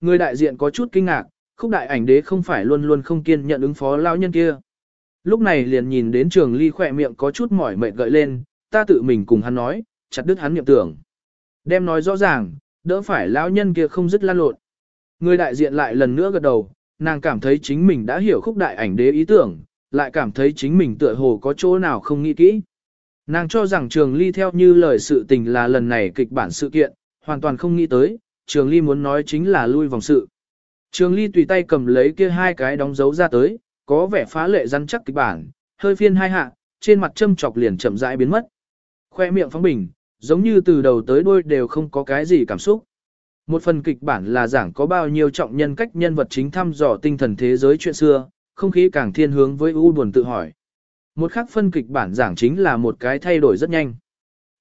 Người đại diện có chút kinh ngạc, khúc đại ảnh đế không phải luôn luôn không kiên nhận ứng phó lão nhân kia. Lúc này liền nhìn đến trường ly khỏe miệng có chút mỏi mệt gợi lên, ta tự mình cùng hắn nói, chặt đứt hắn niệm tưởng. Đem nói rõ ràng, đỡ phải lão nhân kia không dứt lan lộn. Người đại diện lại lần nữa gật đầu, nàng cảm thấy chính mình đã hiểu khúc đại ảnh đế ý tưởng, lại cảm thấy chính mình tựa hồ có chỗ nào không nghĩ kỹ. Nàng cho rằng trường ly theo như lời sự tình là lần này kịch bản sự kiện, hoàn toàn không nghĩ tới, trường ly muốn nói chính là lui vòng sự. Trường ly tùy tay cầm lấy kia hai cái đóng dấu ra tới, có vẻ phá lệ rắn chắc kịch bản, hơi phiên hai hạ, trên mặt châm chọc liền chậm rãi biến mất. Khoe miệng phóng bình, giống như từ đầu tới đuôi đều không có cái gì cảm xúc. Một phần kịch bản là giảng có bao nhiêu trọng nhân cách nhân vật chính thăm dò tinh thần thế giới chuyện xưa, không khí càng thiên hướng với u buồn tự hỏi. Một khác phân kịch bản giảng chính là một cái thay đổi rất nhanh.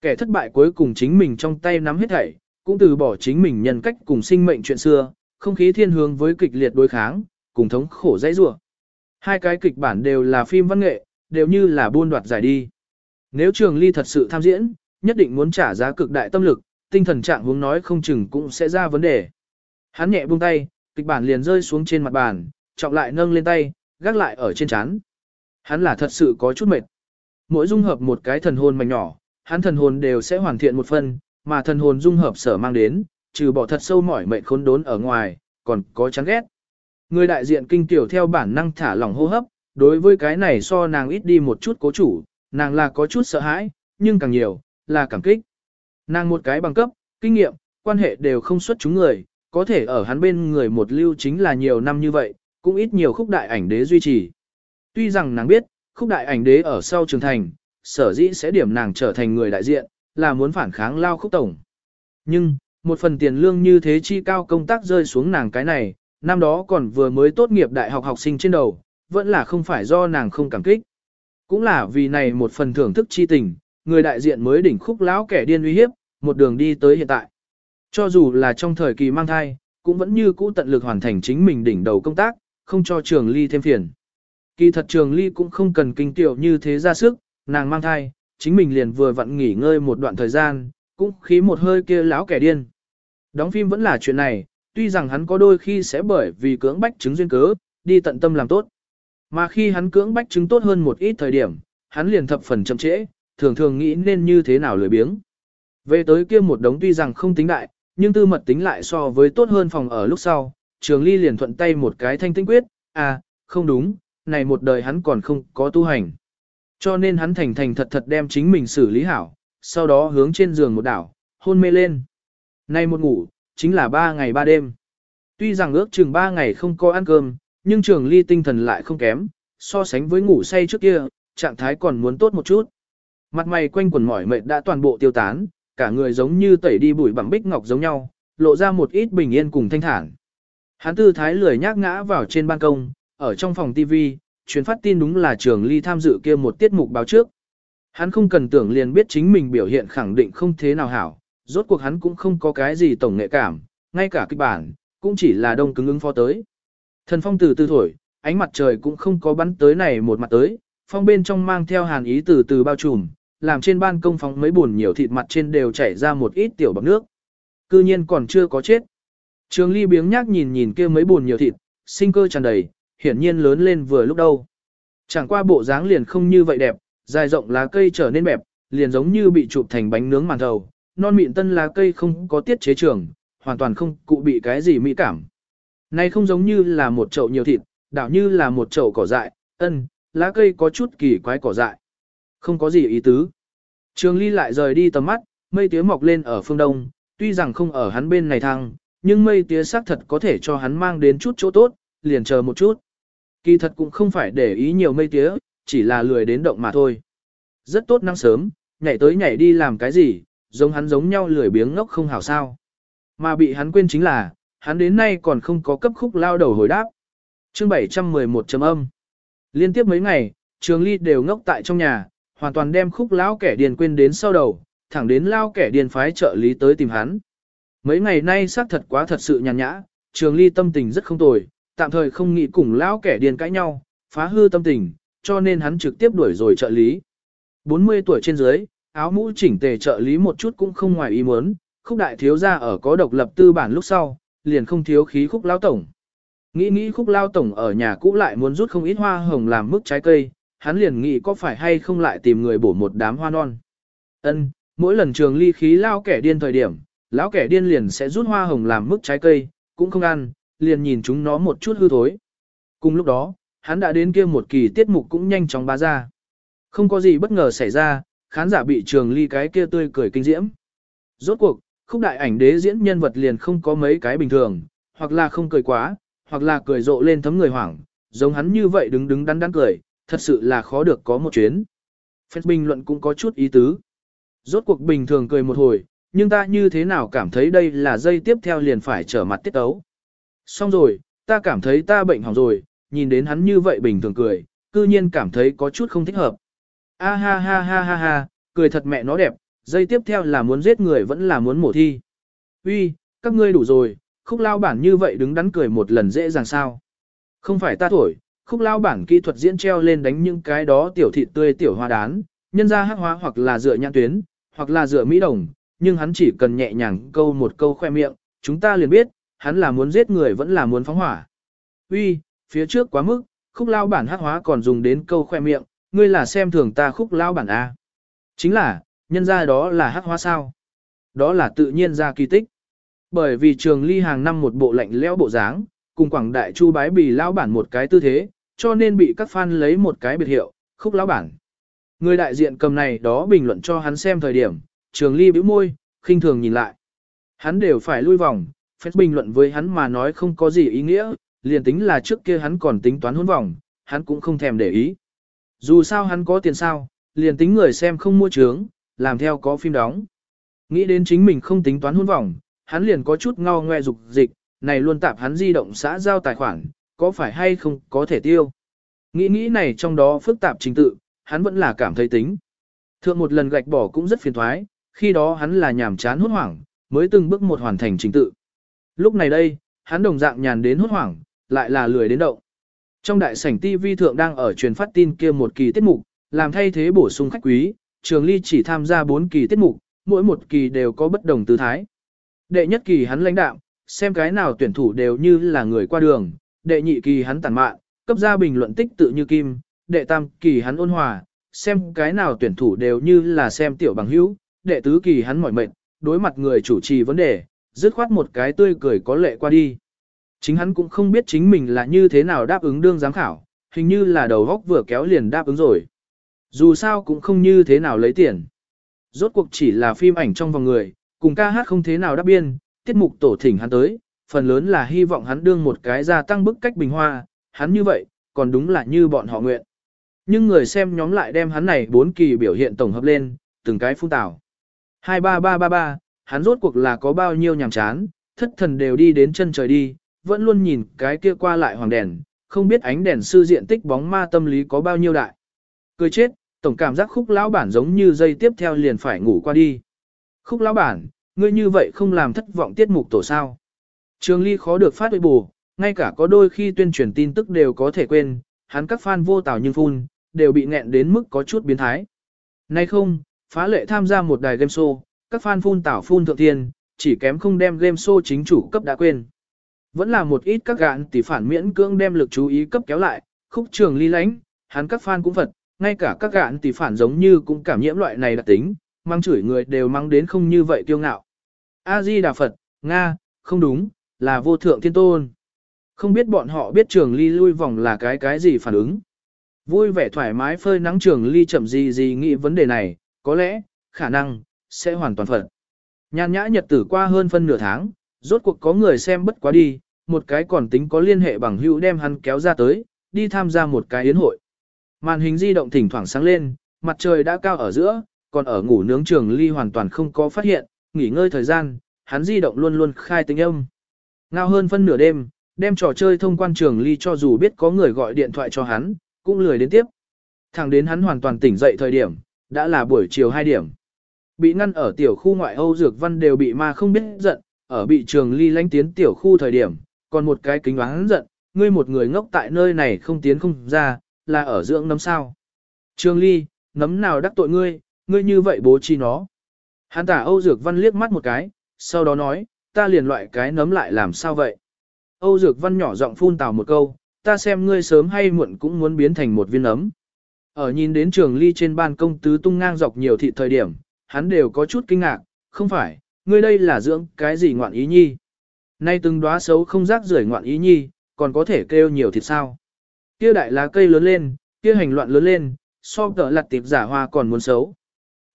Kẻ thất bại cuối cùng chính mình trong tay nắm hết thảy, cũng từ bỏ chính mình nhân cách cùng sinh mệnh chuyện xưa, không khí thiên hướng với kịch liệt đối kháng, cùng thống khổ dãy rủa. Hai cái kịch bản đều là phim văn nghệ, đều như là buôn đoạt giải đi. Nếu Trường Ly thật sự tham diễn, nhất định muốn trả giá cực đại tâm lực, tinh thần trạng huống nói không chừng cũng sẽ ra vấn đề. Hắn nhẹ buông tay, kịch bản liền rơi xuống trên mặt bàn, trọng lại nâng lên tay, gác lại ở trên chán. Hắn là thật sự có chút mệt. Mỗi dung hợp một cái thần hồn mảnh nhỏ, hắn thần hồn đều sẽ hoàn thiện một phần, mà thần hồn dung hợp sở mang đến, trừ bỏ thật sâu mỏi mệt khốn đốn ở ngoài, còn có chán ghét. Người đại diện kinh tiểu theo bản năng thả lỏng hô hấp, đối với cái này so nàng ít đi một chút cố chủ, nàng là có chút sợ hãi, nhưng càng nhiều, là cảm kích. Nàng một cái bằng cấp, kinh nghiệm, quan hệ đều không xuất chúng người, có thể ở hắn bên người một lưu chính là nhiều năm như vậy, cũng ít nhiều khúc đại ảnh đế duy trì. Tuy rằng nàng biết, khúc đại ảnh đế ở sau trường thành, sở dĩ sẽ điểm nàng trở thành người đại diện, là muốn phản kháng lao khúc tổng. Nhưng, một phần tiền lương như thế chi cao công tác rơi xuống nàng cái này, năm đó còn vừa mới tốt nghiệp đại học học sinh trên đầu, vẫn là không phải do nàng không cảm kích. Cũng là vì này một phần thưởng thức chi tình, người đại diện mới đỉnh khúc lão kẻ điên uy hiếp, một đường đi tới hiện tại. Cho dù là trong thời kỳ mang thai, cũng vẫn như cũ tận lực hoàn thành chính mình đỉnh đầu công tác, không cho trường ly thêm phiền. Kỳ thật trường ly cũng không cần kinh tiểu như thế ra sức, nàng mang thai, chính mình liền vừa vặn nghỉ ngơi một đoạn thời gian, cũng khí một hơi kia lão kẻ điên. Đóng phim vẫn là chuyện này, tuy rằng hắn có đôi khi sẽ bởi vì cưỡng bách chứng duyên cớ, đi tận tâm làm tốt. Mà khi hắn cưỡng bách chứng tốt hơn một ít thời điểm, hắn liền thập phần chậm trễ, thường thường nghĩ nên như thế nào lười biếng. Về tới kia một đống tuy rằng không tính đại, nhưng tư mật tính lại so với tốt hơn phòng ở lúc sau, trường ly liền thuận tay một cái thanh tinh quyết, à, không đúng, này một đời hắn còn không có tu hành. Cho nên hắn thành thành thật thật đem chính mình xử lý hảo, sau đó hướng trên giường một đảo, hôn mê lên. Nay một ngủ, chính là ba ngày ba đêm. Tuy rằng ước chừng ba ngày không có ăn cơm, nhưng trường ly tinh thần lại không kém, so sánh với ngủ say trước kia, trạng thái còn muốn tốt một chút. Mặt mày quanh quần mỏi mệt đã toàn bộ tiêu tán, cả người giống như tẩy đi bụi bằng bích ngọc giống nhau, lộ ra một ít bình yên cùng thanh thản. Hắn tư thái lười nhác ngã vào trên ban công, ở trong phòng tivi chuyến phát tin đúng là trường ly tham dự kia một tiết mục báo trước. Hắn không cần tưởng liền biết chính mình biểu hiện khẳng định không thế nào hảo, rốt cuộc hắn cũng không có cái gì tổng nghệ cảm, ngay cả kịch bản, cũng chỉ là đông cứng ứng phó tới. Thần phong từ từ thổi, ánh mặt trời cũng không có bắn tới này một mặt tới, phong bên trong mang theo hàn ý từ từ bao trùm, làm trên ban công phóng mấy buồn nhiều thịt mặt trên đều chảy ra một ít tiểu bọc nước. Cư nhiên còn chưa có chết. Trường ly biếng nhác nhìn nhìn kia mấy buồn nhiều thịt, sinh cơ tràn đầy, hiển nhiên lớn lên vừa lúc đâu. Chẳng qua bộ dáng liền không như vậy đẹp, dài rộng lá cây trở nên bẹp, liền giống như bị chụp thành bánh nướng màn thầu, non mịn tân lá cây không có tiết chế trường, hoàn toàn không cụ bị cái gì mỹ cảm. Này không giống như là một chậu nhiều thịt, đảo như là một chậu cỏ dại, ân, lá cây có chút kỳ quái cỏ dại. Không có gì ý tứ. Trường ly lại rời đi tầm mắt, mây tía mọc lên ở phương đông, tuy rằng không ở hắn bên này thăng, nhưng mây tía xác thật có thể cho hắn mang đến chút chỗ tốt, liền chờ một chút. Kỳ thật cũng không phải để ý nhiều mây tía, chỉ là lười đến động mà thôi. Rất tốt năng sớm, nhảy tới nhảy đi làm cái gì, giống hắn giống nhau lười biếng ngốc không hảo sao. Mà bị hắn quên chính là, hắn đến nay còn không có cấp khúc lao đầu hồi đáp. Chương 711 chấm âm. Liên tiếp mấy ngày, Trường Ly đều ngốc tại trong nhà, hoàn toàn đem khúc lão kẻ điên quên đến sau đầu, thẳng đến lao kẻ điên phái trợ lý tới tìm hắn. Mấy ngày nay xác thật quá thật sự nhàn nhã, Trường Ly tâm tình rất không tồi, tạm thời không nghĩ cùng lão kẻ điên cãi nhau, phá hư tâm tình, cho nên hắn trực tiếp đuổi rồi trợ lý. 40 tuổi trên dưới, áo mũ chỉnh tề trợ lý một chút cũng không ngoài ý muốn, khúc đại thiếu gia ở có độc lập tư bản lúc sau, liền không thiếu khí khúc lao tổng. Nghĩ nghĩ khúc lao tổng ở nhà cũ lại muốn rút không ít hoa hồng làm mức trái cây, hắn liền nghĩ có phải hay không lại tìm người bổ một đám hoa non. Ân, mỗi lần trường ly khí lao kẻ điên thời điểm, lão kẻ điên liền sẽ rút hoa hồng làm mức trái cây, cũng không ăn, liền nhìn chúng nó một chút hư thối. Cùng lúc đó, hắn đã đến kia một kỳ tiết mục cũng nhanh chóng bá ra. Không có gì bất ngờ xảy ra, khán giả bị trường ly cái kia tươi cười kinh diễm. Rốt cuộc, khúc đại ảnh đế diễn nhân vật liền không có mấy cái bình thường, hoặc là không cười quá, hoặc là cười rộ lên thấm người hoảng, giống hắn như vậy đứng đứng đắn đắn cười, thật sự là khó được có một chuyến. Phép bình luận cũng có chút ý tứ. Rốt cuộc bình thường cười một hồi, nhưng ta như thế nào cảm thấy đây là dây tiếp theo liền phải trở mặt tiết tấu. Xong rồi, ta cảm thấy ta bệnh hỏng rồi, nhìn đến hắn như vậy bình thường cười, cư nhiên cảm thấy có chút không thích hợp. A ha ha ha ha ha, cười thật mẹ nó đẹp, dây tiếp theo là muốn giết người vẫn là muốn mổ thi. Uy, các ngươi đủ rồi, khúc lao bản như vậy đứng đắn cười một lần dễ dàng sao. Không phải ta thổi, khúc lao bản kỹ thuật diễn treo lên đánh những cái đó tiểu thịt tươi tiểu hoa đán, nhân ra hắc hóa hoặc là dựa nhãn tuyến, hoặc là dựa mỹ đồng, nhưng hắn chỉ cần nhẹ nhàng câu một câu khoe miệng, chúng ta liền biết, hắn là muốn giết người vẫn là muốn phóng hỏa. Uy, phía trước quá mức, khúc lao bản hắc hóa còn dùng đến câu khoe miệng, ngươi là xem thường ta khúc lao bản A. Chính là, nhân ra đó là hắc hóa sao. Đó là tự nhiên ra kỳ tích. Bởi vì trường ly hàng năm một bộ lạnh lẽo bộ dáng, cùng quảng đại chu bái bì lao bản một cái tư thế, cho nên bị các fan lấy một cái biệt hiệu, khúc lao bản. Người đại diện cầm này đó bình luận cho hắn xem thời điểm, trường ly bĩu môi, khinh thường nhìn lại. Hắn đều phải lui vòng, phép bình luận với hắn mà nói không có gì ý nghĩa, liền tính là trước kia hắn còn tính toán hôn vòng, hắn cũng không thèm để ý. Dù sao hắn có tiền sao, liền tính người xem không mua trướng, làm theo có phim đóng. Nghĩ đến chính mình không tính toán hôn vòng, hắn liền có chút ngao ngoe dục dịch, này luôn tạp hắn di động xã giao tài khoản, có phải hay không có thể tiêu. Nghĩ nghĩ này trong đó phức tạp trình tự, hắn vẫn là cảm thấy tính. Thượng một lần gạch bỏ cũng rất phiền thoái, khi đó hắn là nhàm chán hốt hoảng, mới từng bước một hoàn thành trình tự. Lúc này đây, hắn đồng dạng nhàn đến hốt hoảng, lại là lười đến động. Trong đại sảnh TV thượng đang ở truyền phát tin kia một kỳ tiết mục, làm thay thế bổ sung khách quý, Trường Ly chỉ tham gia 4 kỳ tiết mục, mỗi một kỳ đều có bất đồng tư thái. Đệ nhất kỳ hắn lãnh đạo, xem cái nào tuyển thủ đều như là người qua đường, đệ nhị kỳ hắn tàn mạn, cấp ra bình luận tích tự như kim, đệ tam kỳ hắn ôn hòa, xem cái nào tuyển thủ đều như là xem tiểu bằng hữu, đệ tứ kỳ hắn mỏi mệt, đối mặt người chủ trì vấn đề, dứt khoát một cái tươi cười có lệ qua đi. Chính hắn cũng không biết chính mình là như thế nào đáp ứng đương giám khảo, hình như là đầu góc vừa kéo liền đáp ứng rồi. Dù sao cũng không như thế nào lấy tiền. Rốt cuộc chỉ là phim ảnh trong vòng người, cùng ca hát không thế nào đáp biên, tiết mục tổ thỉnh hắn tới, phần lớn là hy vọng hắn đương một cái gia tăng bức cách bình hoa, hắn như vậy, còn đúng là như bọn họ nguyện. Nhưng người xem nhóm lại đem hắn này bốn kỳ biểu hiện tổng hợp lên, từng cái phun tảo. 23333, hắn rốt cuộc là có bao nhiêu nhàm chán, thất thần đều đi đến chân trời đi, vẫn luôn nhìn cái kia qua lại hoàng đèn, không biết ánh đèn sư diện tích bóng ma tâm lý có bao nhiêu đại. Cười chết, tổng cảm giác khúc lão bản giống như dây tiếp theo liền phải ngủ qua đi. Khúc lão bản, ngươi như vậy không làm thất vọng tiết mục tổ sao. Trường ly khó được phát huy bù, ngay cả có đôi khi tuyên truyền tin tức đều có thể quên, hắn các fan vô tào nhưng phun, đều bị nghẹn đến mức có chút biến thái. Nay không, phá lệ tham gia một đài game show, các fan phun tảo phun thượng tiên, chỉ kém không đem game show chính chủ cấp đã quên. Vẫn là một ít các gạn tỷ phản miễn cưỡng đem lực chú ý cấp kéo lại, khúc trường ly lánh, hắn các fan cũng phật, ngay cả các gạn tỷ phản giống như cũng cảm nhiễm loại này đặc tính, mang chửi người đều mang đến không như vậy tiêu ngạo. A-di Đà Phật, Nga, không đúng, là vô thượng thiên tôn. Không biết bọn họ biết trường ly lui vòng là cái cái gì phản ứng. Vui vẻ thoải mái phơi nắng trường ly chậm gì gì nghĩ vấn đề này, có lẽ, khả năng, sẽ hoàn toàn phật. Nhàn nhã nhật tử qua hơn phân nửa tháng, rốt cuộc có người xem bất quá đi, một cái còn tính có liên hệ bằng hữu đem hắn kéo ra tới, đi tham gia một cái yến hội. Màn hình di động thỉnh thoảng sáng lên, mặt trời đã cao ở giữa, còn ở ngủ nướng trường ly hoàn toàn không có phát hiện, nghỉ ngơi thời gian, hắn di động luôn luôn khai tính âm. Ngao hơn phân nửa đêm, đem trò chơi thông quan trường ly cho dù biết có người gọi điện thoại cho hắn, cũng lười đến tiếp. Thẳng đến hắn hoàn toàn tỉnh dậy thời điểm, đã là buổi chiều 2 điểm. Bị ngăn ở tiểu khu ngoại Âu Dược Văn đều bị ma không biết giận, ở bị trường ly lánh tiến tiểu khu thời điểm, còn một cái kính oán giận, ngươi một người ngốc tại nơi này không tiến không ra, là ở dưỡng nấm sao. Trường ly, nấm nào đắc tội ngươi, ngươi như vậy bố trí nó. Hắn tả Âu Dược Văn liếc mắt một cái, sau đó nói, ta liền loại cái nấm lại làm sao vậy? Âu Dược Văn nhỏ giọng phun tào một câu, ta xem ngươi sớm hay muộn cũng muốn biến thành một viên nấm. Ở nhìn đến trường ly trên ban công tứ tung ngang dọc nhiều thị thời điểm, hắn đều có chút kinh ngạc, không phải, ngươi đây là dưỡng cái gì ngoạn ý nhi. Nay từng đóa xấu không rác rưởi ngoạn ý nhi, còn có thể kêu nhiều thịt sao. Kia đại lá cây lớn lên, kia hành loạn lớn lên, so tờ lặt tiệp giả hoa còn muốn xấu.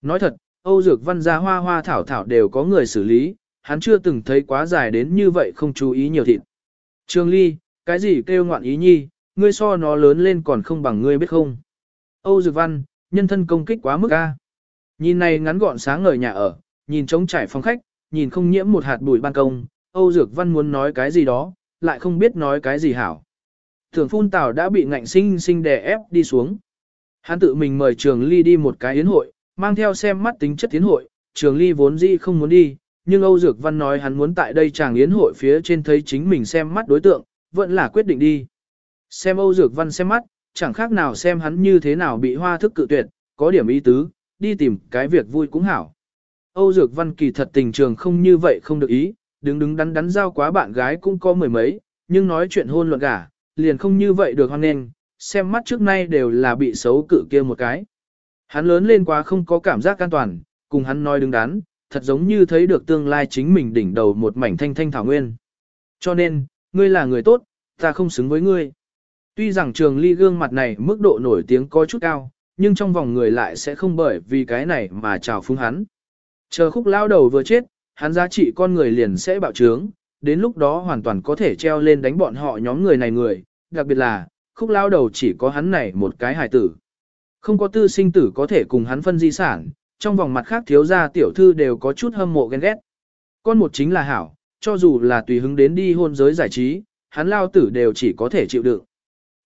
Nói thật, Âu Dược Văn gia hoa hoa thảo thảo đều có người xử lý, hắn chưa từng thấy quá dài đến như vậy không chú ý nhiều thịt. Trương Ly, cái gì kêu ngoạn ý nhi, ngươi so nó lớn lên còn không bằng ngươi biết không. Âu Dược Văn, nhân thân công kích quá mức a. Nhìn này ngắn gọn sáng ngời nhà ở, nhìn trống trải phòng khách, nhìn không nhiễm một hạt bụi ban công, Âu Dược Văn muốn nói cái gì đó, lại không biết nói cái gì hảo. Thường phun Tào đã bị ngạnh sinh sinh đè ép đi xuống. Hắn tự mình mời Trường Ly đi một cái yến hội, mang theo xem mắt tính chất yến hội, Trường Ly vốn dĩ không muốn đi, nhưng Âu Dược Văn nói hắn muốn tại đây chàng yến hội phía trên thấy chính mình xem mắt đối tượng, vẫn là quyết định đi. Xem Âu Dược Văn xem mắt, chẳng khác nào xem hắn như thế nào bị hoa thức cự tuyệt, có điểm ý tứ, đi tìm cái việc vui cũng hảo. Âu Dược Văn kỳ thật tình trường không như vậy không được ý, đứng đứng đắn đắn giao quá bạn gái cũng có mười mấy, nhưng nói chuyện hôn luận gả, liền không như vậy được hoan nghênh, xem mắt trước nay đều là bị xấu cự kia một cái. Hắn lớn lên quá không có cảm giác an toàn, cùng hắn nói đứng đắn, thật giống như thấy được tương lai chính mình đỉnh đầu một mảnh thanh thanh thảo nguyên. Cho nên, ngươi là người tốt, ta không xứng với ngươi. Tuy rằng trường ly gương mặt này mức độ nổi tiếng có chút cao, nhưng trong vòng người lại sẽ không bởi vì cái này mà chào phúng hắn. Chờ khúc lao đầu vừa chết, hắn giá trị con người liền sẽ bạo trướng, đến lúc đó hoàn toàn có thể treo lên đánh bọn họ nhóm người này người, đặc biệt là, khúc lao đầu chỉ có hắn này một cái hài tử. Không có tư sinh tử có thể cùng hắn phân di sản, trong vòng mặt khác thiếu gia tiểu thư đều có chút hâm mộ ghen ghét. Con một chính là hảo, cho dù là tùy hứng đến đi hôn giới giải trí, hắn lao tử đều chỉ có thể chịu đựng.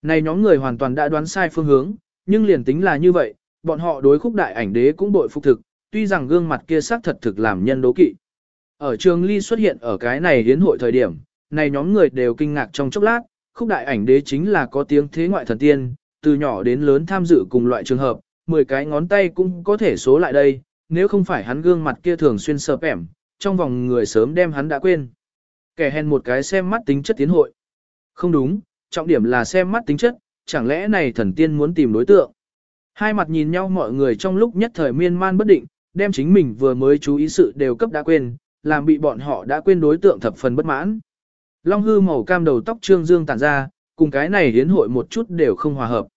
Này nhóm người hoàn toàn đã đoán sai phương hướng, nhưng liền tính là như vậy, bọn họ đối khúc đại ảnh đế cũng bội phục thực, tuy rằng gương mặt kia xác thật thực làm nhân đố kỵ. Ở trường ly xuất hiện ở cái này hiến hội thời điểm, này nhóm người đều kinh ngạc trong chốc lát, khúc đại ảnh đế chính là có tiếng thế ngoại thần tiên, từ nhỏ đến lớn tham dự cùng loại trường hợp, 10 cái ngón tay cũng có thể số lại đây, nếu không phải hắn gương mặt kia thường xuyên sợp ẻm, trong vòng người sớm đem hắn đã quên. Kẻ hèn một cái xem mắt tính chất tiến hội. Không đúng, trọng điểm là xem mắt tính chất, chẳng lẽ này thần tiên muốn tìm đối tượng. Hai mặt nhìn nhau mọi người trong lúc nhất thời miên man bất định, đem chính mình vừa mới chú ý sự đều cấp đã quên, làm bị bọn họ đã quên đối tượng thập phần bất mãn. Long hư màu cam đầu tóc trương dương tản ra, cùng cái này hiến hội một chút đều không hòa hợp.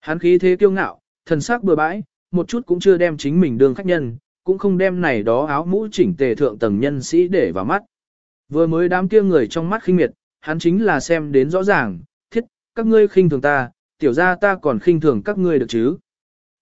Hắn khí thế kiêu ngạo, thần sắc bừa bãi, một chút cũng chưa đem chính mình đương khách nhân, cũng không đem này đó áo mũ chỉnh tề thượng tầng nhân sĩ để vào mắt. Vừa mới đám kia người trong mắt khinh miệt, hắn chính là xem đến rõ ràng, các ngươi khinh thường ta, tiểu ra ta còn khinh thường các ngươi được chứ.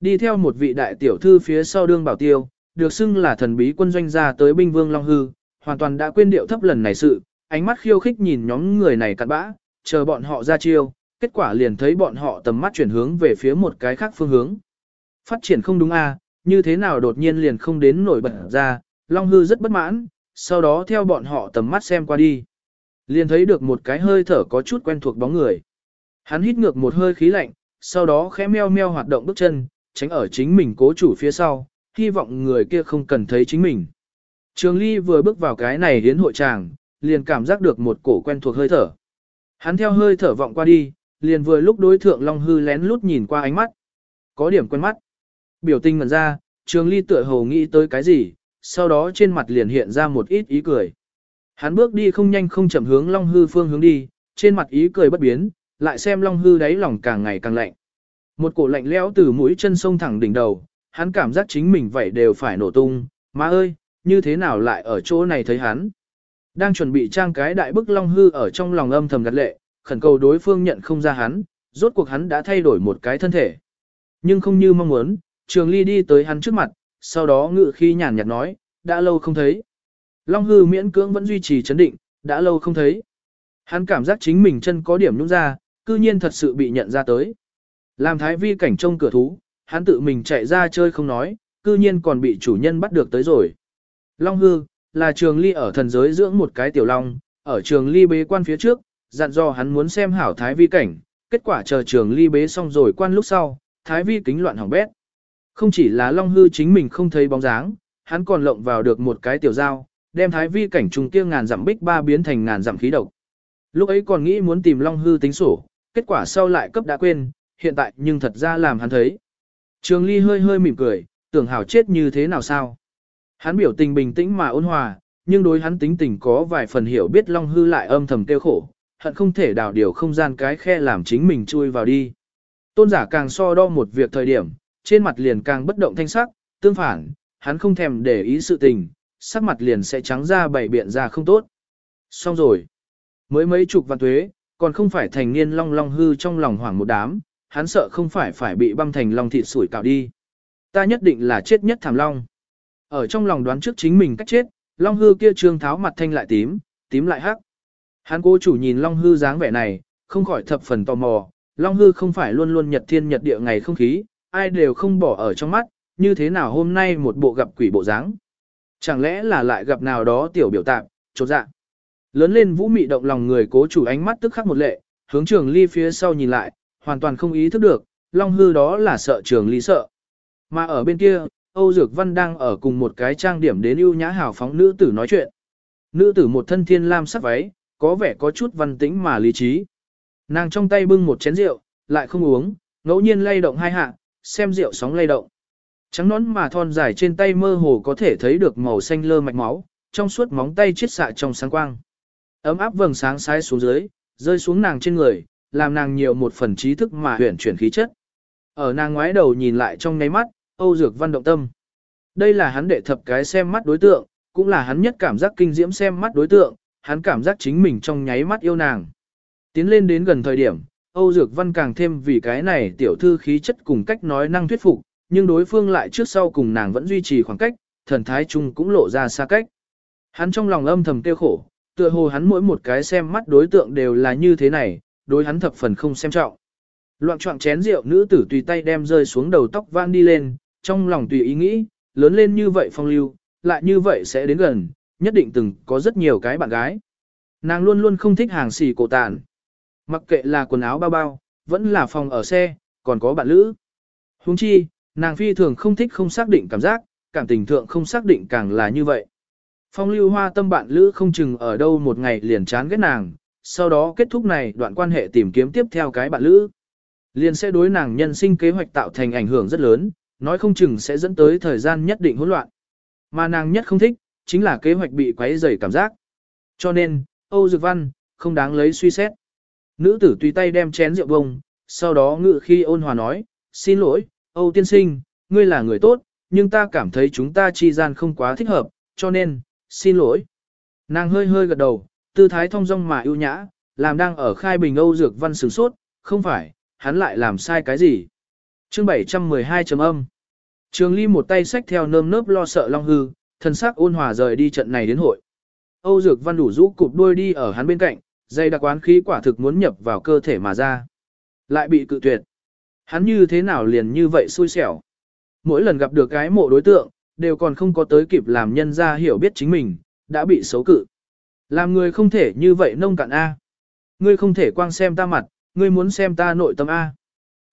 Đi theo một vị đại tiểu thư phía sau đương bảo tiêu, được xưng là thần bí quân doanh gia tới binh vương Long Hư, hoàn toàn đã quên điệu thấp lần này sự, ánh mắt khiêu khích nhìn nhóm người này cặn bã, chờ bọn họ ra chiêu, kết quả liền thấy bọn họ tầm mắt chuyển hướng về phía một cái khác phương hướng. Phát triển không đúng a, à, như thế nào đột nhiên liền không đến nổi bật ra, Long Hư rất bất mãn, sau đó theo bọn họ tầm mắt xem qua đi. Liền thấy được một cái hơi thở có chút quen thuộc bóng người. Hắn hít ngược một hơi khí lạnh, sau đó khẽ meo meo hoạt động bước chân, tránh ở chính mình cố chủ phía sau, hy vọng người kia không cần thấy chính mình. Trường Ly vừa bước vào cái này đến hội tràng, liền cảm giác được một cổ quen thuộc hơi thở. Hắn theo hơi thở vọng qua đi, liền vừa lúc đối thượng Long Hư lén lút nhìn qua ánh mắt. Có điểm quen mắt. Biểu tình ngẩn ra, Trường Ly tựa hồ nghĩ tới cái gì, sau đó trên mặt liền hiện ra một ít ý cười. Hắn bước đi không nhanh không chậm hướng Long Hư phương hướng đi, trên mặt ý cười bất biến, lại xem Long Hư đáy lòng càng ngày càng lạnh. Một cổ lạnh lẽo từ mũi chân sông thẳng đỉnh đầu, hắn cảm giác chính mình vậy đều phải nổ tung, má ơi, như thế nào lại ở chỗ này thấy hắn. Đang chuẩn bị trang cái đại bức Long Hư ở trong lòng âm thầm gật lệ, khẩn cầu đối phương nhận không ra hắn, rốt cuộc hắn đã thay đổi một cái thân thể. Nhưng không như mong muốn, Trường Ly đi tới hắn trước mặt, sau đó ngự khi nhàn nhạt nói, đã lâu không thấy. Long hư miễn cưỡng vẫn duy trì chấn định, đã lâu không thấy. Hắn cảm giác chính mình chân có điểm nhũng ra, cư nhiên thật sự bị nhận ra tới. Làm thái vi cảnh trông cửa thú, hắn tự mình chạy ra chơi không nói, cư nhiên còn bị chủ nhân bắt được tới rồi. Long hư, là trường ly ở thần giới dưỡng một cái tiểu long, ở trường ly bế quan phía trước, dặn dò hắn muốn xem hảo thái vi cảnh, kết quả chờ trường ly bế xong rồi quan lúc sau, thái vi kính loạn hỏng bét. Không chỉ là long hư chính mình không thấy bóng dáng, hắn còn lộng vào được một cái tiểu dao, đem thái vi cảnh trùng kia ngàn dặm bích ba biến thành ngàn dặm khí độc. Lúc ấy còn nghĩ muốn tìm Long Hư tính sổ, kết quả sau lại cấp đã quên, hiện tại nhưng thật ra làm hắn thấy. Trường Ly hơi hơi mỉm cười, tưởng hảo chết như thế nào sao? Hắn biểu tình bình tĩnh mà ôn hòa, nhưng đối hắn tính tình có vài phần hiểu biết Long Hư lại âm thầm tiêu khổ, hận không thể đào điều không gian cái khe làm chính mình chui vào đi. Tôn giả càng so đo một việc thời điểm, trên mặt liền càng bất động thanh sắc, tương phản, hắn không thèm để ý sự tình, sắc mặt liền sẽ trắng ra bảy biện ra không tốt. Xong rồi. Mới mấy chục văn tuế, còn không phải thành niên long long hư trong lòng hoảng một đám, hắn sợ không phải phải bị băng thành long thịt sủi cảo đi. Ta nhất định là chết nhất thảm long. Ở trong lòng đoán trước chính mình cách chết, long hư kia trương tháo mặt thanh lại tím, tím lại hắc. Hắn cố chủ nhìn long hư dáng vẻ này, không khỏi thập phần tò mò, long hư không phải luôn luôn nhật thiên nhật địa ngày không khí, ai đều không bỏ ở trong mắt, như thế nào hôm nay một bộ gặp quỷ bộ dáng. Chẳng lẽ là lại gặp nào đó tiểu biểu tạm, chột dạ. Lớn lên vũ mị động lòng người cố chủ ánh mắt tức khắc một lệ, hướng trường ly phía sau nhìn lại, hoàn toàn không ý thức được, long hư đó là sợ trường ly sợ. Mà ở bên kia, Âu Dược Văn đang ở cùng một cái trang điểm đến ưu nhã hào phóng nữ tử nói chuyện. Nữ tử một thân thiên lam sắc váy, có vẻ có chút văn tĩnh mà lý trí. Nàng trong tay bưng một chén rượu, lại không uống, ngẫu nhiên lay động hai hạ, xem rượu sóng lay động. Trắng nón mà thon dài trên tay mơ hồ có thể thấy được màu xanh lơ mạch máu, trong suốt móng tay chiết xạ trong sáng quang. Ấm áp vầng sáng sai xuống dưới, rơi xuống nàng trên người, làm nàng nhiều một phần trí thức mà huyền chuyển khí chất. Ở nàng ngoái đầu nhìn lại trong ngáy mắt, Âu Dược Văn động tâm. Đây là hắn đệ thập cái xem mắt đối tượng, cũng là hắn nhất cảm giác kinh diễm xem mắt đối tượng, hắn cảm giác chính mình trong nháy mắt yêu nàng. Tiến lên đến gần thời điểm, Âu Dược Văn càng thêm vì cái này tiểu thư khí chất cùng cách nói năng thuyết phục, nhưng đối phương lại trước sau cùng nàng vẫn duy trì khoảng cách, thần thái chung cũng lộ ra xa cách. Hắn trong lòng âm thầm tiêu khổ, tựa hồ hắn mỗi một cái xem mắt đối tượng đều là như thế này, đối hắn thập phần không xem trọng. Loạn trọng chén rượu nữ tử tùy tay đem rơi xuống đầu tóc van đi lên, trong lòng tùy ý nghĩ, lớn lên như vậy phong lưu, lại như vậy sẽ đến gần, nhất định từng có rất nhiều cái bạn gái. Nàng luôn luôn không thích hàng xì cổ tàn. Mặc kệ là quần áo bao bao, vẫn là phòng ở xe, còn có bạn lữ. Huống chi, nàng phi thường không thích không xác định cảm giác, cảm tình thượng không xác định càng là như vậy. Phong lưu hoa tâm bạn lữ không chừng ở đâu một ngày liền chán ghét nàng, sau đó kết thúc này đoạn quan hệ tìm kiếm tiếp theo cái bạn lữ. Liền sẽ đối nàng nhân sinh kế hoạch tạo thành ảnh hưởng rất lớn, nói không chừng sẽ dẫn tới thời gian nhất định hỗn loạn. Mà nàng nhất không thích, chính là kế hoạch bị quấy rầy cảm giác. Cho nên, Âu Dược Văn, không đáng lấy suy xét. Nữ tử tùy tay đem chén rượu bông, sau đó ngự khi ôn hòa nói, xin lỗi, Âu tiên sinh, ngươi là người tốt, nhưng ta cảm thấy chúng ta chi gian không quá thích hợp, cho nên, xin lỗi. Nàng hơi hơi gật đầu, tư thái thong dong mà ưu nhã, làm đang ở khai bình Âu Dược Văn sửng sốt, không phải, hắn lại làm sai cái gì. Chương 712 chấm âm. Trường Ly một tay xách theo nơm nớp lo sợ Long Hư, thân sắc ôn hòa rời đi trận này đến hội. Âu Dược Văn đủ rũ cụp đuôi đi ở hắn bên cạnh, dây đặc quán khí quả thực muốn nhập vào cơ thể mà ra. Lại bị cự tuyệt. Hắn như thế nào liền như vậy xui xẻo. Mỗi lần gặp được cái mộ đối tượng, đều còn không có tới kịp làm nhân ra hiểu biết chính mình, đã bị xấu cự. Làm người không thể như vậy nông cạn A. Ngươi không thể quang xem ta mặt, ngươi muốn xem ta nội tâm A.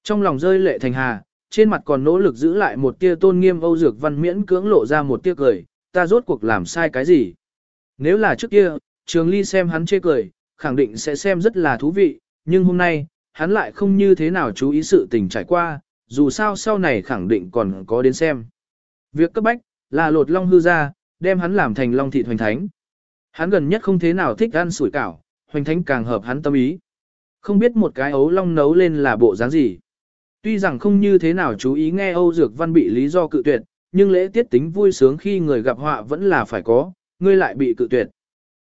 Trong lòng rơi lệ thành hà, trên mặt còn nỗ lực giữ lại một tia tôn nghiêm Âu Dược Văn miễn cưỡng lộ ra một tia cười, ta rốt cuộc làm sai cái gì. Nếu là trước kia, Trường Ly xem hắn chê cười, khẳng định sẽ xem rất là thú vị, nhưng hôm nay, hắn lại không như thế nào chú ý sự tình trải qua, dù sao sau này khẳng định còn có đến xem. Việc cấp bách, là lột long hư ra, đem hắn làm thành long thịt hoành thánh. Hắn gần nhất không thế nào thích ăn sủi cảo, hoành thánh càng hợp hắn tâm ý. Không biết một cái ấu long nấu lên là bộ dáng gì. Tuy rằng không như thế nào chú ý nghe Âu Dược Văn bị lý do cự tuyệt, nhưng lễ tiết tính vui sướng khi người gặp họa vẫn là phải có, ngươi lại bị cự tuyệt.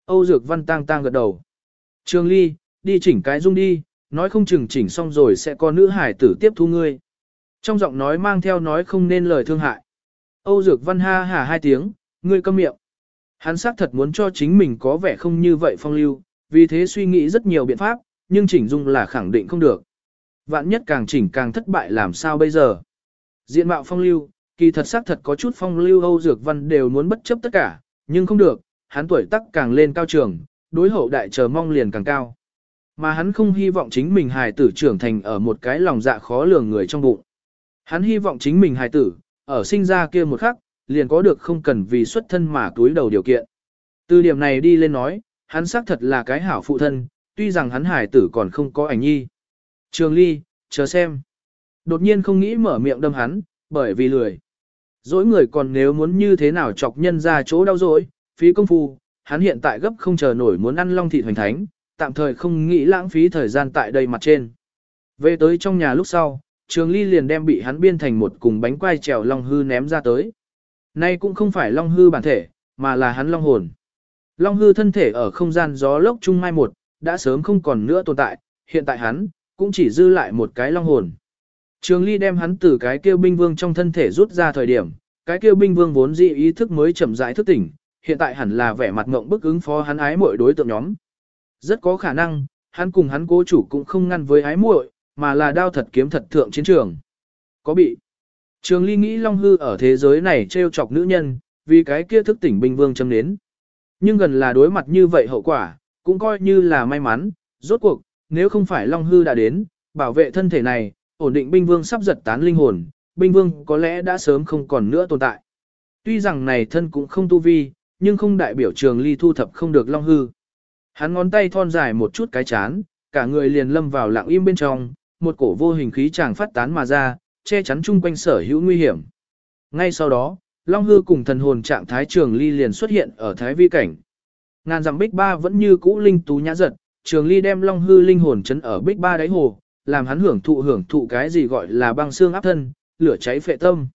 Âu Dược Văn tang tang gật đầu. Trường Ly, đi chỉnh cái dung đi, nói không chừng chỉnh xong rồi sẽ có nữ hải tử tiếp thu ngươi. Trong giọng nói mang theo nói không nên lời thương hại. Âu Dược Văn ha hả hai tiếng, ngươi câm miệng. Hắn xác thật muốn cho chính mình có vẻ không như vậy phong lưu, vì thế suy nghĩ rất nhiều biện pháp, nhưng chỉnh dung là khẳng định không được. Vạn nhất càng chỉnh càng thất bại làm sao bây giờ. Diện mạo phong lưu, kỳ thật xác thật có chút phong lưu Âu Dược Văn đều muốn bất chấp tất cả, nhưng không được, hắn tuổi tác càng lên cao trường, đối hậu đại chờ mong liền càng cao. Mà hắn không hy vọng chính mình hài tử trưởng thành ở một cái lòng dạ khó lường người trong bụng. Hắn hy vọng chính mình hài tử, ở sinh ra kia một khắc, liền có được không cần vì xuất thân mà túi đầu điều kiện. Từ điểm này đi lên nói, hắn xác thật là cái hảo phụ thân, tuy rằng hắn hải tử còn không có ảnh nhi. Trường ly, chờ xem. Đột nhiên không nghĩ mở miệng đâm hắn, bởi vì lười. Dỗi người còn nếu muốn như thế nào chọc nhân ra chỗ đau dỗi, phí công phu, hắn hiện tại gấp không chờ nổi muốn ăn long thịt hoành thánh, tạm thời không nghĩ lãng phí thời gian tại đây mặt trên. Về tới trong nhà lúc sau, Trường Ly liền đem bị hắn biên thành một cùng bánh quai trèo long hư ném ra tới. Nay cũng không phải long hư bản thể, mà là hắn long hồn. Long hư thân thể ở không gian gió lốc trung mai một, đã sớm không còn nữa tồn tại, hiện tại hắn cũng chỉ dư lại một cái long hồn. Trường Ly đem hắn từ cái kêu binh vương trong thân thể rút ra thời điểm, cái kêu binh vương vốn dị ý thức mới chậm rãi thức tỉnh, hiện tại hẳn là vẻ mặt ngộng bức ứng phó hắn ái muội đối tượng nhóm. Rất có khả năng, hắn cùng hắn cố chủ cũng không ngăn với ái muội, mà là đao thật kiếm thật thượng chiến trường. Có bị. Trường Ly nghĩ Long Hư ở thế giới này trêu chọc nữ nhân, vì cái kia thức tỉnh binh vương châm đến. Nhưng gần là đối mặt như vậy hậu quả, cũng coi như là may mắn, rốt cuộc, nếu không phải Long Hư đã đến, bảo vệ thân thể này, ổn định binh vương sắp giật tán linh hồn, binh vương có lẽ đã sớm không còn nữa tồn tại. Tuy rằng này thân cũng không tu vi, nhưng không đại biểu trường ly thu thập không được Long Hư. Hắn ngón tay thon dài một chút cái chán, cả người liền lâm vào lặng im bên trong, một cổ vô hình khí chàng phát tán mà ra, che chắn chung quanh sở hữu nguy hiểm. Ngay sau đó, Long Hư cùng thần hồn trạng thái trường ly liền xuất hiện ở thái vi cảnh. Ngàn dặm bích ba vẫn như cũ linh tú nhã giật, trường ly đem Long Hư linh hồn chấn ở bích ba đáy hồ, làm hắn hưởng thụ hưởng thụ cái gì gọi là băng xương áp thân, lửa cháy phệ tâm.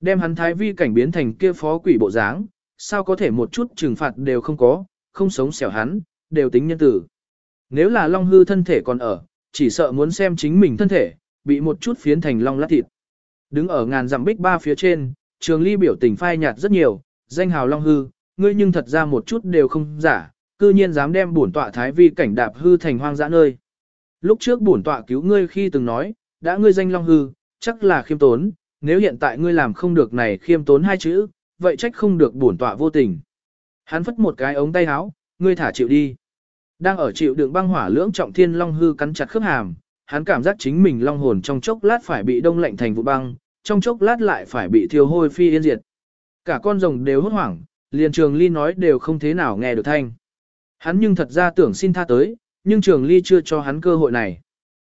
Đem hắn thái vi cảnh biến thành kia phó quỷ bộ dáng, sao có thể một chút trừng phạt đều không có, không sống xẻo hắn, đều tính nhân tử. Nếu là Long Hư thân thể còn ở, chỉ sợ muốn xem chính mình thân thể, bị một chút phiến thành long lát thịt. Đứng ở ngàn dặm bích ba phía trên, trường ly biểu tình phai nhạt rất nhiều, danh hào long hư, ngươi nhưng thật ra một chút đều không giả, cư nhiên dám đem bổn tọa thái vi cảnh đạp hư thành hoang dã nơi. Lúc trước bổn tọa cứu ngươi khi từng nói, đã ngươi danh long hư, chắc là khiêm tốn, nếu hiện tại ngươi làm không được này khiêm tốn hai chữ, vậy trách không được bổn tọa vô tình. Hắn phất một cái ống tay áo, ngươi thả chịu đi. Đang ở chịu đựng băng hỏa lưỡng trọng thiên long hư cắn chặt khớp hàm, hắn cảm giác chính mình long hồn trong chốc lát phải bị đông lạnh thành vụ băng, trong chốc lát lại phải bị thiêu hôi phi yên diệt. Cả con rồng đều hốt hoảng, liền trường ly nói đều không thế nào nghe được thanh. Hắn nhưng thật ra tưởng xin tha tới, nhưng trường ly chưa cho hắn cơ hội này.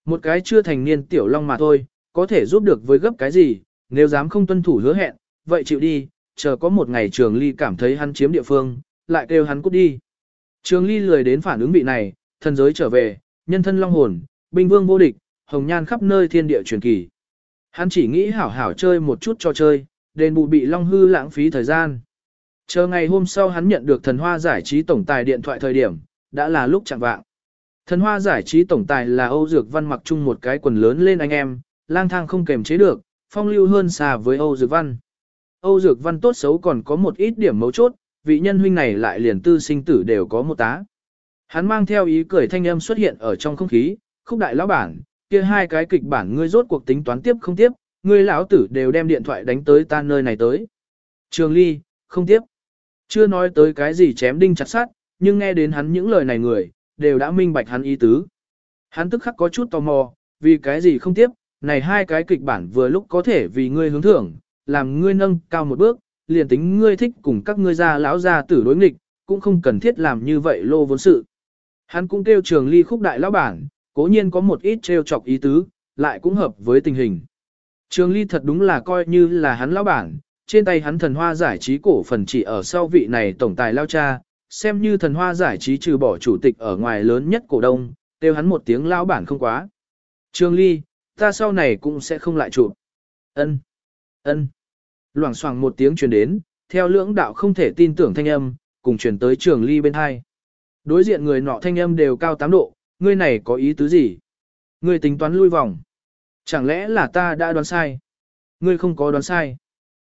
Một cái chưa thành niên tiểu long mà thôi, có thể giúp được với gấp cái gì, nếu dám không tuân thủ hứa hẹn, vậy chịu đi, chờ có một ngày trường ly cảm thấy hắn chiếm địa phương, lại kêu hắn cút đi. Trường ly lười đến phản ứng vị này, thần giới trở về, nhân thân long hồn, binh vương vô địch, hồng nhan khắp nơi thiên địa truyền kỳ. Hắn chỉ nghĩ hảo hảo chơi một chút cho chơi, đền bù bị long hư lãng phí thời gian. Chờ ngày hôm sau hắn nhận được thần hoa giải trí tổng tài điện thoại thời điểm, đã là lúc chẳng vạng. Thần hoa giải trí tổng tài là Âu Dược Văn mặc chung một cái quần lớn lên anh em, lang thang không kềm chế được, phong lưu hơn xa với Âu Dược Văn. Âu Dược Văn tốt xấu còn có một ít điểm mấu chốt, vị nhân huynh này lại liền tư sinh tử đều có một tá. Hắn mang theo ý cười thanh âm xuất hiện ở trong không khí, khúc đại lão bản, kia hai cái kịch bản ngươi rốt cuộc tính toán tiếp không tiếp, ngươi lão tử đều đem điện thoại đánh tới ta nơi này tới. Trường Ly, không tiếp. Chưa nói tới cái gì chém đinh chặt sát, nhưng nghe đến hắn những lời này người, đều đã minh bạch hắn ý tứ. Hắn tức khắc có chút tò mò, vì cái gì không tiếp, này hai cái kịch bản vừa lúc có thể vì ngươi hướng thưởng, làm ngươi nâng cao một bước, liền tính ngươi thích cùng các ngươi gia lão gia tử đối nghịch, cũng không cần thiết làm như vậy lô vốn sự. Hắn cũng kêu trường ly khúc đại lão bản, cố nhiên có một ít trêu chọc ý tứ, lại cũng hợp với tình hình. Trường ly thật đúng là coi như là hắn lão bản, trên tay hắn thần hoa giải trí cổ phần chỉ ở sau vị này tổng tài lao cha, xem như thần hoa giải trí trừ bỏ chủ tịch ở ngoài lớn nhất cổ đông, kêu hắn một tiếng lão bản không quá. Trường ly, ta sau này cũng sẽ không lại chụp. Ân, ân. Loảng xoảng một tiếng truyền đến, theo lưỡng đạo không thể tin tưởng thanh âm, cùng truyền tới trường ly bên hai. Đối diện người nọ thanh âm đều cao 8 độ, ngươi này có ý tứ gì? Ngươi tính toán lui vòng. Chẳng lẽ là ta đã đoán sai? Ngươi không có đoán sai.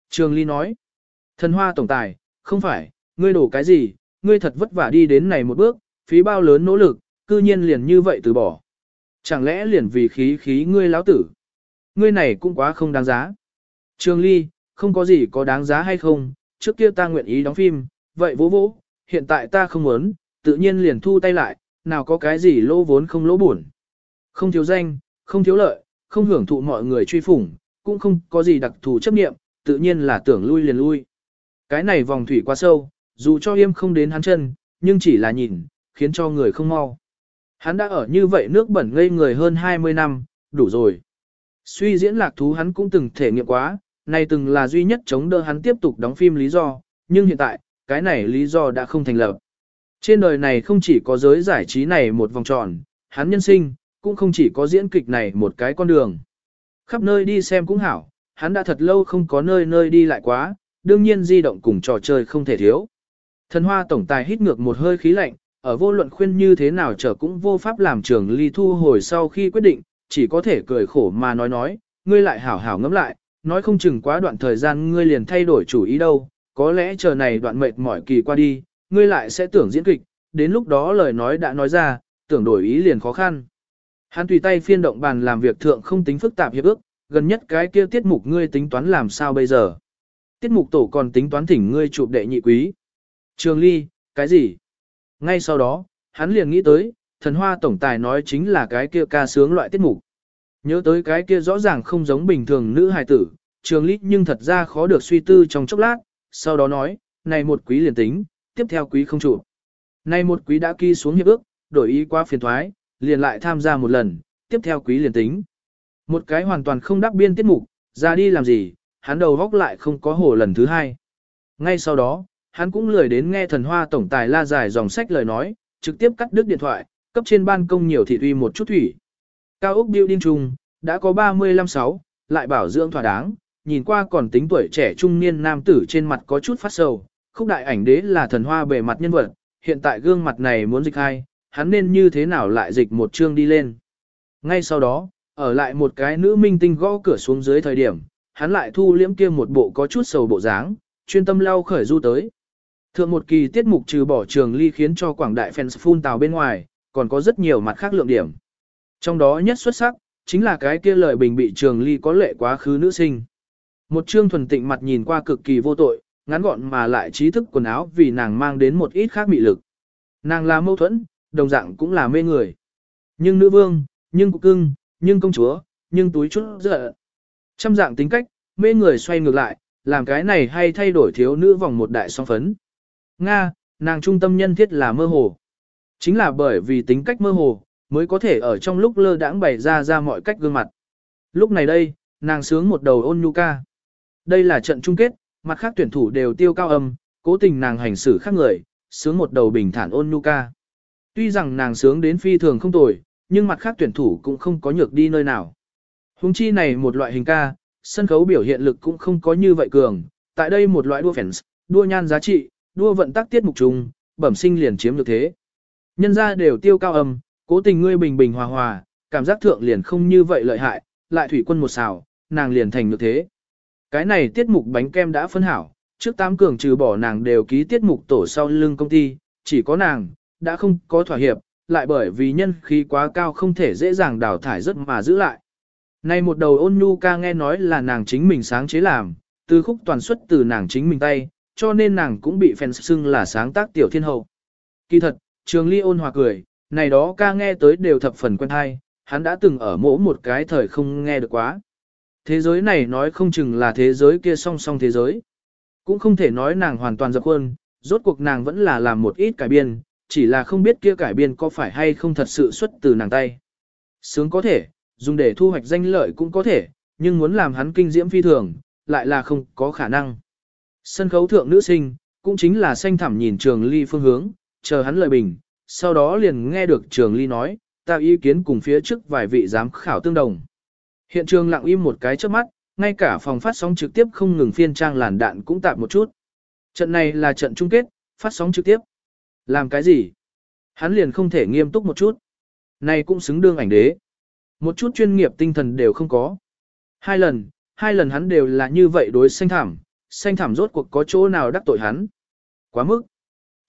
Trường ly nói. Thần hoa tổng tài, không phải, ngươi đổ cái gì, ngươi thật vất vả đi đến này một bước, phí bao lớn nỗ lực, cư nhiên liền như vậy từ bỏ. Chẳng lẽ liền vì khí khí ngươi lão tử? Ngươi này cũng quá không đáng giá. Trường ly, không có gì có đáng giá hay không, trước kia ta nguyện ý đóng phim, vậy vỗ vỗ, hiện tại ta không muốn, tự nhiên liền thu tay lại, nào có cái gì lỗ vốn không lỗ buồn. Không thiếu danh, không thiếu lợi, không hưởng thụ mọi người truy phủng, cũng không có gì đặc thù chấp nghiệm, tự nhiên là tưởng lui liền lui. Cái này vòng thủy quá sâu, dù cho yêm không đến hắn chân, nhưng chỉ là nhìn, khiến cho người không mau. Hắn đã ở như vậy nước bẩn ngây người hơn 20 năm, đủ rồi. Suy diễn lạc thú hắn cũng từng thể nghiệm quá, này từng là duy nhất chống đỡ hắn tiếp tục đóng phim lý do, nhưng hiện tại, cái này lý do đã không thành lập. Trên đời này không chỉ có giới giải trí này một vòng tròn, hắn nhân sinh, cũng không chỉ có diễn kịch này một cái con đường. Khắp nơi đi xem cũng hảo, hắn đã thật lâu không có nơi nơi đi lại quá, đương nhiên di động cùng trò chơi không thể thiếu. Thần hoa tổng tài hít ngược một hơi khí lạnh, ở vô luận khuyên như thế nào trở cũng vô pháp làm trường ly thu hồi sau khi quyết định, chỉ có thể cười khổ mà nói nói, ngươi lại hảo hảo ngẫm lại, nói không chừng quá đoạn thời gian ngươi liền thay đổi chủ ý đâu, có lẽ chờ này đoạn mệt mỏi kỳ qua đi, ngươi lại sẽ tưởng diễn kịch, đến lúc đó lời nói đã nói ra, tưởng đổi ý liền khó khăn. Hắn tùy tay phiên động bàn làm việc thượng không tính phức tạp hiệp ước, gần nhất cái kia tiết mục ngươi tính toán làm sao bây giờ. Tiết mục tổ còn tính toán thỉnh ngươi chụp đệ nhị quý. Trường Ly, cái gì? Ngay sau đó, hắn liền nghĩ tới, thần hoa tổng tài nói chính là cái kia ca sướng loại tiết mục. Nhớ tới cái kia rõ ràng không giống bình thường nữ hài tử, trường lý nhưng thật ra khó được suy tư trong chốc lát, sau đó nói, này một quý liền tính, tiếp theo quý không chủ. Này một quý đã ký xuống hiệp ước, đổi ý qua phiền thoái, liền lại tham gia một lần, tiếp theo quý liền tính. Một cái hoàn toàn không đắc biên tiết mục, ra đi làm gì, hắn đầu góc lại không có hồ lần thứ hai. Ngay sau đó, hắn cũng lười đến nghe thần hoa tổng tài la dài dòng sách lời nói, trực tiếp cắt đứt điện thoại, cấp trên ban công nhiều thị uy một chút thủy. Cao ốc building trung đã có 35-6, lại bảo dưỡng thỏa đáng, nhìn qua còn tính tuổi trẻ trung niên nam tử trên mặt có chút phát sầu, khúc đại ảnh đế là thần hoa bề mặt nhân vật, hiện tại gương mặt này muốn dịch hai, hắn nên như thế nào lại dịch một chương đi lên. Ngay sau đó, ở lại một cái nữ minh tinh gõ cửa xuống dưới thời điểm, hắn lại thu liễm kia một bộ có chút sầu bộ dáng, chuyên tâm lau khởi du tới. Thượng một kỳ tiết mục trừ bỏ trường ly khiến cho quảng đại fans phun tào bên ngoài, còn có rất nhiều mặt khác lượng điểm. Trong đó nhất xuất sắc, chính là cái kia lời bình bị trường ly có lệ quá khứ nữ sinh. Một trương thuần tịnh mặt nhìn qua cực kỳ vô tội, ngắn gọn mà lại trí thức quần áo vì nàng mang đến một ít khác mị lực. Nàng là mâu thuẫn, đồng dạng cũng là mê người. Nhưng nữ vương, nhưng cục cưng, nhưng công chúa, nhưng túi chút dở Trăm dạng tính cách, mê người xoay ngược lại, làm cái này hay thay đổi thiếu nữ vòng một đại song phấn. Nga, nàng trung tâm nhân thiết là mơ hồ. Chính là bởi vì tính cách mơ hồ, mới có thể ở trong lúc lơ đãng bày ra ra mọi cách gương mặt. Lúc này đây, nàng sướng một đầu ôn nhu ca. Đây là trận chung kết, mặt khác tuyển thủ đều tiêu cao âm, cố tình nàng hành xử khác người, sướng một đầu bình thản ôn nhu ca. Tuy rằng nàng sướng đến phi thường không tồi, nhưng mặt khác tuyển thủ cũng không có nhược đi nơi nào. Hùng chi này một loại hình ca, sân khấu biểu hiện lực cũng không có như vậy cường, tại đây một loại đua fans, đua nhan giá trị, đua vận tắc tiết mục trùng, bẩm sinh liền chiếm được thế. Nhân ra đều tiêu cao âm, cố tình ngươi bình bình hòa hòa, cảm giác thượng liền không như vậy lợi hại, lại thủy quân một xào, nàng liền thành được thế. Cái này tiết mục bánh kem đã phân hảo, trước tám cường trừ bỏ nàng đều ký tiết mục tổ sau lưng công ty, chỉ có nàng, đã không có thỏa hiệp, lại bởi vì nhân khí quá cao không thể dễ dàng đào thải rất mà giữ lại. Này một đầu ôn nhu ca nghe nói là nàng chính mình sáng chế làm, từ khúc toàn xuất từ nàng chính mình tay, cho nên nàng cũng bị fans xưng là sáng tác tiểu thiên hậu. Kỳ thật, trường ly ôn hòa cười, này đó ca nghe tới đều thập phần quen hay, hắn đã từng ở mỗi một cái thời không nghe được quá. Thế giới này nói không chừng là thế giới kia song song thế giới. Cũng không thể nói nàng hoàn toàn dập khuôn, rốt cuộc nàng vẫn là làm một ít cải biên, chỉ là không biết kia cải biên có phải hay không thật sự xuất từ nàng tay. Sướng có thể, dùng để thu hoạch danh lợi cũng có thể, nhưng muốn làm hắn kinh diễm phi thường, lại là không có khả năng. Sân khấu thượng nữ sinh, cũng chính là xanh thẳm nhìn trường ly phương hướng, chờ hắn lời bình, sau đó liền nghe được trường ly nói, ta ý kiến cùng phía trước vài vị giám khảo tương đồng. Hiện trường lặng im một cái trước mắt, ngay cả phòng phát sóng trực tiếp không ngừng phiên trang làn đạn cũng tạm một chút. Trận này là trận chung kết, phát sóng trực tiếp. Làm cái gì? Hắn liền không thể nghiêm túc một chút. Này cũng xứng đương ảnh đế. Một chút chuyên nghiệp tinh thần đều không có. Hai lần, hai lần hắn đều là như vậy đối xanh thảm, xanh thảm rốt cuộc có chỗ nào đắc tội hắn. Quá mức.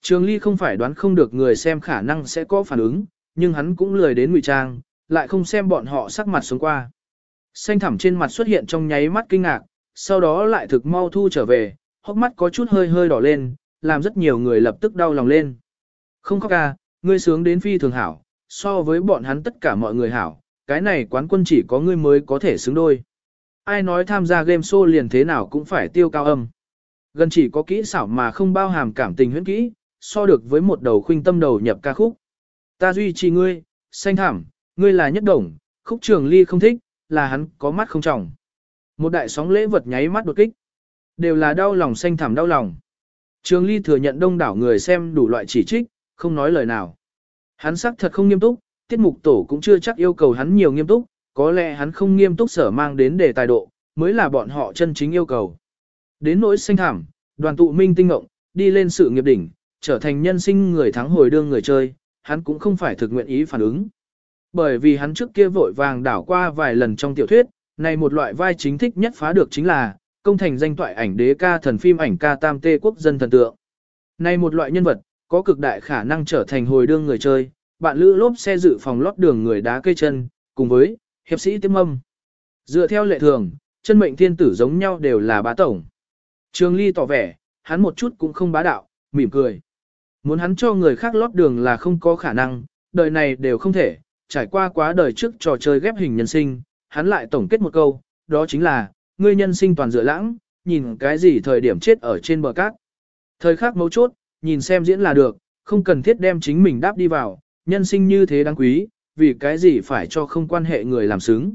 Trường Ly không phải đoán không được người xem khả năng sẽ có phản ứng, nhưng hắn cũng lười đến ngụy trang, lại không xem bọn họ sắc mặt xuống qua. Xanh thẳm trên mặt xuất hiện trong nháy mắt kinh ngạc, sau đó lại thực mau thu trở về, hốc mắt có chút hơi hơi đỏ lên, làm rất nhiều người lập tức đau lòng lên. Không khóc ca, ngươi sướng đến phi thường hảo, so với bọn hắn tất cả mọi người hảo, cái này quán quân chỉ có ngươi mới có thể xứng đôi. Ai nói tham gia game show liền thế nào cũng phải tiêu cao âm. Gần chỉ có kỹ xảo mà không bao hàm cảm tình huyễn kỹ, so được với một đầu khuynh tâm đầu nhập ca khúc. Ta duy trì ngươi, xanh thảm, ngươi là nhất đồng, khúc trường ly không thích, là hắn có mắt không trọng. Một đại sóng lễ vật nháy mắt đột kích. Đều là đau lòng xanh thảm đau lòng. Trường ly thừa nhận đông đảo người xem đủ loại chỉ trích, không nói lời nào. Hắn sắc thật không nghiêm túc, tiết mục tổ cũng chưa chắc yêu cầu hắn nhiều nghiêm túc, có lẽ hắn không nghiêm túc sở mang đến đề tài độ, mới là bọn họ chân chính yêu cầu. Đến nỗi xanh thảm, đoàn tụ minh tinh ngộng, đi lên sự nghiệp đỉnh, trở thành nhân sinh người thắng hồi đương người chơi, hắn cũng không phải thực nguyện ý phản ứng. Bởi vì hắn trước kia vội vàng đảo qua vài lần trong tiểu thuyết, này một loại vai chính thích nhất phá được chính là, công thành danh toại ảnh đế ca thần phim ảnh ca tam tê quốc dân thần tượng. Này một loại nhân vật, có cực đại khả năng trở thành hồi đương người chơi, bạn lữ lốp xe dự phòng lót đường người đá cây chân, cùng với, hiệp sĩ tiêm âm. Dựa theo lệ thường, chân mệnh thiên tử giống nhau đều là bá tổng. Trường Ly tỏ vẻ, hắn một chút cũng không bá đạo, mỉm cười. Muốn hắn cho người khác lót đường là không có khả năng, đời này đều không thể, trải qua quá đời trước trò chơi ghép hình nhân sinh, hắn lại tổng kết một câu, đó chính là, ngươi nhân sinh toàn dựa lãng, nhìn cái gì thời điểm chết ở trên bờ cát. Thời khắc mấu chốt, nhìn xem diễn là được, không cần thiết đem chính mình đáp đi vào, nhân sinh như thế đáng quý, vì cái gì phải cho không quan hệ người làm xứng.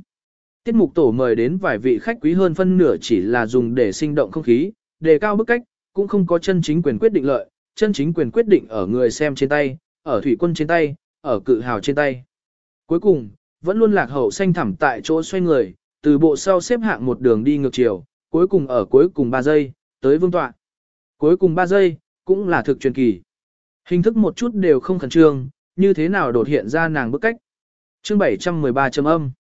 Tiết mục tổ mời đến vài vị khách quý hơn phân nửa chỉ là dùng để sinh động không khí, đề cao bức cách, cũng không có chân chính quyền quyết định lợi, chân chính quyền quyết định ở người xem trên tay, ở thủy quân trên tay, ở cự hào trên tay. Cuối cùng, vẫn luôn lạc hậu xanh thẳm tại chỗ xoay người, từ bộ sau xếp hạng một đường đi ngược chiều, cuối cùng ở cuối cùng 3 giây, tới vương tọa. Cuối cùng 3 giây, cũng là thực truyền kỳ. Hình thức một chút đều không khẩn trương, như thế nào đột hiện ra nàng bức cách. Chương 713 chấm âm.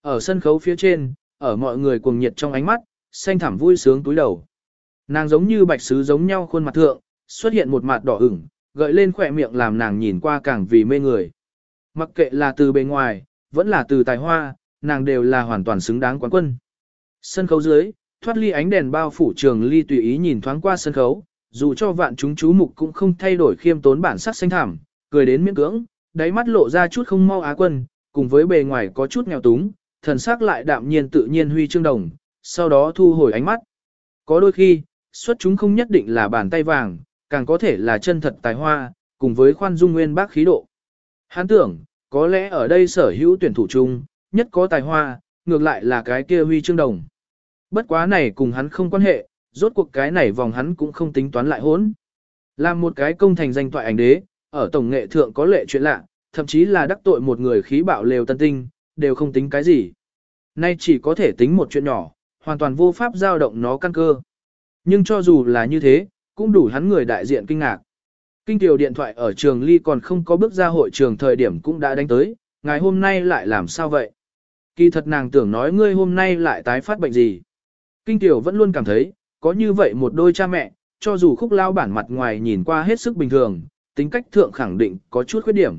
Ở sân khấu phía trên, ở mọi người cuồng nhiệt trong ánh mắt, xanh thẳm vui sướng túi đầu. Nàng giống như bạch sứ giống nhau khuôn mặt thượng, xuất hiện một mặt đỏ ửng, gợi lên khỏe miệng làm nàng nhìn qua càng vì mê người. Mặc kệ là từ bề ngoài, vẫn là từ tài hoa, nàng đều là hoàn toàn xứng đáng quán quân. Sân khấu dưới, thoát ly ánh đèn bao phủ trường ly tùy ý nhìn thoáng qua sân khấu, dù cho vạn chúng chú mục cũng không thay đổi khiêm tốn bản sắc xanh thảm, cười đến miễn cưỡng, đáy mắt lộ ra chút không mau á quân, cùng với bề ngoài có chút nghèo túng, thần sắc lại đạm nhiên tự nhiên huy chương đồng, sau đó thu hồi ánh mắt. Có đôi khi, xuất chúng không nhất định là bàn tay vàng, càng có thể là chân thật tài hoa, cùng với khoan dung nguyên bác khí độ. Hắn tưởng, có lẽ ở đây sở hữu tuyển thủ chung, nhất có tài hoa, ngược lại là cái kia huy chương đồng. Bất quá này cùng hắn không quan hệ, rốt cuộc cái này vòng hắn cũng không tính toán lại hốn Làm một cái công thành danh toại ảnh đế, ở tổng nghệ thượng có lệ chuyện lạ, thậm chí là đắc tội một người khí bạo lều tân tinh, đều không tính cái gì. Nay chỉ có thể tính một chuyện nhỏ, hoàn toàn vô pháp giao động nó căn cơ. Nhưng cho dù là như thế, cũng đủ hắn người đại diện kinh ngạc. Kinh tiểu điện thoại ở trường ly còn không có bước ra hội trường thời điểm cũng đã đánh tới, ngày hôm nay lại làm sao vậy? Kỳ thật nàng tưởng nói ngươi hôm nay lại tái phát bệnh gì? Kinh tiểu vẫn luôn cảm thấy, có như vậy một đôi cha mẹ, cho dù khúc lao bản mặt ngoài nhìn qua hết sức bình thường, tính cách thượng khẳng định có chút khuyết điểm.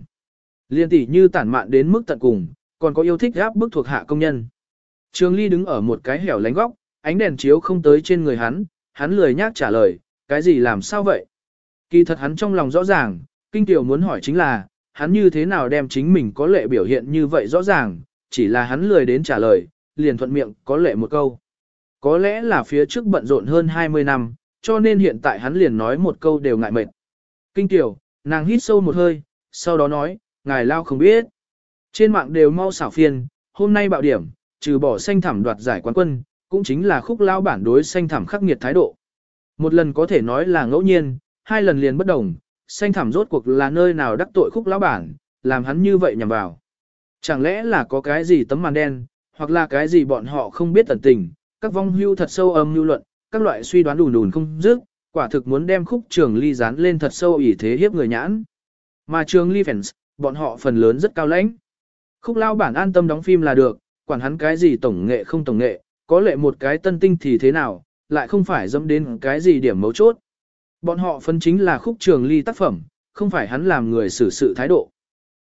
Liên tỷ như tản mạn đến mức tận cùng, còn có yêu thích gáp bức thuộc hạ công nhân. Trường Ly đứng ở một cái hẻo lánh góc, ánh đèn chiếu không tới trên người hắn, hắn lười nhác trả lời, cái gì làm sao vậy? Kỳ thật hắn trong lòng rõ ràng, kinh tiểu muốn hỏi chính là, hắn như thế nào đem chính mình có lệ biểu hiện như vậy rõ ràng, chỉ là hắn lười đến trả lời, liền thuận miệng có lệ một câu. Có lẽ là phía trước bận rộn hơn 20 năm, cho nên hiện tại hắn liền nói một câu đều ngại mệt. Kinh tiểu, nàng hít sâu một hơi, sau đó nói, ngài lao không biết. Trên mạng đều mau xảo phiền, hôm nay bạo điểm, trừ bỏ xanh thảm đoạt giải quán quân, cũng chính là khúc lao bản đối xanh thảm khắc nghiệt thái độ. Một lần có thể nói là ngẫu nhiên, hai lần liền bất đồng, xanh thảm rốt cuộc là nơi nào đắc tội khúc lão bản, làm hắn như vậy nhằm vào. Chẳng lẽ là có cái gì tấm màn đen, hoặc là cái gì bọn họ không biết tận tình, các vong hưu thật sâu âm lưu luận, các loại suy đoán đùn đùn không dứt, quả thực muốn đem khúc trường ly dán lên thật sâu ỉ thế hiếp người nhãn. Mà trường ly fans, bọn họ phần lớn rất cao lãnh. Khúc lao bản an tâm đóng phim là được, quản hắn cái gì tổng nghệ không tổng nghệ, có lệ một cái tân tinh thì thế nào, lại không phải dẫm đến cái gì điểm mấu chốt. Bọn họ phân chính là khúc trường ly tác phẩm, không phải hắn làm người xử sự thái độ.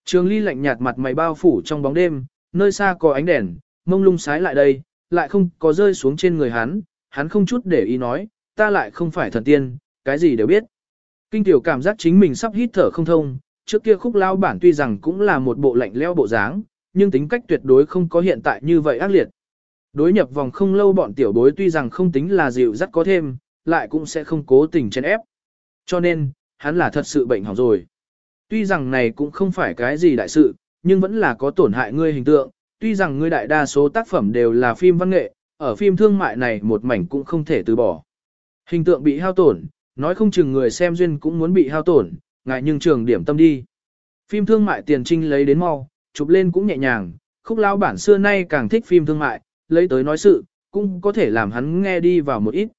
Trường ly lạnh nhạt mặt mày bao phủ trong bóng đêm, nơi xa có ánh đèn, mông lung sái lại đây, lại không có rơi xuống trên người hắn, hắn không chút để ý nói, ta lại không phải thần tiên, cái gì đều biết. Kinh tiểu cảm giác chính mình sắp hít thở không thông, trước kia khúc lao bản tuy rằng cũng là một bộ lạnh leo bộ dáng, nhưng tính cách tuyệt đối không có hiện tại như vậy ác liệt. Đối nhập vòng không lâu bọn tiểu bối tuy rằng không tính là dịu dắt có thêm, lại cũng sẽ không cố tình chen ép. Cho nên, hắn là thật sự bệnh hỏng rồi. Tuy rằng này cũng không phải cái gì đại sự, nhưng vẫn là có tổn hại ngươi hình tượng, tuy rằng ngươi đại đa số tác phẩm đều là phim văn nghệ, ở phim thương mại này một mảnh cũng không thể từ bỏ. Hình tượng bị hao tổn, nói không chừng người xem duyên cũng muốn bị hao tổn, ngại nhưng trường điểm tâm đi. Phim thương mại tiền trinh lấy đến mau, chụp lên cũng nhẹ nhàng, khúc lao bản xưa nay càng thích phim thương mại, lấy tới nói sự, cũng có thể làm hắn nghe đi vào một ít.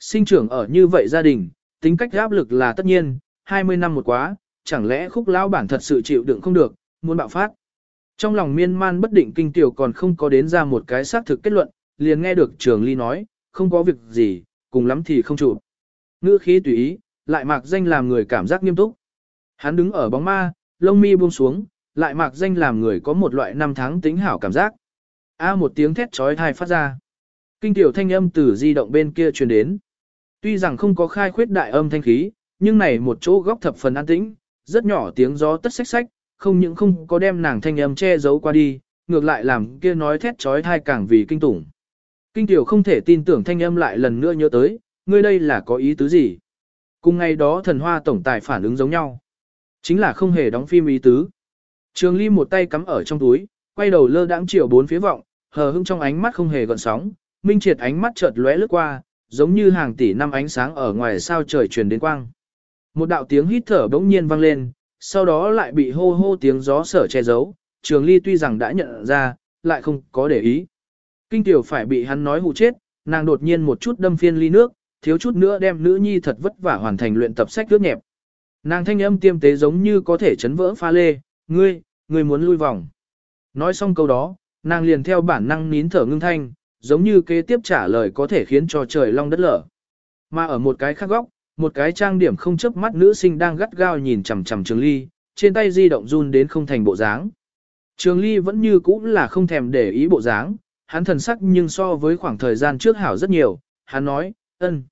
Sinh trưởng ở như vậy gia đình, tính cách áp lực là tất nhiên, 20 năm một quá, chẳng lẽ khúc lão bản thật sự chịu đựng không được, muốn bạo phát. Trong lòng miên man bất định kinh tiểu còn không có đến ra một cái xác thực kết luận, liền nghe được trường ly nói, không có việc gì, cùng lắm thì không chụp. Ngữ khí tùy ý, lại mạc danh làm người cảm giác nghiêm túc. Hắn đứng ở bóng ma, lông mi buông xuống, lại mạc danh làm người có một loại năm tháng tính hảo cảm giác. A một tiếng thét trói thai phát ra. Kinh tiểu thanh âm từ di động bên kia truyền đến. Tuy rằng không có khai khuyết đại âm thanh khí, nhưng này một chỗ góc thập phần an tĩnh, rất nhỏ tiếng gió tất xách xách, không những không có đem nàng thanh âm che giấu qua đi, ngược lại làm kia nói thét trói thai càng vì kinh tủng. Kinh tiểu không thể tin tưởng thanh âm lại lần nữa nhớ tới, ngươi đây là có ý tứ gì? Cùng ngày đó thần hoa tổng tài phản ứng giống nhau. Chính là không hề đóng phim ý tứ. Trường Ly một tay cắm ở trong túi, quay đầu lơ đãng chiều bốn phía vọng, hờ hững trong ánh mắt không hề gợn sóng, minh triệt ánh mắt chợt lóe lướt qua, giống như hàng tỷ năm ánh sáng ở ngoài sao trời truyền đến quang. Một đạo tiếng hít thở bỗng nhiên vang lên, sau đó lại bị hô hô tiếng gió sở che giấu, Trường Ly tuy rằng đã nhận ra, lại không có để ý. Kinh tiểu phải bị hắn nói hù chết, nàng đột nhiên một chút đâm phiên ly nước, thiếu chút nữa đem nữ nhi thật vất vả hoàn thành luyện tập sách ướt nhẹp. Nàng thanh âm tiêm tế giống như có thể chấn vỡ pha lê, ngươi, ngươi muốn lui vòng. Nói xong câu đó, nàng liền theo bản năng nín thở ngưng thanh, giống như kế tiếp trả lời có thể khiến cho trời long đất lở. Mà ở một cái khác góc, một cái trang điểm không chớp mắt nữ sinh đang gắt gao nhìn chằm chằm Trường Ly, trên tay di động run đến không thành bộ dáng. Trường Ly vẫn như cũ là không thèm để ý bộ dáng, hắn thần sắc nhưng so với khoảng thời gian trước hảo rất nhiều, hắn nói, ân.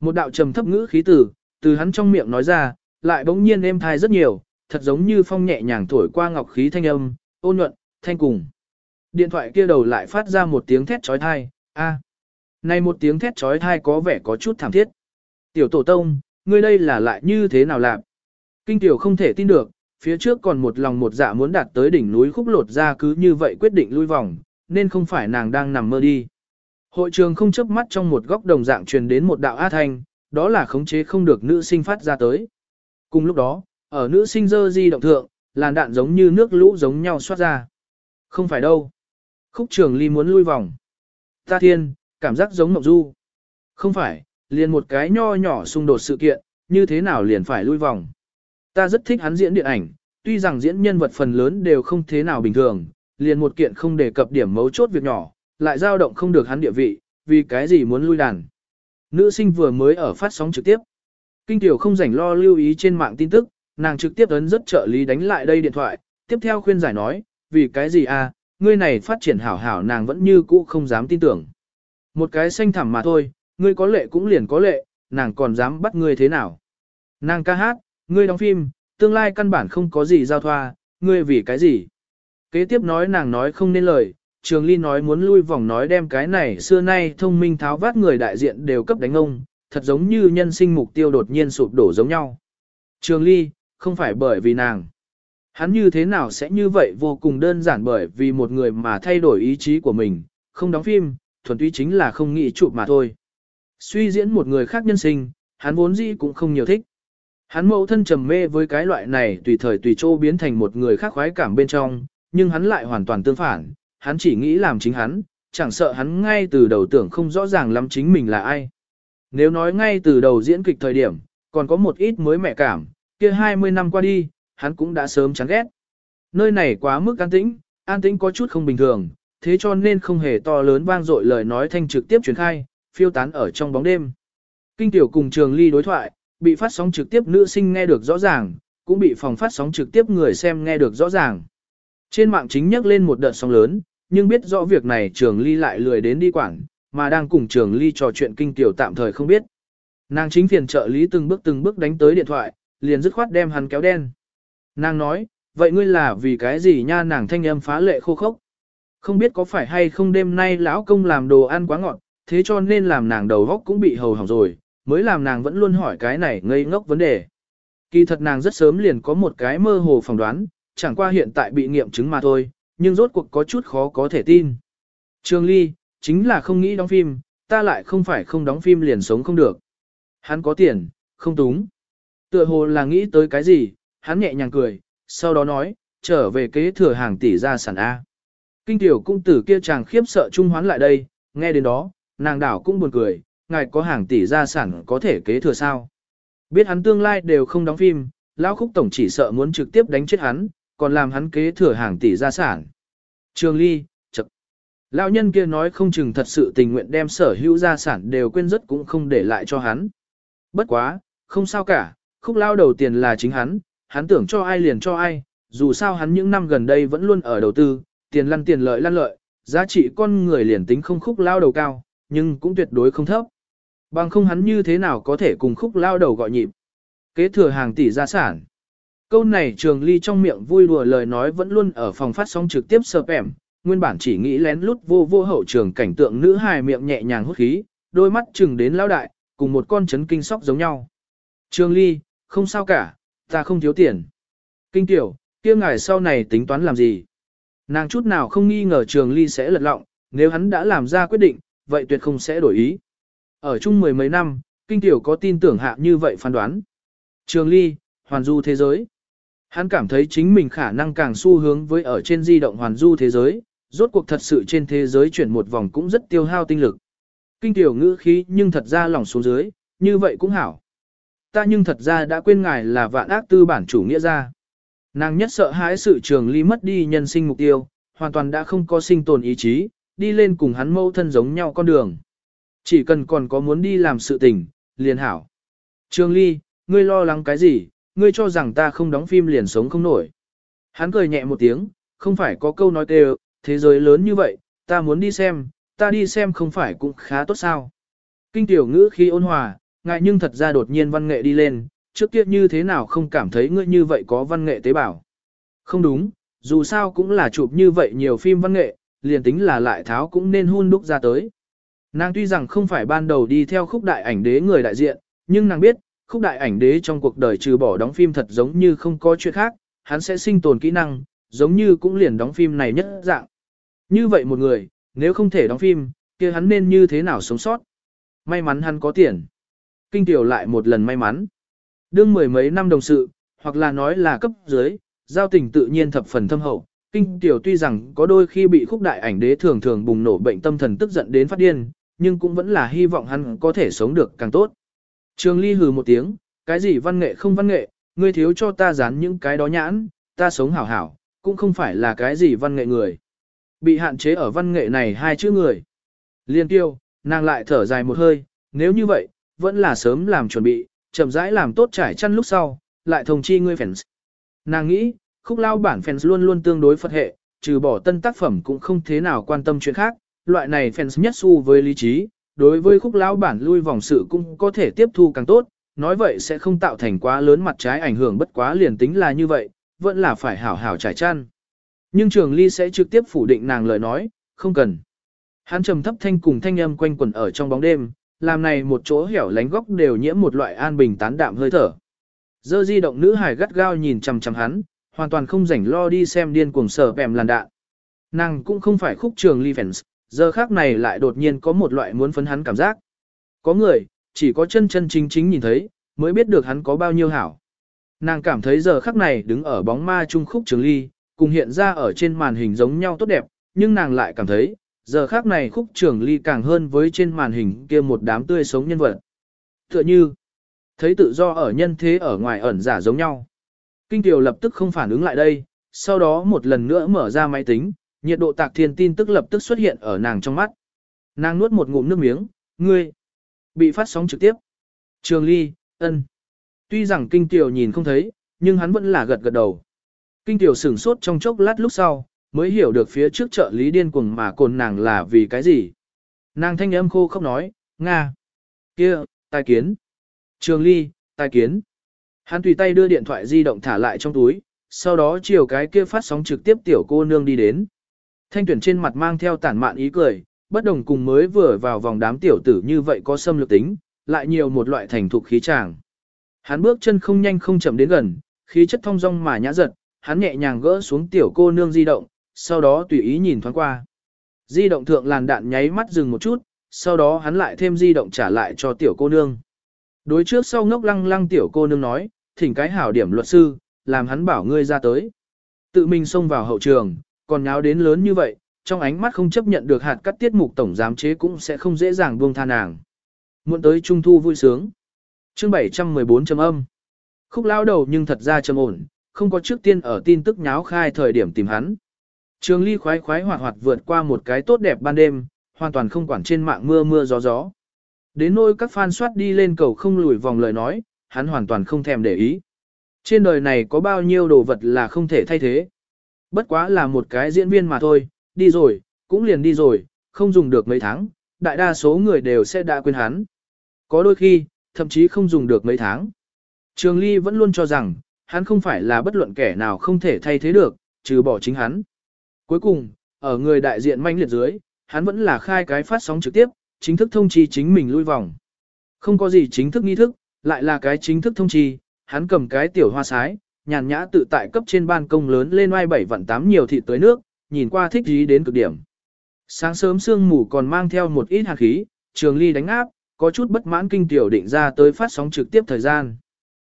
Một đạo trầm thấp ngữ khí từ từ hắn trong miệng nói ra, lại bỗng nhiên êm thai rất nhiều, thật giống như phong nhẹ nhàng thổi qua ngọc khí thanh âm, ôn nhuận, thanh cùng. Điện thoại kia đầu lại phát ra một tiếng thét chói tai, a. Này một tiếng thét chói tai có vẻ có chút thảm thiết. Tiểu tổ tông, ngươi đây là lại như thế nào làm? Kinh tiểu không thể tin được, phía trước còn một lòng một dạ muốn đạt tới đỉnh núi khúc lột ra cứ như vậy quyết định lui vòng, nên không phải nàng đang nằm mơ đi. Hội trường không chớp mắt trong một góc đồng dạng truyền đến một đạo á thanh, đó là khống chế không được nữ sinh phát ra tới. Cùng lúc đó, ở nữ sinh dơ di động thượng, làn đạn giống như nước lũ giống nhau xoát ra. Không phải đâu. Khúc trường ly muốn lui vòng. Ta thiên, cảm giác giống mộng Du. Không phải, liền một cái nho nhỏ xung đột sự kiện, như thế nào liền phải lui vòng. Ta rất thích hắn diễn điện ảnh, tuy rằng diễn nhân vật phần lớn đều không thế nào bình thường, liền một kiện không đề cập điểm mấu chốt việc nhỏ, lại dao động không được hắn địa vị, vì cái gì muốn lui đàn. Nữ sinh vừa mới ở phát sóng trực tiếp. Kinh tiểu không rảnh lo lưu ý trên mạng tin tức, nàng trực tiếp ấn rất trợ lý đánh lại đây điện thoại, tiếp theo khuyên giải nói, vì cái gì à, ngươi này phát triển hảo hảo nàng vẫn như cũ không dám tin tưởng. Một cái xanh thẳm mà thôi, ngươi có lệ cũng liền có lệ, nàng còn dám bắt ngươi thế nào. Nàng ca hát, ngươi đóng phim, tương lai căn bản không có gì giao thoa, ngươi vì cái gì. Kế tiếp nói nàng nói không nên lời, Trường Ly nói muốn lui vòng nói đem cái này xưa nay thông minh tháo vát người đại diện đều cấp đánh ông, thật giống như nhân sinh mục tiêu đột nhiên sụp đổ giống nhau. Trường Ly, không phải bởi vì nàng. Hắn như thế nào sẽ như vậy vô cùng đơn giản bởi vì một người mà thay đổi ý chí của mình, không đóng phim, thuần túy chính là không nghĩ chụp mà thôi. Suy diễn một người khác nhân sinh, hắn vốn dĩ cũng không nhiều thích. Hắn mẫu thân trầm mê với cái loại này tùy thời tùy chỗ biến thành một người khác khoái cảm bên trong, nhưng hắn lại hoàn toàn tương phản, hắn chỉ nghĩ làm chính hắn, chẳng sợ hắn ngay từ đầu tưởng không rõ ràng lắm chính mình là ai. Nếu nói ngay từ đầu diễn kịch thời điểm, còn có một ít mới mẹ cảm, kia 20 năm qua đi, hắn cũng đã sớm chán ghét. Nơi này quá mức an tĩnh, an tĩnh có chút không bình thường, thế cho nên không hề to lớn vang dội lời nói thanh trực tiếp truyền khai, phiêu tán ở trong bóng đêm. Kinh tiểu cùng trường ly đối thoại, bị phát sóng trực tiếp nữ sinh nghe được rõ ràng, cũng bị phòng phát sóng trực tiếp người xem nghe được rõ ràng. Trên mạng chính nhắc lên một đợt sóng lớn, nhưng biết rõ việc này trường ly lại lười đến đi quảng, mà đang cùng trường ly trò chuyện kinh tiểu tạm thời không biết. Nàng chính phiền trợ lý từng bước từng bước đánh tới điện thoại, liền dứt khoát đem hắn kéo đen. Nàng nói, vậy ngươi là vì cái gì nha nàng thanh âm phá lệ khô khốc. Không biết có phải hay không đêm nay lão công làm đồ ăn quá ngọt, thế cho nên làm nàng đầu góc cũng bị hầu hỏng rồi, mới làm nàng vẫn luôn hỏi cái này ngây ngốc vấn đề. Kỳ thật nàng rất sớm liền có một cái mơ hồ phỏng đoán, chẳng qua hiện tại bị nghiệm chứng mà thôi, nhưng rốt cuộc có chút khó có thể tin. Trương Ly, chính là không nghĩ đóng phim, ta lại không phải không đóng phim liền sống không được. Hắn có tiền, không túng. Tựa hồ là nghĩ tới cái gì, hắn nhẹ nhàng cười, sau đó nói, trở về kế thừa hàng tỷ gia sản A. Kinh tiểu cung tử kia chàng khiếp sợ trung hoán lại đây, nghe đến đó, nàng đảo cũng buồn cười, ngài có hàng tỷ gia sản có thể kế thừa sao. Biết hắn tương lai đều không đóng phim, lão khúc tổng chỉ sợ muốn trực tiếp đánh chết hắn, còn làm hắn kế thừa hàng tỷ gia sản. Trường Ly, chậc. Lão nhân kia nói không chừng thật sự tình nguyện đem sở hữu gia sản đều quên rất cũng không để lại cho hắn. Bất quá, không sao cả, khúc lao đầu tiền là chính hắn, hắn tưởng cho ai liền cho ai, dù sao hắn những năm gần đây vẫn luôn ở đầu tư, tiền lăn tiền lợi lăn lợi, giá trị con người liền tính không khúc lao đầu cao, nhưng cũng tuyệt đối không thấp. Bằng không hắn như thế nào có thể cùng khúc lao đầu gọi nhịp. Kế thừa hàng tỷ gia sản. Câu này trường ly trong miệng vui đùa lời nói vẫn luôn ở phòng phát sóng trực tiếp sợp ẻm, nguyên bản chỉ nghĩ lén lút vô vô hậu trường cảnh tượng nữ hài miệng nhẹ nhàng hút khí, đôi mắt chừng đến lao đại, cùng một con chấn kinh sóc giống nhau. Trường ly, không sao cả, ta không thiếu tiền. Kinh tiểu, kia ngài sau này tính toán làm gì? Nàng chút nào không nghi ngờ trường ly sẽ lật lọng, nếu hắn đã làm ra quyết định, vậy tuyệt không sẽ đổi ý. Ở chung mười mấy năm, kinh tiểu có tin tưởng hạ như vậy phán đoán. Trường ly, hoàn du thế giới. Hắn cảm thấy chính mình khả năng càng xu hướng với ở trên di động hoàn du thế giới, rốt cuộc thật sự trên thế giới chuyển một vòng cũng rất tiêu hao tinh lực. Kinh tiểu ngữ khí nhưng thật ra lỏng xuống dưới, như vậy cũng hảo. Ta nhưng thật ra đã quên ngài là vạn ác tư bản chủ nghĩa ra. Nàng nhất sợ hãi sự trường ly mất đi nhân sinh mục tiêu, hoàn toàn đã không có sinh tồn ý chí, đi lên cùng hắn mâu thân giống nhau con đường. Chỉ cần còn có muốn đi làm sự tình, liền hảo. Trường ly, ngươi lo lắng cái gì, ngươi cho rằng ta không đóng phim liền sống không nổi. Hắn cười nhẹ một tiếng, không phải có câu nói tê thế giới lớn như vậy, ta muốn đi xem, ta đi xem không phải cũng khá tốt sao. Kinh tiểu ngữ khi ôn hòa, ngại nhưng thật ra đột nhiên văn nghệ đi lên, trước kia như thế nào không cảm thấy ngươi như vậy có văn nghệ tế bào. Không đúng, dù sao cũng là chụp như vậy nhiều phim văn nghệ, liền tính là lại tháo cũng nên hun đúc ra tới. Nàng tuy rằng không phải ban đầu đi theo khúc đại ảnh đế người đại diện, nhưng nàng biết, khúc đại ảnh đế trong cuộc đời trừ bỏ đóng phim thật giống như không có chuyện khác, hắn sẽ sinh tồn kỹ năng, giống như cũng liền đóng phim này nhất dạng. Như vậy một người, nếu không thể đóng phim, kia hắn nên như thế nào sống sót? May mắn hắn có tiền. Kinh tiểu lại một lần may mắn. Đương mười mấy năm đồng sự, hoặc là nói là cấp dưới, giao tình tự nhiên thập phần thâm hậu. Kinh tiểu tuy rằng có đôi khi bị khúc đại ảnh đế thường thường bùng nổ bệnh tâm thần tức giận đến phát điên, nhưng cũng vẫn là hy vọng hắn có thể sống được càng tốt. Trường ly hừ một tiếng, cái gì văn nghệ không văn nghệ, ngươi thiếu cho ta dán những cái đó nhãn, ta sống hảo hảo, cũng không phải là cái gì văn nghệ người. Bị hạn chế ở văn nghệ này hai chữ người. Liên tiêu, nàng lại thở dài một hơi, nếu như vậy, vẫn là sớm làm chuẩn bị, chậm rãi làm tốt trải chăn lúc sau, lại thông chi ngươi fans. Nàng nghĩ, khúc lao bản fans luôn luôn tương đối phật hệ, trừ bỏ tân tác phẩm cũng không thế nào quan tâm chuyện khác, loại này fans nhất su với lý trí, đối với khúc lao bản lui vòng sự cũng có thể tiếp thu càng tốt, nói vậy sẽ không tạo thành quá lớn mặt trái ảnh hưởng bất quá liền tính là như vậy, vẫn là phải hảo hảo trải chăn. Nhưng trường ly sẽ trực tiếp phủ định nàng lời nói, không cần. Hắn trầm thấp thanh cùng thanh âm quanh quẩn ở trong bóng đêm, làm này một chỗ hẻo lánh góc đều nhiễm một loại an bình tán đạm hơi thở. Dơ di động nữ hải gắt gao nhìn chằm chằm hắn, hoàn toàn không rảnh lo đi xem điên cuồng sở bèm làn đạn. Nàng cũng không phải khúc trường ly fans, giờ khác này lại đột nhiên có một loại muốn phấn hắn cảm giác. Có người, chỉ có chân chân chính chính nhìn thấy, mới biết được hắn có bao nhiêu hảo. Nàng cảm thấy giờ khắc này đứng ở bóng ma trung khúc trường ly, cùng hiện ra ở trên màn hình giống nhau tốt đẹp, nhưng nàng lại cảm thấy, giờ khác này khúc trường ly càng hơn với trên màn hình kia một đám tươi sống nhân vật. Tựa như, thấy tự do ở nhân thế ở ngoài ẩn giả giống nhau. Kinh Kiều lập tức không phản ứng lại đây, sau đó một lần nữa mở ra máy tính, nhiệt độ tạc thiên tin tức lập tức xuất hiện ở nàng trong mắt. Nàng nuốt một ngụm nước miếng, ngươi, bị phát sóng trực tiếp. Trường ly, ân. Tuy rằng Kinh Kiều nhìn không thấy, nhưng hắn vẫn là gật gật đầu. Kinh Kiều sửng sốt trong chốc lát lúc sau, mới hiểu được phía trước trợ lý điên cuồng mà cồn nàng là vì cái gì. Nàng thanh âm khô khóc nói, Nga. kia, tai kiến. Trường ly, tai kiến. Hắn tùy tay đưa điện thoại di động thả lại trong túi, sau đó chiều cái kia phát sóng trực tiếp tiểu cô nương đi đến. Thanh tuyển trên mặt mang theo tản mạn ý cười, bất đồng cùng mới vừa vào vòng đám tiểu tử như vậy có xâm lược tính, lại nhiều một loại thành thục khí tràng. Hắn bước chân không nhanh không chậm đến gần, khí chất thông dong mà nhã giật, hắn nhẹ nhàng gỡ xuống tiểu cô nương di động, sau đó tùy ý nhìn thoáng qua. Di động thượng làn đạn nháy mắt dừng một chút, sau đó hắn lại thêm di động trả lại cho tiểu cô nương. Đối trước sau ngốc lăng lăng tiểu cô nương nói, thỉnh cái hảo điểm luật sư, làm hắn bảo ngươi ra tới. Tự mình xông vào hậu trường, còn nháo đến lớn như vậy, trong ánh mắt không chấp nhận được hạt cắt tiết mục tổng giám chế cũng sẽ không dễ dàng buông tha nàng. Muộn tới trung thu vui sướng. Chương 714 chấm âm. Khúc lao đầu nhưng thật ra trầm ổn, không có trước tiên ở tin tức nháo khai thời điểm tìm hắn. Trường ly khoái khoái hoạt hoạt vượt qua một cái tốt đẹp ban đêm, hoàn toàn không quản trên mạng mưa mưa gió gió. Đến nỗi các fan soát đi lên cầu không lùi vòng lời nói, hắn hoàn toàn không thèm để ý. Trên đời này có bao nhiêu đồ vật là không thể thay thế. Bất quá là một cái diễn viên mà thôi, đi rồi, cũng liền đi rồi, không dùng được mấy tháng, đại đa số người đều sẽ đã quên hắn. Có đôi khi, thậm chí không dùng được mấy tháng. Trường Ly vẫn luôn cho rằng, hắn không phải là bất luận kẻ nào không thể thay thế được, trừ bỏ chính hắn. Cuối cùng, ở người đại diện manh liệt dưới, hắn vẫn là khai cái phát sóng trực tiếp, chính thức thông chi chính mình lui vòng. Không có gì chính thức nghi thức, lại là cái chính thức thông chi, hắn cầm cái tiểu hoa sái, nhàn nhã tự tại cấp trên ban công lớn lên oai bảy vạn tám nhiều thịt tới nước, nhìn qua thích ý đến cực điểm. Sáng sớm sương mù còn mang theo một ít hạt khí, trường ly đánh áp, có chút bất mãn kinh tiểu định ra tới phát sóng trực tiếp thời gian.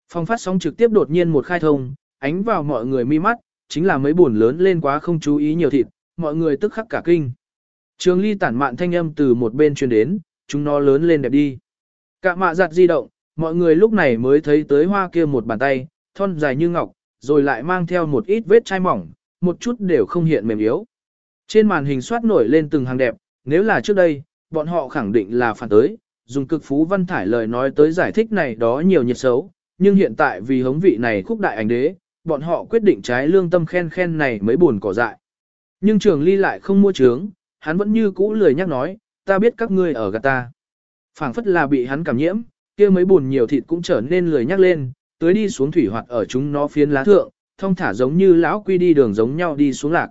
Phòng phát sóng trực tiếp đột nhiên một khai thông, ánh vào mọi người mi mắt, chính là mấy buồn lớn lên quá không chú ý nhiều thịt, mọi người tức khắc cả kinh. Trường ly tản mạn thanh âm từ một bên truyền đến, chúng nó lớn lên đẹp đi. Cả mạ giặt di động, mọi người lúc này mới thấy tới hoa kia một bàn tay, thon dài như ngọc, rồi lại mang theo một ít vết chai mỏng, một chút đều không hiện mềm yếu. Trên màn hình soát nổi lên từng hàng đẹp, nếu là trước đây, bọn họ khẳng định là phản tới, dùng cực phú văn thải lời nói tới giải thích này đó nhiều nhiệt xấu, nhưng hiện tại vì hống vị này khúc đại ảnh đế, bọn họ quyết định trái lương tâm khen khen này mới buồn cỏ dại. Nhưng trường ly lại không mua trướng, hắn vẫn như cũ lười nhắc nói, ta biết các ngươi ở gạt ta. phảng phất là bị hắn cảm nhiễm, kia mấy buồn nhiều thịt cũng trở nên lười nhắc lên, tới đi xuống thủy hoạt ở chúng nó phiến lá thượng, thông thả giống như lão quy đi đường giống nhau đi xuống lạc.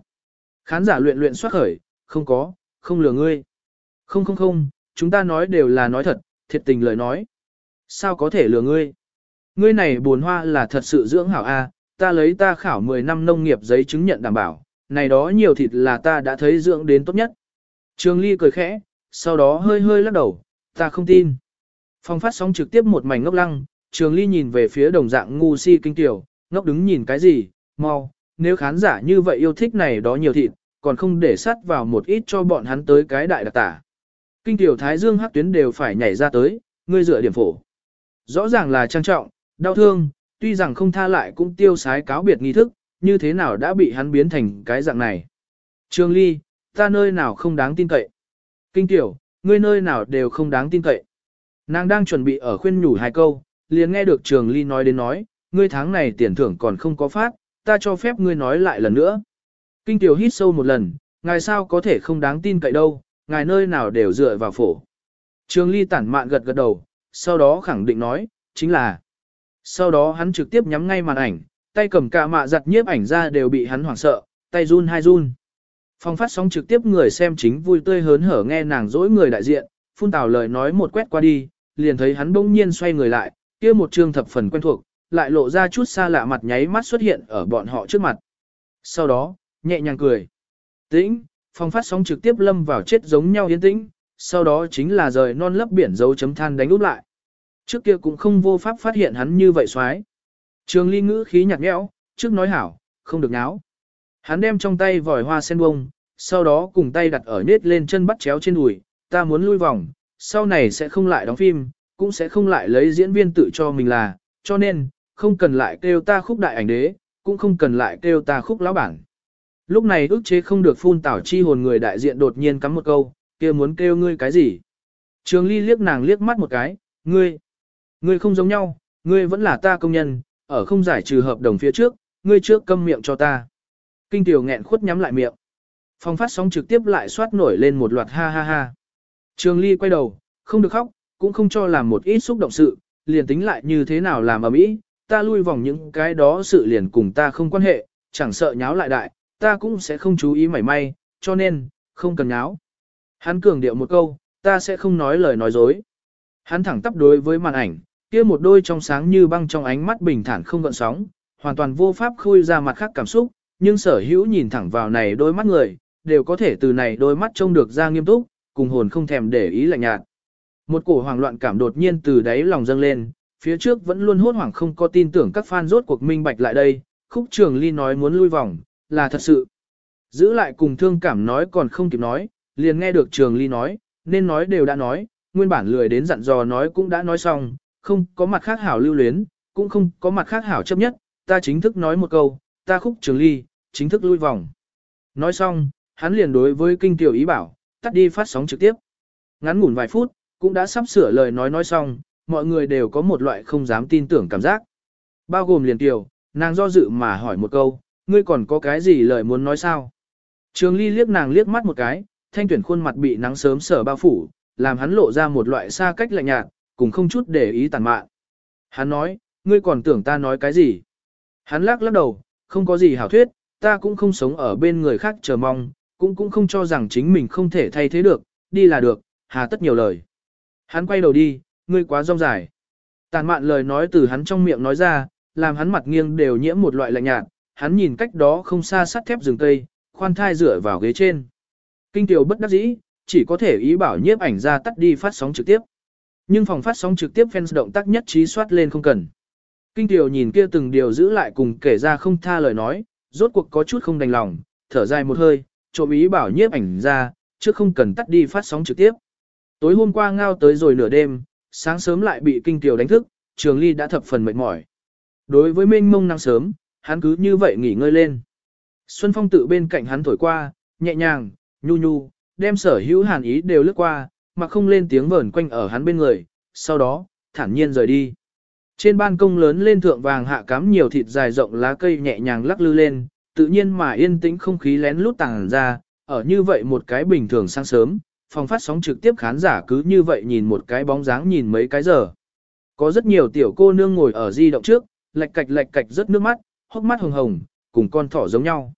Khán giả luyện luyện soát khởi, không có, không lừa ngươi. Không không không, chúng ta nói đều là nói thật, thiệt tình lời nói. Sao có thể lừa ngươi? Ngươi này buồn hoa là thật sự dưỡng hảo A, ta lấy ta khảo 10 năm nông nghiệp giấy chứng nhận đảm bảo, này đó nhiều thịt là ta đã thấy dưỡng đến tốt nhất. Trường Ly cười khẽ, sau đó hơi hơi lắc đầu, ta không tin. Phong phát sóng trực tiếp một mảnh ngốc lăng, Trường Ly nhìn về phía đồng dạng ngu si kinh tiểu, ngốc đứng nhìn cái gì, mau, nếu khán giả như vậy yêu thích này đó nhiều thịt, còn không để sát vào một ít cho bọn hắn tới cái đại đặc tả. Kinh tiểu thái dương hắc tuyến đều phải nhảy ra tới, ngươi dựa điểm phổ. Rõ ràng là trang trọng, đau thương, tuy rằng không tha lại cũng tiêu sái cáo biệt nghi thức, như thế nào đã bị hắn biến thành cái dạng này. Trường Ly, ta nơi nào không đáng tin cậy. Kinh tiểu, ngươi nơi nào đều không đáng tin cậy. Nàng đang chuẩn bị ở khuyên nhủ hai câu, liền nghe được Trường Ly nói đến nói, ngươi tháng này tiền thưởng còn không có phát, ta cho phép ngươi nói lại lần nữa. Kinh tiểu hít sâu một lần, ngài sao có thể không đáng tin cậy đâu, ngài nơi nào đều dựa vào phổ. Trường Ly tản mạn gật gật đầu, sau đó khẳng định nói, chính là. Sau đó hắn trực tiếp nhắm ngay màn ảnh, tay cầm cả mạ giặt nhiếp ảnh ra đều bị hắn hoảng sợ, tay run hai run. Phong phát sóng trực tiếp người xem chính vui tươi hớn hở nghe nàng dỗi người đại diện, phun tào lời nói một quét qua đi, liền thấy hắn bỗng nhiên xoay người lại, kia một trương thập phần quen thuộc, lại lộ ra chút xa lạ mặt nháy mắt xuất hiện ở bọn họ trước mặt. Sau đó, nhẹ nhàng cười. Tĩnh, phong phát sóng trực tiếp lâm vào chết giống nhau yên tĩnh, sau đó chính là rời non lấp biển dấu chấm than đánh úp lại. Trước kia cũng không vô pháp phát hiện hắn như vậy xoái. Trường ly ngữ khí nhạt nhẽo, trước nói hảo, không được náo. Hắn đem trong tay vòi hoa sen bông, sau đó cùng tay đặt ở nết lên chân bắt chéo trên đùi, ta muốn lui vòng, sau này sẽ không lại đóng phim, cũng sẽ không lại lấy diễn viên tự cho mình là, cho nên, không cần lại kêu ta khúc đại ảnh đế, cũng không cần lại kêu ta khúc lão bản. Lúc này ức chế không được phun tảo chi hồn người đại diện đột nhiên cắm một câu, kia muốn kêu ngươi cái gì? Trường ly liếc nàng liếc mắt một cái, ngươi, ngươi không giống nhau, ngươi vẫn là ta công nhân, ở không giải trừ hợp đồng phía trước, ngươi trước câm miệng cho ta. Kinh tiểu nghẹn khuất nhắm lại miệng. Phong phát sóng trực tiếp lại soát nổi lên một loạt ha ha ha. Trường ly quay đầu, không được khóc, cũng không cho làm một ít xúc động sự, liền tính lại như thế nào làm ở mỹ, ta lui vòng những cái đó sự liền cùng ta không quan hệ, chẳng sợ nháo lại đại, ta cũng sẽ không chú ý mảy may, cho nên, không cần nháo. Hắn cường điệu một câu, ta sẽ không nói lời nói dối. Hắn thẳng tắp đối với màn ảnh, kia một đôi trong sáng như băng trong ánh mắt bình thản không gợn sóng, hoàn toàn vô pháp khui ra mặt khác cảm xúc, nhưng sở hữu nhìn thẳng vào này đôi mắt người, đều có thể từ này đôi mắt trông được ra nghiêm túc, cùng hồn không thèm để ý lạnh nhạt. Một cổ hoảng loạn cảm đột nhiên từ đáy lòng dâng lên, phía trước vẫn luôn hốt hoảng không có tin tưởng các fan rốt cuộc minh bạch lại đây, khúc trường ly nói muốn lui vòng, là thật sự. Giữ lại cùng thương cảm nói còn không kịp nói, liền nghe được trường ly nói, nên nói đều đã nói, nguyên bản lười đến dặn dò nói cũng đã nói xong, không có mặt khác hảo lưu luyến, cũng không có mặt khác hảo chấp nhất, ta chính thức nói một câu, ta khúc trường ly, chính thức lui vòng. Nói xong, hắn liền đối với kinh tiểu ý bảo, tắt đi phát sóng trực tiếp. Ngắn ngủn vài phút, cũng đã sắp sửa lời nói nói xong, mọi người đều có một loại không dám tin tưởng cảm giác. Bao gồm liền tiểu, nàng do dự mà hỏi một câu, ngươi còn có cái gì lời muốn nói sao? Trường ly liếc nàng liếc mắt một cái, thanh tuyển khuôn mặt bị nắng sớm sở bao phủ, làm hắn lộ ra một loại xa cách lạnh nhạt, cùng không chút để ý tàn mạn. Hắn nói, ngươi còn tưởng ta nói cái gì? Hắn lắc lắc đầu, không có gì hảo thuyết, ta cũng không sống ở bên người khác chờ mong, cũng cũng không cho rằng chính mình không thể thay thế được, đi là được, hà tất nhiều lời. Hắn quay đầu đi, ngươi quá rong dài. Tàn mạn lời nói từ hắn trong miệng nói ra, làm hắn mặt nghiêng đều nhiễm một loại lạnh nhạt, hắn nhìn cách đó không xa sắt thép rừng tây, khoan thai rửa vào ghế trên. Kinh tiểu bất đắc dĩ, chỉ có thể ý bảo nhiếp ảnh ra tắt đi phát sóng trực tiếp. Nhưng phòng phát sóng trực tiếp fans động tác nhất trí soát lên không cần. Kinh tiểu nhìn kia từng điều giữ lại cùng kể ra không tha lời nói, rốt cuộc có chút không đành lòng, thở dài một hơi, trộm ý bảo nhiếp ảnh ra, chứ không cần tắt đi phát sóng trực tiếp. Tối hôm qua ngao tới rồi nửa đêm, sáng sớm lại bị kinh tiểu đánh thức, trường ly đã thập phần mệt mỏi. Đối với mênh mông năng sớm, hắn cứ như vậy nghỉ ngơi lên. Xuân phong tự bên cạnh hắn thổi qua, nhẹ nhàng, nhu nhu, đem sở hữu hàn ý đều lướt qua, mà không lên tiếng vờn quanh ở hắn bên người, sau đó, thản nhiên rời đi. Trên ban công lớn lên thượng vàng hạ cắm nhiều thịt dài rộng lá cây nhẹ nhàng lắc lư lên, tự nhiên mà yên tĩnh không khí lén lút tàng ra, ở như vậy một cái bình thường sáng sớm, phòng phát sóng trực tiếp khán giả cứ như vậy nhìn một cái bóng dáng nhìn mấy cái giờ. Có rất nhiều tiểu cô nương ngồi ở di động trước, lạch cạch lạch cạch rất nước mắt, hốc mắt hồng hồng, cùng con thỏ giống nhau.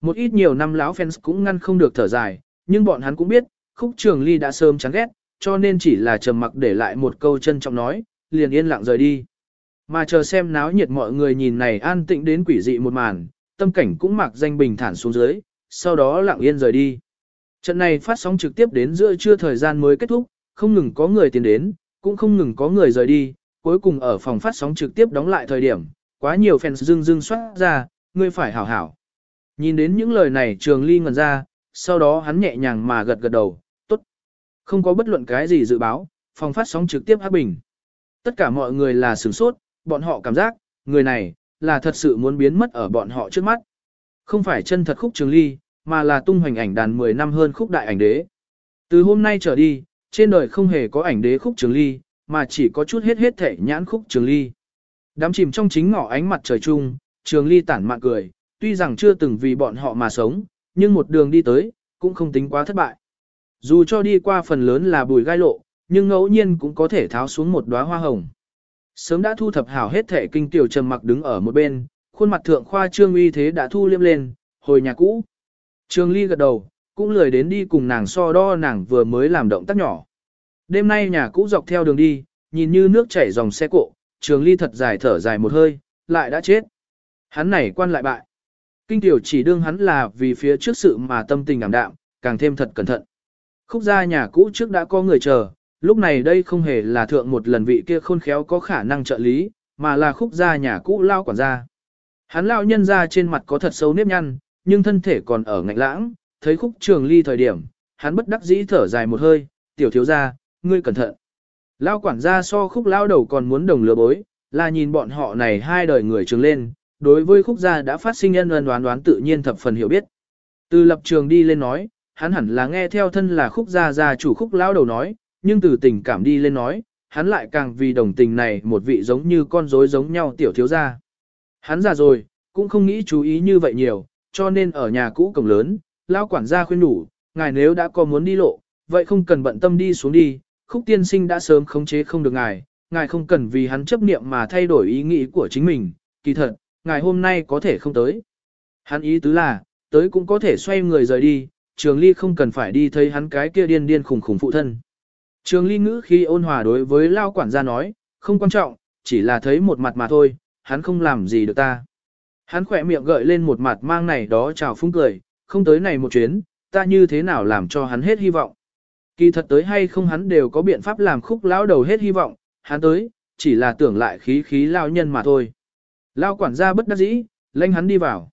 Một ít nhiều năm lão fans cũng ngăn không được thở dài, nhưng bọn hắn cũng biết, khúc trường ly đã sớm chán ghét, cho nên chỉ là trầm mặc để lại một câu chân trọng nói, liền yên lặng rời đi. Mà chờ xem náo nhiệt mọi người nhìn này an tĩnh đến quỷ dị một màn, tâm cảnh cũng mặc danh bình thản xuống dưới, sau đó lặng yên rời đi. Trận này phát sóng trực tiếp đến giữa trưa thời gian mới kết thúc, không ngừng có người tiến đến, cũng không ngừng có người rời đi, cuối cùng ở phòng phát sóng trực tiếp đóng lại thời điểm, quá nhiều fans dưng dưng xoát ra, ngươi phải hảo hảo. Nhìn đến những lời này trường ly ngần ra, sau đó hắn nhẹ nhàng mà gật gật đầu. Không có bất luận cái gì dự báo, phòng phát sóng trực tiếp hắc bình. Tất cả mọi người là sửng sốt, bọn họ cảm giác, người này, là thật sự muốn biến mất ở bọn họ trước mắt. Không phải chân thật khúc trường ly, mà là tung hoành ảnh đàn 10 năm hơn khúc đại ảnh đế. Từ hôm nay trở đi, trên đời không hề có ảnh đế khúc trường ly, mà chỉ có chút hết hết thể nhãn khúc trường ly. Đám chìm trong chính ngỏ ánh mặt trời chung, trường ly tản mạn cười, tuy rằng chưa từng vì bọn họ mà sống, nhưng một đường đi tới, cũng không tính quá thất bại. Dù cho đi qua phần lớn là bùi gai lộ, nhưng ngẫu nhiên cũng có thể tháo xuống một đóa hoa hồng. Sớm đã thu thập hảo hết thể kinh tiểu trầm mặc đứng ở một bên, khuôn mặt thượng khoa trương uy thế đã thu liêm lên, hồi nhà cũ. Trương ly gật đầu, cũng lười đến đi cùng nàng so đo nàng vừa mới làm động tác nhỏ. Đêm nay nhà cũ dọc theo đường đi, nhìn như nước chảy dòng xe cộ, trường ly thật dài thở dài một hơi, lại đã chết. Hắn này quan lại bại. Kinh tiểu chỉ đương hắn là vì phía trước sự mà tâm tình ảm đạm, càng thêm thật cẩn thận. Khúc gia nhà cũ trước đã có người chờ, lúc này đây không hề là thượng một lần vị kia khôn khéo có khả năng trợ lý, mà là khúc gia nhà cũ lao quản gia. Hắn lao nhân ra trên mặt có thật sâu nếp nhăn, nhưng thân thể còn ở ngạnh lãng, thấy khúc trường ly thời điểm, hắn bất đắc dĩ thở dài một hơi, tiểu thiếu gia, ngươi cẩn thận. Lao quản gia so khúc lao đầu còn muốn đồng lừa bối, là nhìn bọn họ này hai đời người trường lên, đối với khúc gia đã phát sinh nhân ân đoán đoán tự nhiên thập phần hiểu biết. Từ lập trường đi lên nói, hắn hẳn là nghe theo thân là khúc gia gia chủ khúc lão đầu nói, nhưng từ tình cảm đi lên nói, hắn lại càng vì đồng tình này một vị giống như con rối giống nhau tiểu thiếu gia. Hắn già rồi, cũng không nghĩ chú ý như vậy nhiều, cho nên ở nhà cũ cổng lớn, lão quản gia khuyên đủ, ngài nếu đã có muốn đi lộ, vậy không cần bận tâm đi xuống đi, khúc tiên sinh đã sớm khống chế không được ngài, ngài không cần vì hắn chấp niệm mà thay đổi ý nghĩ của chính mình, kỳ thật, ngài hôm nay có thể không tới. Hắn ý tứ là, tới cũng có thể xoay người rời đi, trường ly không cần phải đi thấy hắn cái kia điên điên khủng khủng phụ thân. Trường ly ngữ khi ôn hòa đối với lao quản gia nói, không quan trọng, chỉ là thấy một mặt mà thôi, hắn không làm gì được ta. Hắn khỏe miệng gợi lên một mặt mang này đó chào phúng cười, không tới này một chuyến, ta như thế nào làm cho hắn hết hy vọng. Kỳ thật tới hay không hắn đều có biện pháp làm khúc lão đầu hết hy vọng, hắn tới, chỉ là tưởng lại khí khí lao nhân mà thôi. Lao quản gia bất đắc dĩ, lệnh hắn đi vào.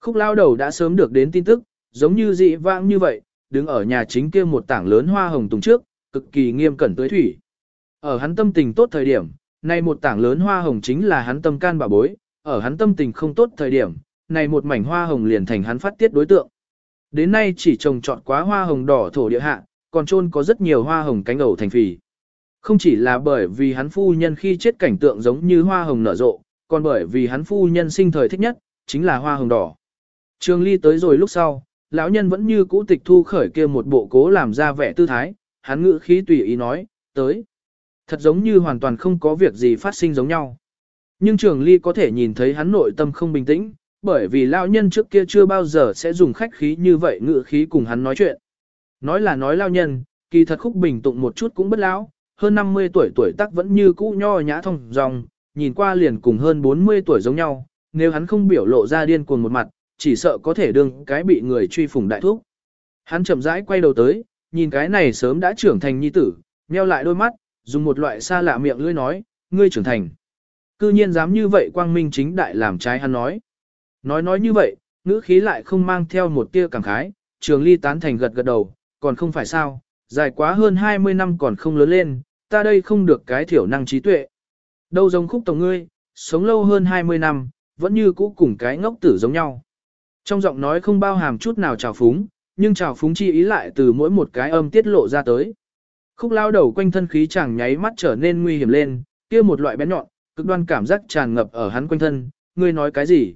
Khúc lao đầu đã sớm được đến tin tức, giống như dị vãng như vậy, đứng ở nhà chính kia một tảng lớn hoa hồng tùng trước, cực kỳ nghiêm cẩn tới thủy. Ở hắn tâm tình tốt thời điểm, này một tảng lớn hoa hồng chính là hắn tâm can bà bối, ở hắn tâm tình không tốt thời điểm, này một mảnh hoa hồng liền thành hắn phát tiết đối tượng. Đến nay chỉ trồng trọt quá hoa hồng đỏ thổ địa hạ, còn trôn có rất nhiều hoa hồng cánh ẩu thành phì. Không chỉ là bởi vì hắn phu nhân khi chết cảnh tượng giống như hoa hồng nở rộ, còn bởi vì hắn phu nhân sinh thời thích nhất, chính là hoa hồng đỏ. Trường ly tới rồi lúc sau, lão nhân vẫn như cũ tịch thu khởi kia một bộ cố làm ra vẻ tư thái, hắn ngữ khí tùy ý nói, tới. Thật giống như hoàn toàn không có việc gì phát sinh giống nhau. Nhưng trường ly có thể nhìn thấy hắn nội tâm không bình tĩnh, bởi vì lão nhân trước kia chưa bao giờ sẽ dùng khách khí như vậy ngữ khí cùng hắn nói chuyện. Nói là nói lão nhân, kỳ thật khúc bình tụng một chút cũng bất lão, hơn 50 tuổi tuổi tác vẫn như cũ nho nhã thông dòng, nhìn qua liền cùng hơn 40 tuổi giống nhau, nếu hắn không biểu lộ ra điên cuồng một mặt, chỉ sợ có thể đương cái bị người truy phủng đại thúc. Hắn chậm rãi quay đầu tới, nhìn cái này sớm đã trưởng thành nhi tử, nheo lại đôi mắt, dùng một loại xa lạ miệng lưỡi nói, ngươi trưởng thành. Cư nhiên dám như vậy quang minh chính đại làm trái hắn nói. Nói nói như vậy, ngữ khí lại không mang theo một tia cảm khái, trường ly tán thành gật gật đầu, còn không phải sao, dài quá hơn 20 năm còn không lớn lên, ta đây không được cái thiểu năng trí tuệ. Đâu giống khúc tổng ngươi, sống lâu hơn 20 năm, vẫn như cũ cùng cái ngốc tử giống nhau. Trong giọng nói không bao hàm chút nào trào phúng, nhưng trào phúng chi ý lại từ mỗi một cái âm tiết lộ ra tới. Khúc lao đầu quanh thân khí chẳng nháy mắt trở nên nguy hiểm lên, kia một loại bén nhọn, cực đoan cảm giác tràn ngập ở hắn quanh thân, ngươi nói cái gì?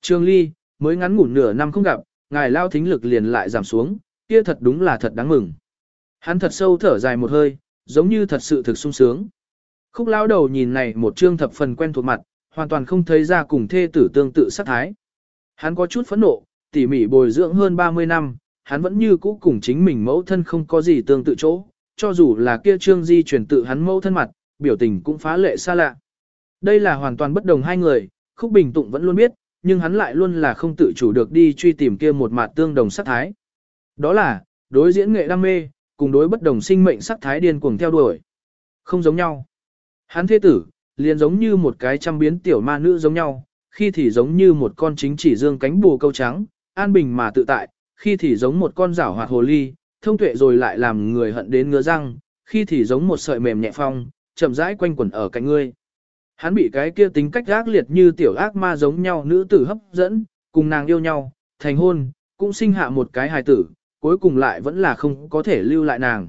Trương Ly, mới ngắn ngủn nửa năm không gặp, ngài lao thính lực liền lại giảm xuống, kia thật đúng là thật đáng mừng. Hắn thật sâu thở dài một hơi, giống như thật sự thực sung sướng. Khúc lao đầu nhìn này một trương thập phần quen thuộc mặt, hoàn toàn không thấy ra cùng thê tử tương tự sát thái. Hắn có chút phẫn nộ, tỉ mỉ bồi dưỡng hơn 30 năm, hắn vẫn như cũ cùng chính mình mẫu thân không có gì tương tự chỗ, cho dù là kia trương di truyền tự hắn mẫu thân mặt, biểu tình cũng phá lệ xa lạ. Đây là hoàn toàn bất đồng hai người, Khúc Bình Tụng vẫn luôn biết, nhưng hắn lại luôn là không tự chủ được đi truy tìm kia một mặt tương đồng sắc thái. Đó là, đối diễn nghệ đam mê, cùng đối bất đồng sinh mệnh sắc thái điên cuồng theo đuổi. Không giống nhau. Hắn thế tử, liền giống như một cái trăm biến tiểu ma nữ giống nhau, khi thì giống như một con chính chỉ dương cánh bù câu trắng, an bình mà tự tại, khi thì giống một con rảo hoạt hồ ly, thông tuệ rồi lại làm người hận đến ngứa răng, khi thì giống một sợi mềm nhẹ phong, chậm rãi quanh quẩn ở cạnh ngươi. Hắn bị cái kia tính cách ác liệt như tiểu ác ma giống nhau nữ tử hấp dẫn, cùng nàng yêu nhau, thành hôn, cũng sinh hạ một cái hài tử, cuối cùng lại vẫn là không có thể lưu lại nàng.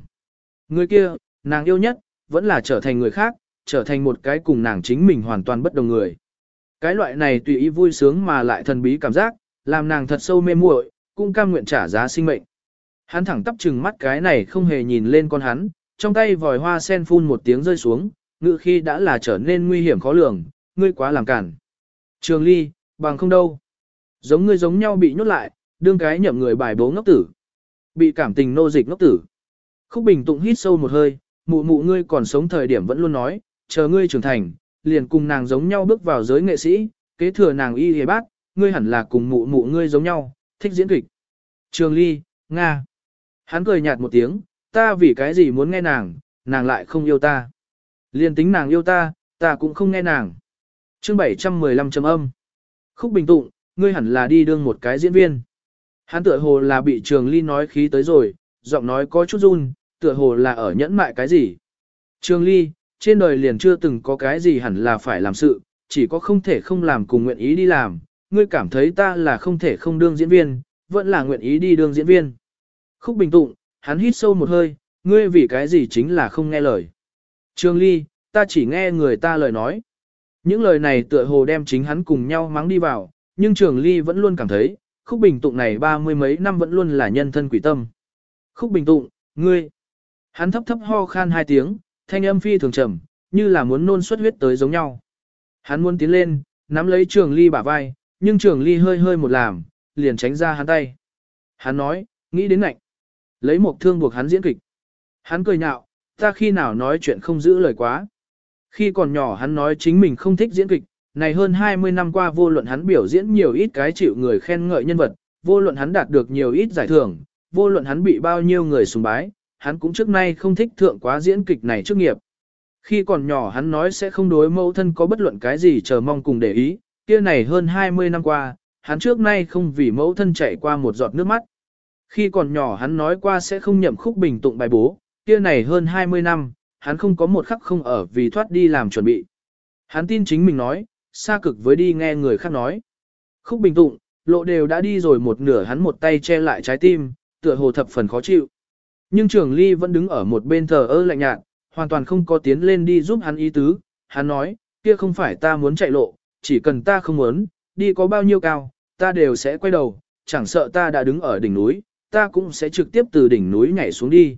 Người kia, nàng yêu nhất, vẫn là trở thành người khác, trở thành một cái cùng nàng chính mình hoàn toàn bất đồng người. Cái loại này tùy ý vui sướng mà lại thần bí cảm giác, làm nàng thật sâu mê muội, cũng cam nguyện trả giá sinh mệnh. Hắn thẳng tắp chừng mắt cái này không hề nhìn lên con hắn, trong tay vòi hoa sen phun một tiếng rơi xuống, ngự khi đã là trở nên nguy hiểm khó lường, ngươi quá làm cản. Trường ly, bằng không đâu. Giống ngươi giống nhau bị nhốt lại, đương cái nhậm người bài bố ngốc tử. Bị cảm tình nô dịch ngốc tử. Khúc Bình Tụng hít sâu một hơi, mụ mụ ngươi còn sống thời điểm vẫn luôn nói, chờ ngươi trưởng thành, liền cùng nàng giống nhau bước vào giới nghệ sĩ, kế thừa nàng y hề bác, ngươi hẳn là cùng mụ mụ ngươi giống nhau, thích diễn kịch. Trường Ly, Nga. Hắn cười nhạt một tiếng, ta vì cái gì muốn nghe nàng, nàng lại không yêu ta. Liền tính nàng yêu ta, ta cũng không nghe nàng. Chương 715 chấm âm. Khúc Bình Tụng, ngươi hẳn là đi đương một cái diễn viên. Hắn tựa hồ là bị Trường Ly nói khí tới rồi, giọng nói có chút run, tựa hồ là ở nhẫn mại cái gì. Trường Ly, trên đời liền chưa từng có cái gì hẳn là phải làm sự, chỉ có không thể không làm cùng nguyện ý đi làm. Ngươi cảm thấy ta là không thể không đương diễn viên, vẫn là nguyện ý đi đương diễn viên. Khúc Bình Tụng, hắn hít sâu một hơi, ngươi vì cái gì chính là không nghe lời. Trường Ly, ta chỉ nghe người ta lời nói. Những lời này tựa hồ đem chính hắn cùng nhau mắng đi vào, nhưng Trường Ly vẫn luôn cảm thấy, Khúc Bình Tụng này ba mươi mấy năm vẫn luôn là nhân thân quỷ tâm. Khúc Bình Tụng, ngươi. Hắn thấp thấp ho khan hai tiếng, thanh âm phi thường trầm, như là muốn nôn xuất huyết tới giống nhau. Hắn muốn tiến lên, nắm lấy Trường Ly bả vai, nhưng Trường Ly hơi hơi một làm, liền tránh ra hắn tay. Hắn nói, nghĩ đến ngạnh. Lấy một thương buộc hắn diễn kịch. Hắn cười nhạo, ta khi nào nói chuyện không giữ lời quá. Khi còn nhỏ hắn nói chính mình không thích diễn kịch, này hơn 20 năm qua vô luận hắn biểu diễn nhiều ít cái chịu người khen ngợi nhân vật, vô luận hắn đạt được nhiều ít giải thưởng, vô luận hắn bị bao nhiêu người sùng bái, hắn cũng trước nay không thích thượng quá diễn kịch này trước nghiệp. Khi còn nhỏ hắn nói sẽ không đối mẫu thân có bất luận cái gì chờ mong cùng để ý, kia này hơn 20 năm qua, hắn trước nay không vì mẫu thân chạy qua một giọt nước mắt. Khi còn nhỏ hắn nói qua sẽ không nhậm khúc bình tụng bài bố, kia này hơn 20 năm, hắn không có một khắc không ở vì thoát đi làm chuẩn bị. Hắn tin chính mình nói, xa cực với đi nghe người khác nói. Khúc bình tụng, lộ đều đã đi rồi một nửa hắn một tay che lại trái tim, tựa hồ thập phần khó chịu. Nhưng trường ly vẫn đứng ở một bên thờ ơ lạnh nhạt, hoàn toàn không có tiến lên đi giúp hắn ý tứ. Hắn nói, kia không phải ta muốn chạy lộ, chỉ cần ta không muốn, đi có bao nhiêu cao, ta đều sẽ quay đầu, chẳng sợ ta đã đứng ở đỉnh núi, ta cũng sẽ trực tiếp từ đỉnh núi nhảy xuống đi.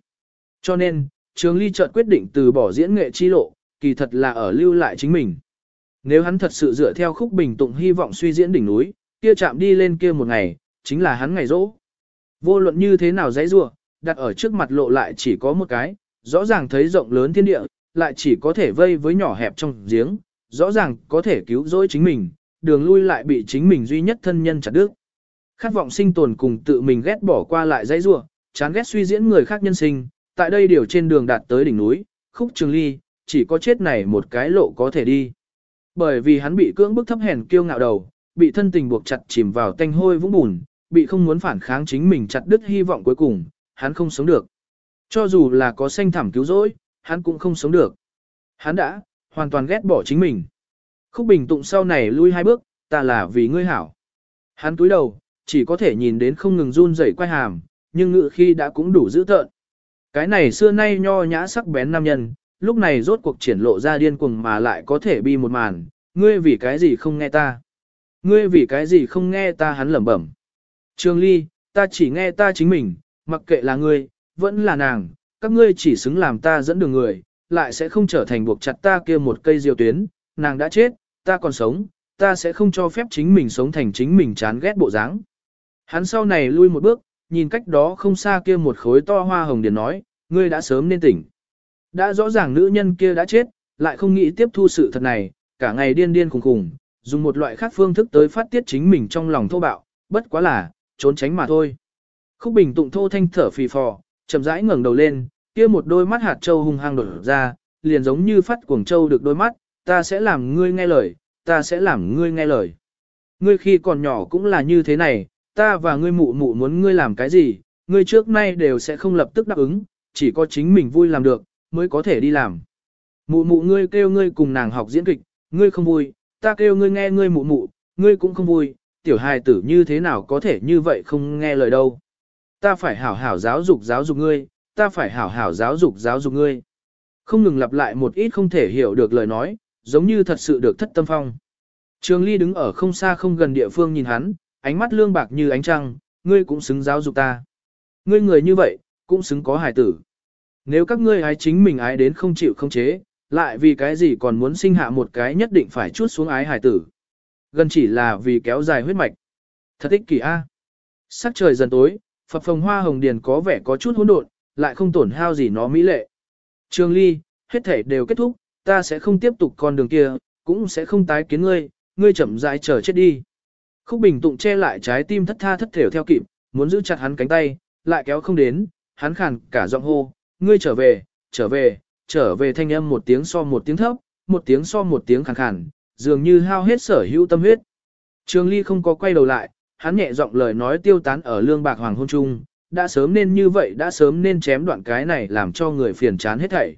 Cho nên, Trường Ly chợt quyết định từ bỏ diễn nghệ chi lộ, kỳ thật là ở lưu lại chính mình. Nếu hắn thật sự dựa theo khúc bình tụng hy vọng suy diễn đỉnh núi, kia chạm đi lên kia một ngày, chính là hắn ngày rỗ. Vô luận như thế nào dãy rủa, đặt ở trước mặt lộ lại chỉ có một cái, rõ ràng thấy rộng lớn thiên địa, lại chỉ có thể vây với nhỏ hẹp trong giếng, rõ ràng có thể cứu rỗi chính mình, đường lui lại bị chính mình duy nhất thân nhân chặt đứt. Khát vọng sinh tồn cùng tự mình ghét bỏ qua lại dãy rua, chán ghét suy diễn người khác nhân sinh, tại đây điều trên đường đạt tới đỉnh núi, khúc trường ly, chỉ có chết này một cái lộ có thể đi. Bởi vì hắn bị cưỡng bức thấp hèn kiêu ngạo đầu, bị thân tình buộc chặt chìm vào tanh hôi vũng bùn, bị không muốn phản kháng chính mình chặt đứt hy vọng cuối cùng, hắn không sống được. Cho dù là có xanh thảm cứu rỗi, hắn cũng không sống được. Hắn đã, hoàn toàn ghét bỏ chính mình. Khúc bình tụng sau này lui hai bước, ta là vì ngươi hảo. Hắn túi đầu, chỉ có thể nhìn đến không ngừng run rẩy quay hàm, nhưng ngự khi đã cũng đủ dữ tợn. Cái này xưa nay nho nhã sắc bén nam nhân, lúc này rốt cuộc triển lộ ra điên cuồng mà lại có thể bi một màn, ngươi vì cái gì không nghe ta? Ngươi vì cái gì không nghe ta hắn lẩm bẩm. trương Ly, ta chỉ nghe ta chính mình, mặc kệ là ngươi, vẫn là nàng, các ngươi chỉ xứng làm ta dẫn đường người, lại sẽ không trở thành buộc chặt ta kia một cây diều tuyến, nàng đã chết, ta còn sống, ta sẽ không cho phép chính mình sống thành chính mình chán ghét bộ dáng. Hắn sau này lui một bước, nhìn cách đó không xa kia một khối to hoa hồng điền nói, ngươi đã sớm nên tỉnh. Đã rõ ràng nữ nhân kia đã chết, lại không nghĩ tiếp thu sự thật này, cả ngày điên điên khùng khùng, dùng một loại khác phương thức tới phát tiết chính mình trong lòng thô bạo, bất quá là, trốn tránh mà thôi. Khúc bình tụng thô thanh thở phì phò, chậm rãi ngẩng đầu lên, kia một đôi mắt hạt châu hung hăng đổ ra, liền giống như phát cuồng châu được đôi mắt, ta sẽ làm ngươi nghe lời, ta sẽ làm ngươi nghe lời. Ngươi khi còn nhỏ cũng là như thế này, ta và ngươi mụ mụ muốn ngươi làm cái gì, ngươi trước nay đều sẽ không lập tức đáp ứng, chỉ có chính mình vui làm được, mới có thể đi làm. Mụ mụ ngươi kêu ngươi cùng nàng học diễn kịch, ngươi không vui, ta kêu ngươi nghe ngươi mụ mụ, ngươi cũng không vui, tiểu hài tử như thế nào có thể như vậy không nghe lời đâu. Ta phải hảo hảo giáo dục giáo dục ngươi, ta phải hảo hảo giáo dục giáo dục ngươi. Không ngừng lặp lại một ít không thể hiểu được lời nói, giống như thật sự được thất tâm phong. Trường Ly đứng ở không xa không gần địa phương nhìn hắn, ánh mắt lương bạc như ánh trăng, ngươi cũng xứng giáo dục ta. Ngươi người như vậy, cũng xứng có hài tử. Nếu các ngươi ái chính mình ái đến không chịu không chế, lại vì cái gì còn muốn sinh hạ một cái nhất định phải chuốt xuống ái hài tử. Gần chỉ là vì kéo dài huyết mạch. Thật ích kỷ a. Sắc trời dần tối, phập phồng hoa hồng điền có vẻ có chút hỗn độn, lại không tổn hao gì nó mỹ lệ. Trường Ly, hết thể đều kết thúc, ta sẽ không tiếp tục con đường kia, cũng sẽ không tái kiến ngươi, ngươi chậm rãi chờ chết đi. Khúc Bình Tụng che lại trái tim thất tha thất thểu theo kịp, muốn giữ chặt hắn cánh tay, lại kéo không đến, hắn khàn cả giọng hô, ngươi trở về, trở về, trở về thanh âm một tiếng so một tiếng thấp, một tiếng so một tiếng khàn khàn, dường như hao hết sở hữu tâm huyết. Trường Ly không có quay đầu lại, hắn nhẹ giọng lời nói tiêu tán ở lương bạc hoàng hôn trung, đã sớm nên như vậy đã sớm nên chém đoạn cái này làm cho người phiền chán hết thảy.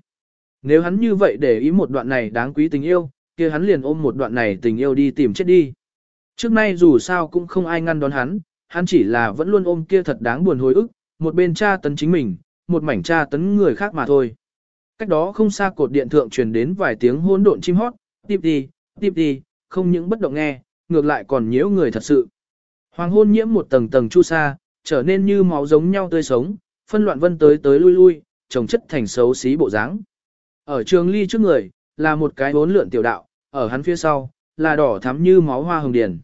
Nếu hắn như vậy để ý một đoạn này đáng quý tình yêu, kia hắn liền ôm một đoạn này tình yêu đi tìm chết đi. Trước nay dù sao cũng không ai ngăn đón hắn, hắn chỉ là vẫn luôn ôm kia thật đáng buồn hồi ức, một bên tra tấn chính mình, một mảnh tra tấn người khác mà thôi. Cách đó không xa cột điện thượng truyền đến vài tiếng hỗn độn chim hót, tiếp đi, tiếp đi, không những bất động nghe, ngược lại còn nhiễu người thật sự. Hoàng hôn nhiễm một tầng tầng chu sa, trở nên như máu giống nhau tươi sống, phân loạn vân tới tới lui lui, trồng chất thành xấu xí bộ dáng. Ở trường ly trước người, là một cái bốn lượn tiểu đạo, ở hắn phía sau, là đỏ thắm như máu hoa hồng điền.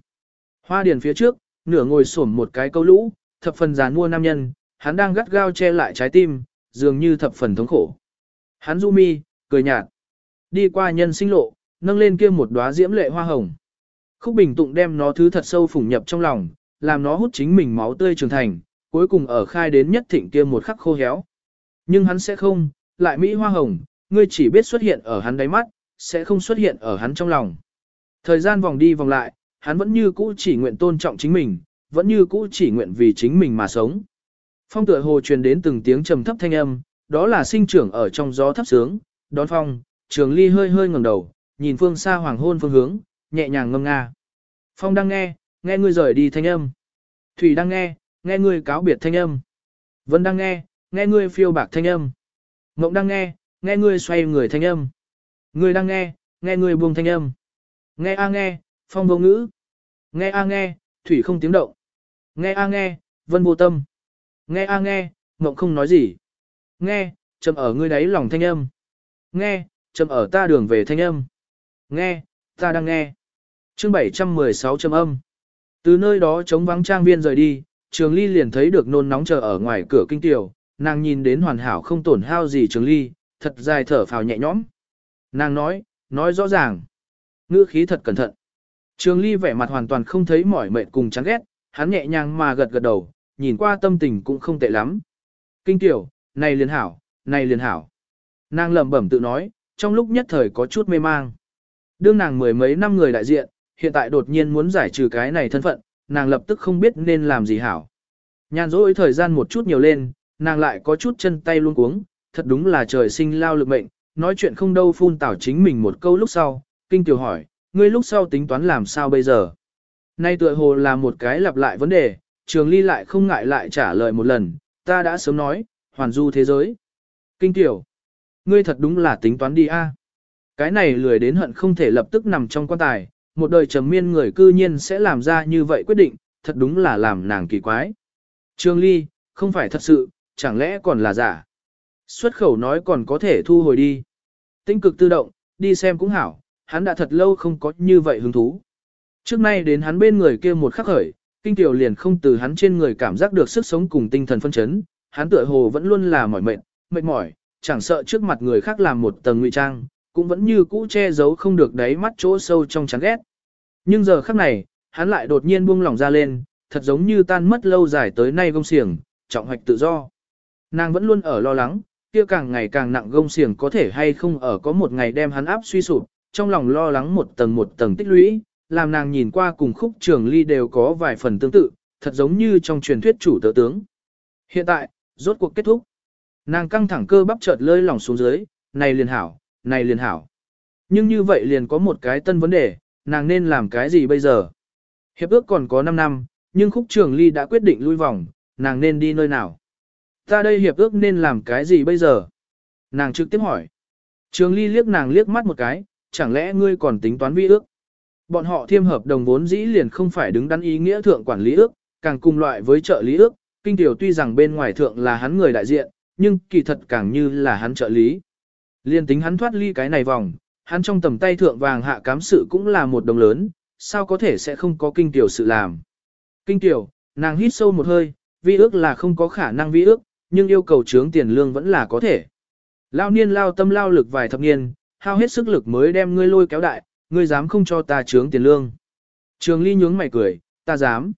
Hoa điền phía trước, nửa ngồi xổm một cái câu lũ, thập phần giàn mua nam nhân, hắn đang gắt gao che lại trái tim, dường như thập phần thống khổ. Hắn du mi, cười nhạt. Đi qua nhân sinh lộ, nâng lên kia một đóa diễm lệ hoa hồng. Khúc Bình Tụng đem nó thứ thật sâu phủng nhập trong lòng, làm nó hút chính mình máu tươi trưởng thành, cuối cùng ở khai đến nhất thịnh kia một khắc khô héo. Nhưng hắn sẽ không, lại Mỹ hoa hồng, ngươi chỉ biết xuất hiện ở hắn đáy mắt, sẽ không xuất hiện ở hắn trong lòng. Thời gian vòng đi vòng lại, hắn vẫn như cũ chỉ nguyện tôn trọng chính mình, vẫn như cũ chỉ nguyện vì chính mình mà sống. Phong tựa hồ truyền đến từng tiếng trầm thấp thanh âm, đó là sinh trưởng ở trong gió thấp sướng, đón phong, trường ly hơi hơi ngẩng đầu, nhìn phương xa hoàng hôn phương hướng, nhẹ nhàng ngâm nga. Phong đang nghe, nghe ngươi rời đi thanh âm. Thủy đang nghe, nghe ngươi cáo biệt thanh âm. Vân đang nghe, nghe ngươi phiêu bạc thanh âm. Mộng đang nghe, nghe ngươi xoay người thanh âm. Ngươi đang nghe, nghe ngươi buông thanh âm. Nghe a nghe, phong vô ngữ. Nghe a nghe, thủy không tiếng động. Nghe a nghe, vân vô tâm. Nghe a nghe, mộng không nói gì. Nghe, châm ở ngươi đáy lòng thanh âm. Nghe, châm ở ta đường về thanh âm. Nghe, ta đang nghe. Chương 716 châm âm. Từ nơi đó chống vắng trang viên rời đi, Trường Ly liền thấy được nôn nóng chờ ở ngoài cửa kinh tiểu, nàng nhìn đến hoàn hảo không tổn hao gì Trường Ly, thật dài thở phào nhẹ nhõm. Nàng nói, nói rõ ràng. Ngữ khí thật cẩn thận. Trường Ly vẻ mặt hoàn toàn không thấy mỏi mệt cùng chán ghét, hắn nhẹ nhàng mà gật gật đầu, nhìn qua tâm tình cũng không tệ lắm. Kinh tiểu, này liền hảo, này liền hảo. Nàng lẩm bẩm tự nói, trong lúc nhất thời có chút mê mang. Đương nàng mười mấy năm người đại diện, hiện tại đột nhiên muốn giải trừ cái này thân phận, nàng lập tức không biết nên làm gì hảo. Nhàn rỗi thời gian một chút nhiều lên, nàng lại có chút chân tay luôn cuống, thật đúng là trời sinh lao lực mệnh, nói chuyện không đâu phun tảo chính mình một câu lúc sau, kinh tiểu hỏi, ngươi lúc sau tính toán làm sao bây giờ? Nay tựa hồ là một cái lặp lại vấn đề, trường ly lại không ngại lại trả lời một lần, ta đã sớm nói, hoàn du thế giới. Kinh tiểu, ngươi thật đúng là tính toán đi a. Cái này lười đến hận không thể lập tức nằm trong quan tài, một đời trầm miên người cư nhiên sẽ làm ra như vậy quyết định, thật đúng là làm nàng kỳ quái. Trương Ly, không phải thật sự, chẳng lẽ còn là giả. Xuất khẩu nói còn có thể thu hồi đi. Tinh cực tự động, đi xem cũng hảo, hắn đã thật lâu không có như vậy hứng thú. Trước nay đến hắn bên người kia một khắc khởi, kinh tiểu liền không từ hắn trên người cảm giác được sức sống cùng tinh thần phân chấn, hắn tựa hồ vẫn luôn là mỏi mệt, mệt mỏi, chẳng sợ trước mặt người khác làm một tầng ngụy trang, cũng vẫn như cũ che giấu không được đáy mắt chỗ sâu trong chán ghét. Nhưng giờ khắc này, hắn lại đột nhiên buông lỏng ra lên, thật giống như tan mất lâu dài tới nay gông xiềng, trọng hoạch tự do. Nàng vẫn luôn ở lo lắng, kia càng ngày càng nặng gông xiềng có thể hay không ở có một ngày đem hắn áp suy sụp, trong lòng lo lắng một tầng một tầng tích lũy, làm nàng nhìn qua cùng khúc trường ly đều có vài phần tương tự, thật giống như trong truyền thuyết chủ tớ tướng. Hiện tại, rốt cuộc kết thúc. Nàng căng thẳng cơ bắp chợt lơi lỏng xuống dưới, này liền hảo, này liền hảo. Nhưng như vậy liền có một cái tân vấn đề, nàng nên làm cái gì bây giờ? Hiệp ước còn có 5 năm, nhưng khúc trường ly đã quyết định lui vòng, nàng nên đi nơi nào? Ta đây hiệp ước nên làm cái gì bây giờ? Nàng trực tiếp hỏi. Trường ly liếc nàng liếc mắt một cái, chẳng lẽ ngươi còn tính toán vi ước? Bọn họ thiêm hợp đồng vốn dĩ liền không phải đứng đắn ý nghĩa thượng quản lý ước, càng cùng loại với trợ lý ước, kinh tiểu tuy rằng bên ngoài thượng là hắn người đại diện, nhưng kỳ thật càng như là hắn trợ lý. Liên tính hắn thoát ly cái này vòng, hắn trong tầm tay thượng vàng hạ cám sự cũng là một đồng lớn, sao có thể sẽ không có kinh tiểu sự làm. Kinh tiểu, nàng hít sâu một hơi, vi ước là không có khả năng vi ước, nhưng yêu cầu trướng tiền lương vẫn là có thể. Lao niên lao tâm lao lực vài thập niên, hao hết sức lực mới đem ngươi lôi kéo đại, ngươi dám không cho ta trướng tiền lương. Trường Ly nhướng mày cười, ta dám.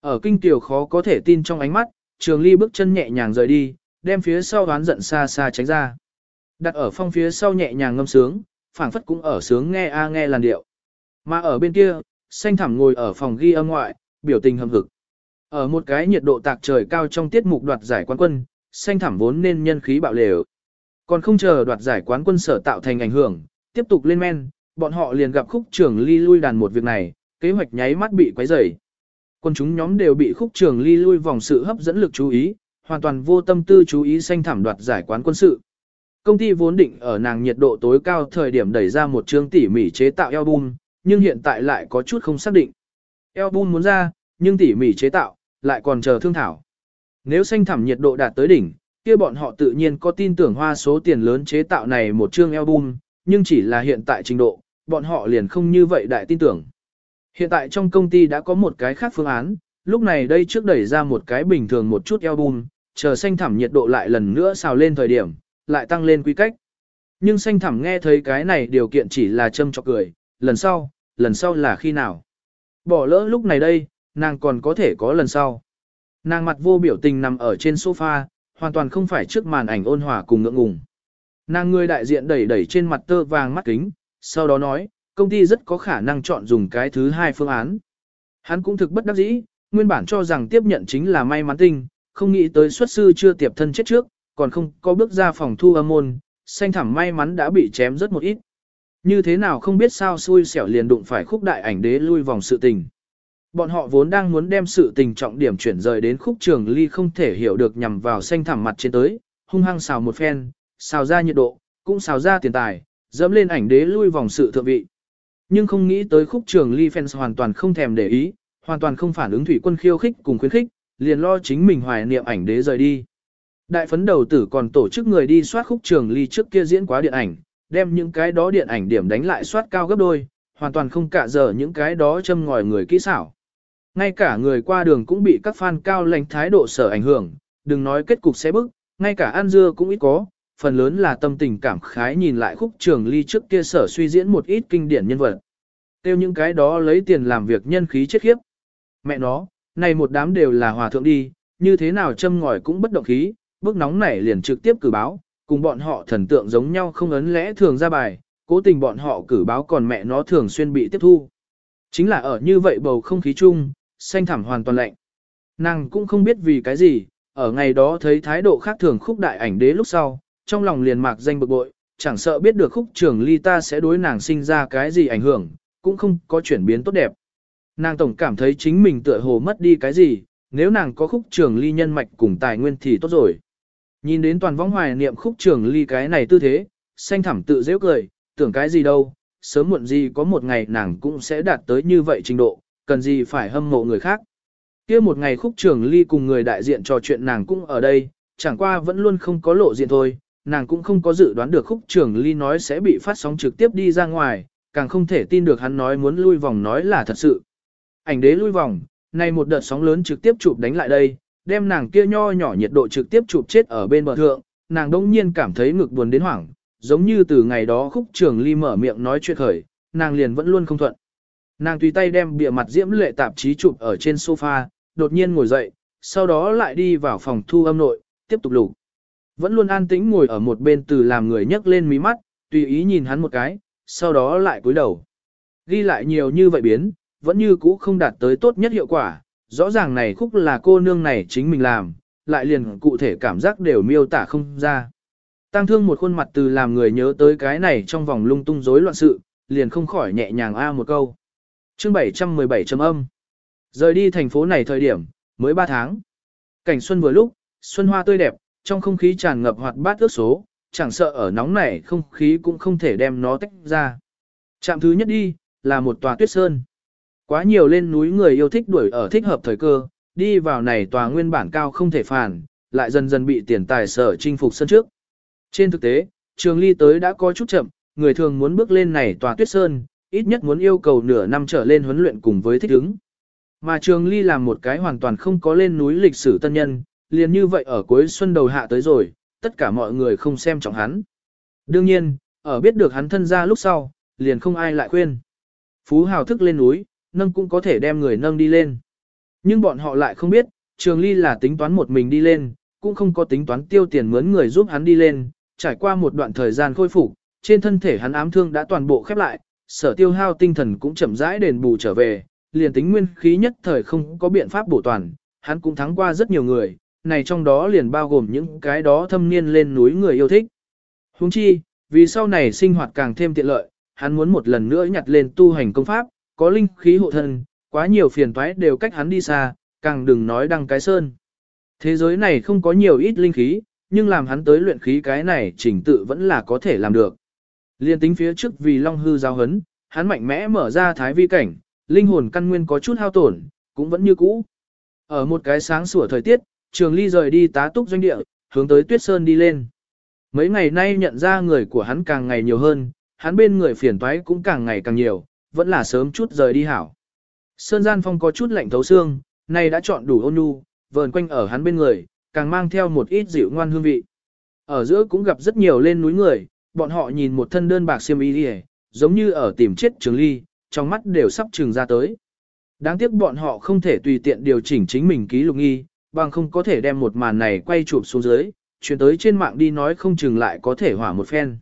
Ở kinh tiểu khó có thể tin trong ánh mắt, Trường Ly bước chân nhẹ nhàng rời đi, đem phía sau đoán giận xa xa tránh ra. Đặt ở phong phía sau nhẹ nhàng ngâm sướng, phảng phất cũng ở sướng nghe a nghe làn điệu. Mà ở bên kia, xanh thẳm ngồi ở phòng ghi âm ngoại, biểu tình hầm hực. Ở một cái nhiệt độ tạc trời cao trong tiết mục đoạt giải quán quân, xanh thẳm vốn nên nhân khí bạo lều. Còn không chờ đoạt giải quán quân sở tạo thành ảnh hưởng, tiếp tục lên men, bọn họ liền gặp khúc trưởng ly lui đàn một việc này, kế hoạch nháy mắt bị quấy rầy. Quân chúng nhóm đều bị khúc trưởng ly lui vòng sự hấp dẫn lực chú ý, hoàn toàn vô tâm tư chú ý xanh thảm đoạt giải quán quân sự. Công ty vốn định ở nàng nhiệt độ tối cao thời điểm đẩy ra một chương tỉ mỉ chế tạo album, nhưng hiện tại lại có chút không xác định. Album muốn ra, nhưng tỉ mỉ chế tạo, lại còn chờ thương thảo. Nếu xanh thẳm nhiệt độ đạt tới đỉnh, kia bọn họ tự nhiên có tin tưởng hoa số tiền lớn chế tạo này một chương album, nhưng chỉ là hiện tại trình độ, bọn họ liền không như vậy đại tin tưởng. Hiện tại trong công ty đã có một cái khác phương án, lúc này đây trước đẩy ra một cái bình thường một chút album, chờ xanh thẳm nhiệt độ lại lần nữa xào lên thời điểm, lại tăng lên quy cách. Nhưng xanh thẳm nghe thấy cái này điều kiện chỉ là châm chọc cười, lần sau, lần sau là khi nào. Bỏ lỡ lúc này đây, nàng còn có thể có lần sau. Nàng mặt vô biểu tình nằm ở trên sofa, hoàn toàn không phải trước màn ảnh ôn hòa cùng ngượng ngùng. Nàng người đại diện đẩy đẩy trên mặt tơ vàng mắt kính, sau đó nói, công ty rất có khả năng chọn dùng cái thứ hai phương án. Hắn cũng thực bất đắc dĩ, nguyên bản cho rằng tiếp nhận chính là may mắn tinh, không nghĩ tới xuất sư chưa tiệp thân chết trước, còn không có bước ra phòng thu âm môn, xanh thẳm may mắn đã bị chém rất một ít. Như thế nào không biết sao xui xẻo liền đụng phải khúc đại ảnh đế lui vòng sự tình. Bọn họ vốn đang muốn đem sự tình trọng điểm chuyển rời đến khúc trường ly không thể hiểu được nhằm vào xanh thẳm mặt trên tới, hung hăng xào một phen, xào ra nhiệt độ, cũng xào ra tiền tài, dẫm lên ảnh đế lui vòng sự thượng vị. Nhưng không nghĩ tới khúc trường ly fans hoàn toàn không thèm để ý, hoàn toàn không phản ứng thủy quân khiêu khích cùng khuyến khích, liền lo chính mình hoài niệm ảnh đế rời đi. Đại phấn đầu tử còn tổ chức người đi soát khúc trường ly trước kia diễn quá điện ảnh, đem những cái đó điện ảnh điểm đánh lại soát cao gấp đôi, hoàn toàn không cả giờ những cái đó châm ngòi người kỹ xảo. Ngay cả người qua đường cũng bị các fan cao lãnh thái độ sở ảnh hưởng, đừng nói kết cục sẽ bức, ngay cả ăn dưa cũng ít có, phần lớn là tâm tình cảm khái nhìn lại khúc trường ly trước kia sở suy diễn một ít kinh điển nhân vật. Tiêu những cái đó lấy tiền làm việc nhân khí chết khiếp. Mẹ nó, này một đám đều là hòa thượng đi, như thế nào châm ngòi cũng bất động khí, bước nóng nảy liền trực tiếp cử báo, cùng bọn họ thần tượng giống nhau không ấn lẽ thường ra bài, cố tình bọn họ cử báo còn mẹ nó thường xuyên bị tiếp thu. Chính là ở như vậy bầu không khí chung, xanh thẳm hoàn toàn lạnh. Nàng cũng không biết vì cái gì, ở ngày đó thấy thái độ khác thường khúc đại ảnh đế lúc sau, trong lòng liền mạc danh bực bội, chẳng sợ biết được khúc trường ly ta sẽ đối nàng sinh ra cái gì ảnh hưởng, cũng không có chuyển biến tốt đẹp. Nàng tổng cảm thấy chính mình tựa hồ mất đi cái gì, nếu nàng có khúc trường ly nhân mạch cùng tài nguyên thì tốt rồi. Nhìn đến toàn vong hoài niệm khúc trường ly cái này tư thế, xanh thẳm tự dễ cười, tưởng cái gì đâu, sớm muộn gì có một ngày nàng cũng sẽ đạt tới như vậy trình độ, cần gì phải hâm mộ người khác. kia một ngày khúc trường ly cùng người đại diện trò chuyện nàng cũng ở đây, chẳng qua vẫn luôn không có lộ diện thôi, nàng cũng không có dự đoán được khúc trường ly nói sẽ bị phát sóng trực tiếp đi ra ngoài, càng không thể tin được hắn nói muốn lui vòng nói là thật sự. Ảnh đế lui vòng, này một đợt sóng lớn trực tiếp chụp đánh lại đây, đem nàng kia nho nhỏ nhiệt độ trực tiếp chụp chết ở bên bờ thượng, nàng đông nhiên cảm thấy ngực buồn đến hoảng, giống như từ ngày đó khúc trường ly mở miệng nói chuyện khởi, nàng liền vẫn luôn không thuận. Nàng tùy tay đem bìa mặt diễm lệ tạp chí chụp ở trên sofa, đột nhiên ngồi dậy, sau đó lại đi vào phòng thu âm nội, tiếp tục lục. Vẫn luôn an tĩnh ngồi ở một bên từ làm người nhấc lên mí mắt, tùy ý nhìn hắn một cái, sau đó lại cúi đầu. Ghi lại nhiều như vậy biến, vẫn như cũ không đạt tới tốt nhất hiệu quả, rõ ràng này khúc là cô nương này chính mình làm, lại liền cụ thể cảm giác đều miêu tả không ra. Tăng thương một khuôn mặt từ làm người nhớ tới cái này trong vòng lung tung rối loạn sự, liền không khỏi nhẹ nhàng a một câu. Chương 717 chấm âm. Rời đi thành phố này thời điểm, mới 3 tháng. Cảnh xuân vừa lúc, xuân hoa tươi đẹp, trong không khí tràn ngập hoạt bát ước số, chẳng sợ ở nóng này không khí cũng không thể đem nó tách ra. Trạm thứ nhất đi, là một tòa tuyết sơn. Quá nhiều lên núi người yêu thích đuổi ở thích hợp thời cơ, đi vào này tòa nguyên bản cao không thể phản, lại dần dần bị tiền tài sở chinh phục sân trước. Trên thực tế, trường ly tới đã có chút chậm, người thường muốn bước lên này tòa tuyết sơn, ít nhất muốn yêu cầu nửa năm trở lên huấn luyện cùng với thích ứng. Mà trường ly làm một cái hoàn toàn không có lên núi lịch sử tân nhân, liền như vậy ở cuối xuân đầu hạ tới rồi, tất cả mọi người không xem trọng hắn. Đương nhiên, ở biết được hắn thân ra lúc sau, liền không ai lại khuyên. Phú hào thức lên núi, nâng cũng có thể đem người nâng đi lên. Nhưng bọn họ lại không biết, Trường Ly là tính toán một mình đi lên, cũng không có tính toán tiêu tiền mướn người giúp hắn đi lên, trải qua một đoạn thời gian khôi phục, trên thân thể hắn ám thương đã toàn bộ khép lại, sở tiêu hao tinh thần cũng chậm rãi đền bù trở về, liền tính nguyên khí nhất thời không có biện pháp bổ toàn, hắn cũng thắng qua rất nhiều người, này trong đó liền bao gồm những cái đó thâm niên lên núi người yêu thích. Huống chi, vì sau này sinh hoạt càng thêm tiện lợi, hắn muốn một lần nữa nhặt lên tu hành công pháp, có linh khí hộ thân, quá nhiều phiền toái đều cách hắn đi xa, càng đừng nói đăng cái sơn. Thế giới này không có nhiều ít linh khí, nhưng làm hắn tới luyện khí cái này trình tự vẫn là có thể làm được. Liên tính phía trước vì long hư giao hấn, hắn mạnh mẽ mở ra thái vi cảnh, linh hồn căn nguyên có chút hao tổn, cũng vẫn như cũ. Ở một cái sáng sủa thời tiết, trường ly rời đi tá túc doanh địa, hướng tới tuyết sơn đi lên. Mấy ngày nay nhận ra người của hắn càng ngày nhiều hơn, hắn bên người phiền toái cũng càng ngày càng nhiều, vẫn là sớm chút rời đi hảo. Sơn gian phong có chút lạnh thấu xương, nay đã chọn đủ ôn nhu, vờn quanh ở hắn bên người, càng mang theo một ít dịu ngoan hương vị. Ở giữa cũng gặp rất nhiều lên núi người, bọn họ nhìn một thân đơn bạc xiêm y đi giống như ở tìm chết trường ly, trong mắt đều sắp trường ra tới. Đáng tiếc bọn họ không thể tùy tiện điều chỉnh chính mình ký lục nghi, bằng không có thể đem một màn này quay chụp xuống dưới, chuyển tới trên mạng đi nói không chừng lại có thể hỏa một phen.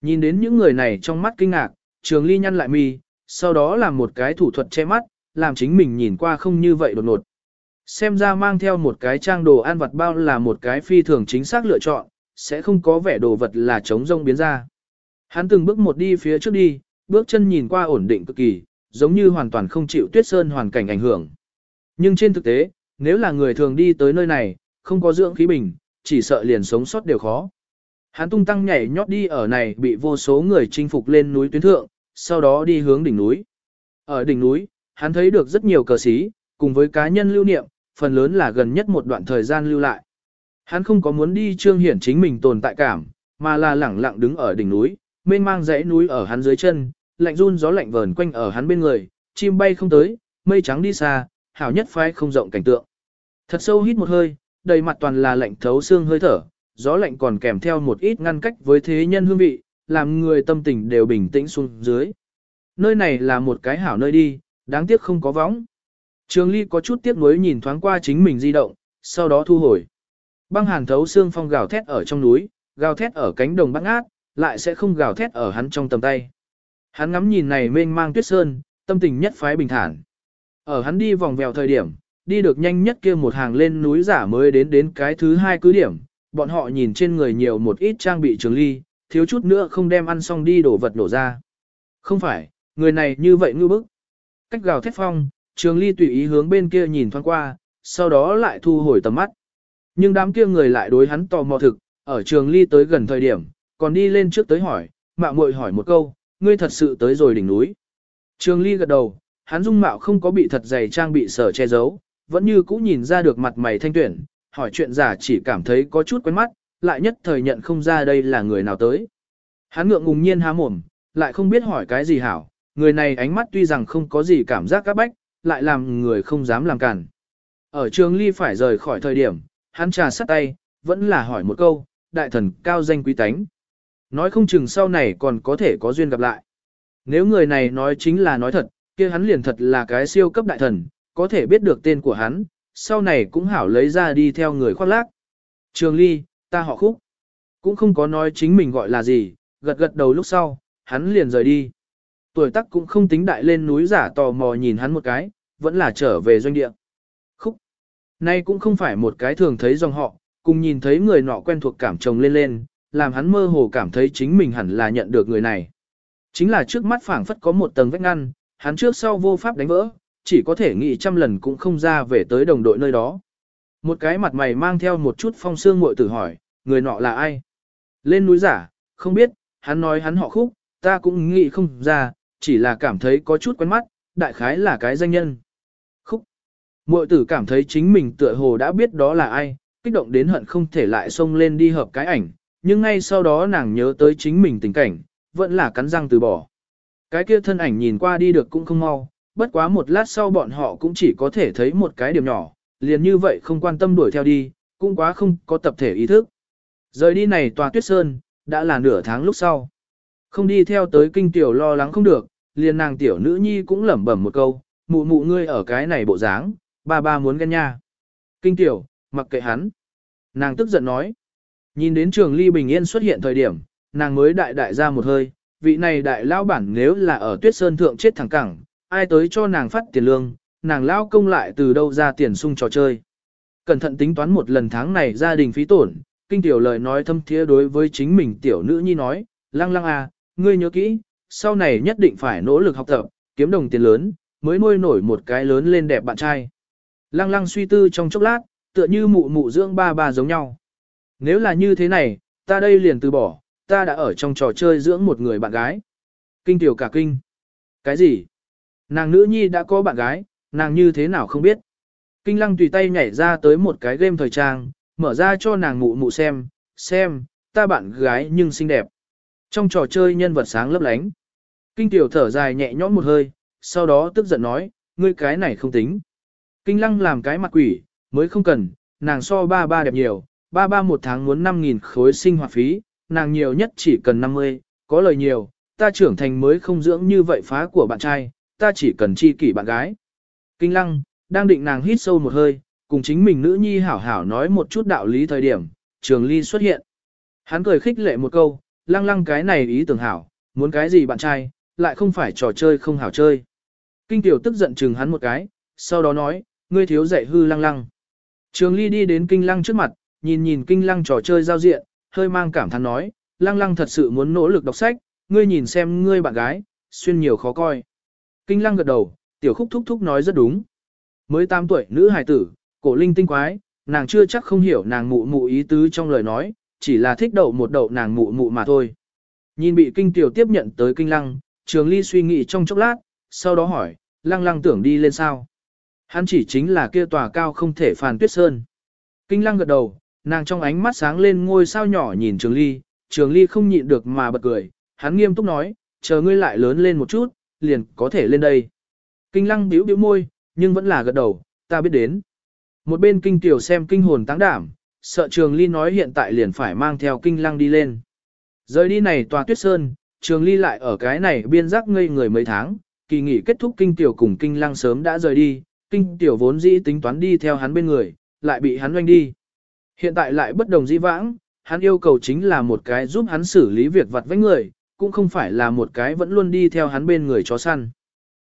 Nhìn đến những người này trong mắt kinh ngạc, trường ly nhăn lại mi, sau đó làm một cái thủ thuật che mắt, làm chính mình nhìn qua không như vậy đột ngột. Xem ra mang theo một cái trang đồ ăn vặt bao là một cái phi thường chính xác lựa chọn, sẽ không có vẻ đồ vật là trống rông biến ra. Hắn từng bước một đi phía trước đi, bước chân nhìn qua ổn định cực kỳ, giống như hoàn toàn không chịu tuyết sơn hoàn cảnh ảnh hưởng. Nhưng trên thực tế, nếu là người thường đi tới nơi này, không có dưỡng khí bình, chỉ sợ liền sống sót đều khó. Hắn tung tăng nhảy nhót đi ở này bị vô số người chinh phục lên núi tuyến thượng, sau đó đi hướng đỉnh núi. Ở đỉnh núi, hắn thấy được rất nhiều cờ xí, cùng với cá nhân lưu niệm, phần lớn là gần nhất một đoạn thời gian lưu lại. Hắn không có muốn đi trương hiển chính mình tồn tại cảm, mà là lẳng lặng đứng ở đỉnh núi, mênh mang dãy núi ở hắn dưới chân, lạnh run gió lạnh vờn quanh ở hắn bên người, chim bay không tới, mây trắng đi xa, hảo nhất phái không rộng cảnh tượng. Thật sâu hít một hơi, đầy mặt toàn là lạnh thấu xương hơi thở, gió lạnh còn kèm theo một ít ngăn cách với thế nhân hương vị, làm người tâm tình đều bình tĩnh xuống dưới. Nơi này là một cái hảo nơi đi, đáng tiếc không có võng. Trường Ly có chút tiếc nuối nhìn thoáng qua chính mình di động, sau đó thu hồi. Băng hàn thấu xương phong gào thét ở trong núi, gào thét ở cánh đồng băng ác, lại sẽ không gào thét ở hắn trong tầm tay. Hắn ngắm nhìn này mênh mang tuyết sơn, tâm tình nhất phái bình thản. Ở hắn đi vòng vèo thời điểm, đi được nhanh nhất kia một hàng lên núi giả mới đến đến cái thứ hai cứ điểm, bọn họ nhìn trên người nhiều một ít trang bị trường ly, thiếu chút nữa không đem ăn xong đi đổ vật đổ ra. Không phải, người này như vậy ngư bức. Cách gào thét phong, trường ly tùy ý hướng bên kia nhìn thoáng qua, sau đó lại thu hồi tầm mắt. Nhưng đám kia người lại đối hắn tò mò thực, ở trường ly tới gần thời điểm, còn đi lên trước tới hỏi, mạo muội hỏi một câu, ngươi thật sự tới rồi đỉnh núi. Trường ly gật đầu, hắn dung mạo không có bị thật dày trang bị sở che giấu, vẫn như cũ nhìn ra được mặt mày thanh tuyển, hỏi chuyện giả chỉ cảm thấy có chút quen mắt, lại nhất thời nhận không ra đây là người nào tới. Hắn ngượng ngùng nhiên há mồm, lại không biết hỏi cái gì hảo, người này ánh mắt tuy rằng không có gì cảm giác các bách, lại làm người không dám làm cản. Ở trường ly phải rời khỏi thời điểm, hắn trà sắt tay, vẫn là hỏi một câu, đại thần cao danh quý tánh. Nói không chừng sau này còn có thể có duyên gặp lại. Nếu người này nói chính là nói thật, kia hắn liền thật là cái siêu cấp đại thần, có thể biết được tên của hắn, sau này cũng hảo lấy ra đi theo người khoác lác. Trường ly, ta họ khúc. Cũng không có nói chính mình gọi là gì, gật gật đầu lúc sau, hắn liền rời đi. Tuổi tác cũng không tính đại lên núi giả tò mò nhìn hắn một cái, vẫn là trở về doanh địa. Khúc. Nay cũng không phải một cái thường thấy dòng họ, cùng nhìn thấy người nọ quen thuộc cảm chồng lên lên, làm hắn mơ hồ cảm thấy chính mình hẳn là nhận được người này. Chính là trước mắt phảng phất có một tầng vách ngăn, hắn trước sau vô pháp đánh vỡ, chỉ có thể nghĩ trăm lần cũng không ra về tới đồng đội nơi đó. Một cái mặt mày mang theo một chút phong sương muội tử hỏi, người nọ là ai? Lên núi giả, không biết, hắn nói hắn họ khúc, ta cũng nghĩ không ra, chỉ là cảm thấy có chút quen mắt, đại khái là cái danh nhân. Khúc. Muội tử cảm thấy chính mình tựa hồ đã biết đó là ai, kích động đến hận không thể lại xông lên đi hợp cái ảnh, nhưng ngay sau đó nàng nhớ tới chính mình tình cảnh, vẫn là cắn răng từ bỏ. Cái kia thân ảnh nhìn qua đi được cũng không mau, bất quá một lát sau bọn họ cũng chỉ có thể thấy một cái điểm nhỏ, liền như vậy không quan tâm đuổi theo đi, cũng quá không có tập thể ý thức. Rời đi này tòa tuyết sơn, đã là nửa tháng lúc sau. Không đi theo tới kinh tiểu lo lắng không được, liền nàng tiểu nữ nhi cũng lẩm bẩm một câu, mụ mụ ngươi ở cái này bộ dáng, ba ba muốn ghen nha. Kinh tiểu, mặc kệ hắn. Nàng tức giận nói. Nhìn đến trường ly bình yên xuất hiện thời điểm, nàng mới đại đại ra một hơi, vị này đại lao bản nếu là ở tuyết sơn thượng chết thẳng cẳng, ai tới cho nàng phát tiền lương, nàng lao công lại từ đâu ra tiền sung trò chơi. Cẩn thận tính toán một lần tháng này gia đình phí tổn, kinh tiểu lời nói thâm thiế đối với chính mình tiểu nữ nhi nói, lăng lăng à, ngươi nhớ kỹ, sau này nhất định phải nỗ lực học tập, kiếm đồng tiền lớn, mới nuôi nổi một cái lớn lên đẹp bạn trai. Lăng lăng suy tư trong chốc lát, tựa như mụ mụ dưỡng ba ba giống nhau. Nếu là như thế này, ta đây liền từ bỏ, ta đã ở trong trò chơi dưỡng một người bạn gái. Kinh tiểu cả kinh. Cái gì? Nàng nữ nhi đã có bạn gái, nàng như thế nào không biết. Kinh lăng tùy tay nhảy ra tới một cái game thời trang, mở ra cho nàng mụ mụ xem, xem, ta bạn gái nhưng xinh đẹp. Trong trò chơi nhân vật sáng lấp lánh. Kinh tiểu thở dài nhẹ nhõm một hơi, sau đó tức giận nói, ngươi cái này không tính. Kinh lăng làm cái mặt quỷ, mới không cần, nàng so ba ba đẹp nhiều, ba ba một tháng muốn 5.000 khối sinh hoạt phí, nàng nhiều nhất chỉ cần 50, có lời nhiều, ta trưởng thành mới không dưỡng như vậy phá của bạn trai, ta chỉ cần chi kỷ bạn gái. Kinh lăng, đang định nàng hít sâu một hơi, cùng chính mình nữ nhi hảo hảo nói một chút đạo lý thời điểm, trường ly xuất hiện. Hắn cười khích lệ một câu, lăng lăng cái này ý tưởng hảo, muốn cái gì bạn trai, lại không phải trò chơi không hảo chơi. Kinh tiểu tức giận chừng hắn một cái, sau đó nói, ngươi thiếu dạy hư lăng lăng. Trường ly đi đến kinh lăng trước mặt, nhìn nhìn kinh lăng trò chơi giao diện, hơi mang cảm thán nói, lăng lăng thật sự muốn nỗ lực đọc sách, ngươi nhìn xem ngươi bạn gái, xuyên nhiều khó coi. Kinh lăng gật đầu, tiểu khúc thúc thúc nói rất đúng. Mới 8 tuổi nữ hài tử, cổ linh tinh quái, nàng chưa chắc không hiểu nàng mụ mụ ý tứ trong lời nói, chỉ là thích đậu một đậu nàng mụ mụ mà thôi. Nhìn bị kinh tiểu tiếp nhận tới kinh lăng, trường ly suy nghĩ trong chốc lát, sau đó hỏi, lăng lăng tưởng đi lên sao. Hắn chỉ chính là kia tòa cao không thể phàn tuyết sơn. Kinh lăng gật đầu, nàng trong ánh mắt sáng lên ngôi sao nhỏ nhìn trường ly, trường ly không nhịn được mà bật cười, hắn nghiêm túc nói, chờ ngươi lại lớn lên một chút, liền có thể lên đây. Kinh lăng biểu biểu môi, nhưng vẫn là gật đầu, ta biết đến. Một bên kinh tiểu xem kinh hồn tăng đảm, sợ trường ly nói hiện tại liền phải mang theo kinh lăng đi lên. Rời đi này tòa tuyết sơn, trường ly lại ở cái này biên giác ngây người mấy tháng, kỳ nghỉ kết thúc kinh tiểu cùng kinh lăng sớm đã rời đi, kinh tiểu vốn dĩ tính toán đi theo hắn bên người, lại bị hắn doanh đi. Hiện tại lại bất đồng dĩ vãng, hắn yêu cầu chính là một cái giúp hắn xử lý việc vặt với người, cũng không phải là một cái vẫn luôn đi theo hắn bên người chó săn.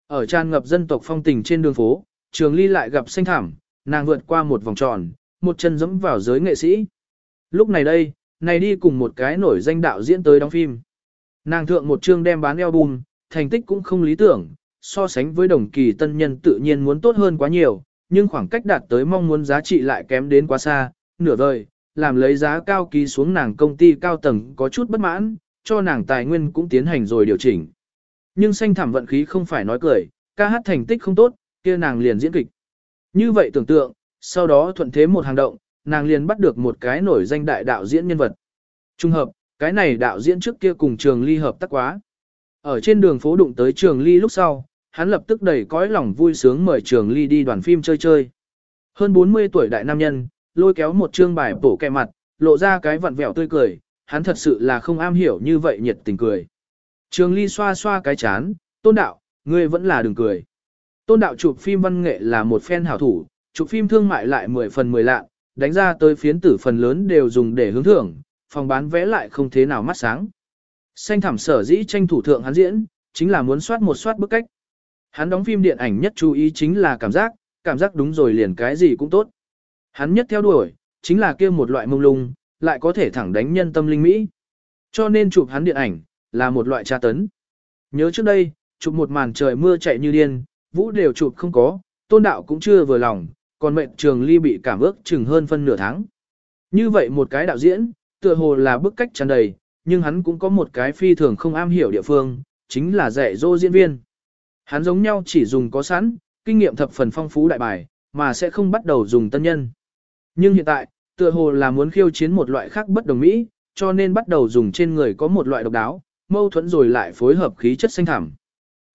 Ở tràn ngập dân tộc phong tình trên đường phố, trường ly lại gặp xanh thảm, nàng vượt qua một vòng tròn, một chân dẫm vào giới nghệ sĩ. Lúc này đây, này đi cùng một cái nổi danh đạo diễn tới đóng phim. Nàng thượng một chương đem bán album, thành tích cũng không lý tưởng, so sánh với đồng kỳ tân nhân tự nhiên muốn tốt hơn quá nhiều, nhưng khoảng cách đạt tới mong muốn giá trị lại kém đến quá xa, nửa vời, làm lấy giá cao ký xuống nàng công ty cao tầng có chút bất mãn, cho nàng tài nguyên cũng tiến hành rồi điều chỉnh. Nhưng xanh thảm vận khí không phải nói cười, ca hát thành tích không tốt, kia nàng liền diễn kịch. Như vậy tưởng tượng, sau đó thuận thế một hành động, nàng liền bắt được một cái nổi danh đại đạo diễn nhân vật. Trung hợp, cái này đạo diễn trước kia cùng trường ly hợp tác quá. Ở trên đường phố đụng tới trường ly lúc sau, hắn lập tức đầy cõi lòng vui sướng mời trường ly đi đoàn phim chơi chơi. Hơn 40 tuổi đại nam nhân, lôi kéo một chương bài bổ kẹ mặt, lộ ra cái vặn vẹo tươi cười, hắn thật sự là không am hiểu như vậy nhiệt tình cười. Trường ly xoa xoa cái chán, tôn đạo, ngươi vẫn là đừng cười. Tôn đạo chụp phim văn nghệ là một fan hảo thủ, chụp phim thương mại lại 10 phần 10 lạ, đánh ra tới phiến tử phần lớn đều dùng để hướng thưởng, phòng bán vẽ lại không thế nào mắt sáng. Xanh thảm sở dĩ tranh thủ thượng hắn diễn, chính là muốn soát một soát bức cách. Hắn đóng phim điện ảnh nhất chú ý chính là cảm giác, cảm giác đúng rồi liền cái gì cũng tốt. Hắn nhất theo đuổi, chính là kia một loại mông lung, lại có thể thẳng đánh nhân tâm linh mỹ. Cho nên chụp hắn điện ảnh, là một loại tra tấn. Nhớ trước đây, chụp một màn trời mưa chạy như điên, vũ đều chụp không có, tôn đạo cũng chưa vừa lòng, còn mệnh trường ly bị cảm ước chừng hơn phân nửa tháng. Như vậy một cái đạo diễn, tựa hồ là bức cách tràn đầy, nhưng hắn cũng có một cái phi thường không am hiểu địa phương, chính là dạy dỗ diễn viên. Hắn giống nhau chỉ dùng có sẵn, kinh nghiệm thập phần phong phú đại bài, mà sẽ không bắt đầu dùng tân nhân. Nhưng hiện tại, tựa hồ là muốn khiêu chiến một loại khác bất đồng mỹ, cho nên bắt đầu dùng trên người có một loại độc đáo, mâu thuẫn rồi lại phối hợp khí chất xanh thẳm.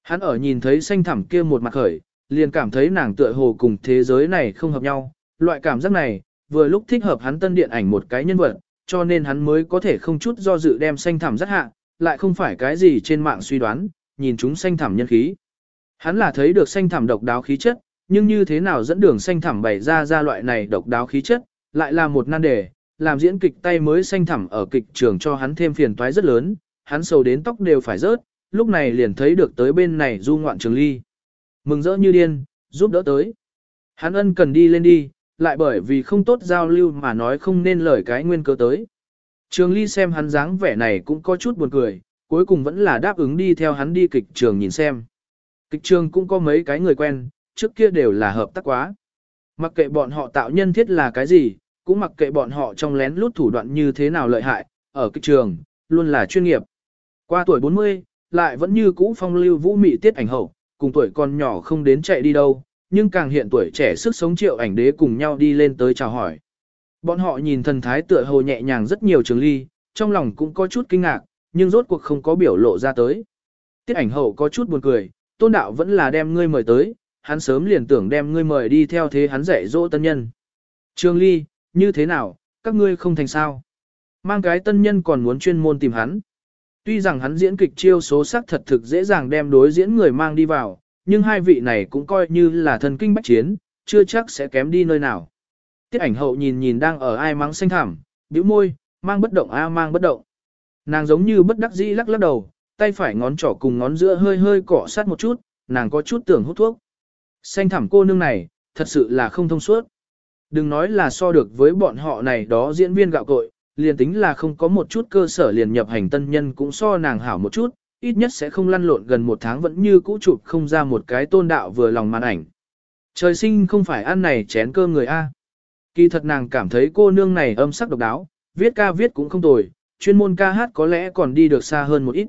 Hắn ở nhìn thấy xanh thẳm kia một mặt khởi, liền cảm thấy nàng tựa hồ cùng thế giới này không hợp nhau, loại cảm giác này, vừa lúc thích hợp hắn tân điện ảnh một cái nhân vật, cho nên hắn mới có thể không chút do dự đem xanh thẳm rất hạ, lại không phải cái gì trên mạng suy đoán, nhìn chúng xanh thẳm nhân khí. Hắn là thấy được xanh thẳm độc đáo khí chất, nhưng như thế nào dẫn đường xanh thẳm bày ra ra loại này độc đáo khí chất, lại là một nan đề, làm diễn kịch tay mới xanh thẳm ở kịch trường cho hắn thêm phiền toái rất lớn, hắn sầu đến tóc đều phải rớt, lúc này liền thấy được tới bên này du ngoạn trường ly. Mừng rỡ như điên, giúp đỡ tới. Hắn ân cần đi lên đi, lại bởi vì không tốt giao lưu mà nói không nên lời cái nguyên cơ tới. Trường ly xem hắn dáng vẻ này cũng có chút buồn cười, cuối cùng vẫn là đáp ứng đi theo hắn đi kịch trường nhìn xem. Kịch trường cũng có mấy cái người quen, trước kia đều là hợp tác quá. Mặc kệ bọn họ tạo nhân thiết là cái gì, cũng mặc kệ bọn họ trong lén lút thủ đoạn như thế nào lợi hại, ở kịch trường, luôn là chuyên nghiệp. Qua tuổi 40, lại vẫn như cũ phong lưu vũ mị tiết ảnh hậu, cùng tuổi còn nhỏ không đến chạy đi đâu, nhưng càng hiện tuổi trẻ sức sống triệu ảnh đế cùng nhau đi lên tới chào hỏi. Bọn họ nhìn thần thái tựa hồ nhẹ nhàng rất nhiều trường ly, trong lòng cũng có chút kinh ngạc, nhưng rốt cuộc không có biểu lộ ra tới. Tiết ảnh hậu có chút buồn cười, tôn đạo vẫn là đem ngươi mời tới, hắn sớm liền tưởng đem ngươi mời đi theo thế hắn dạy dỗ tân nhân. Trường ly, như thế nào, các ngươi không thành sao? mang cái tân nhân còn muốn chuyên môn tìm hắn. Tuy rằng hắn diễn kịch chiêu số sắc thật thực dễ dàng đem đối diễn người mang đi vào, nhưng hai vị này cũng coi như là thần kinh bách chiến, chưa chắc sẽ kém đi nơi nào. Tiết ảnh hậu nhìn nhìn đang ở ai mắng xanh thảm, bĩu môi, mang bất động a à, mang bất động. Nàng giống như bất đắc dĩ lắc lắc đầu, tay phải ngón trỏ cùng ngón giữa hơi hơi cọ sát một chút, nàng có chút tưởng hút thuốc. Xanh thảm cô nương này, thật sự là không thông suốt. Đừng nói là so được với bọn họ này đó diễn viên gạo cội, liền tính là không có một chút cơ sở liền nhập hành tân nhân cũng so nàng hảo một chút, ít nhất sẽ không lăn lộn gần một tháng vẫn như cũ chụp không ra một cái tôn đạo vừa lòng màn ảnh. Trời sinh không phải ăn này chén cơm người A. Kỳ thật nàng cảm thấy cô nương này âm sắc độc đáo, viết ca viết cũng không tồi, chuyên môn ca hát có lẽ còn đi được xa hơn một ít.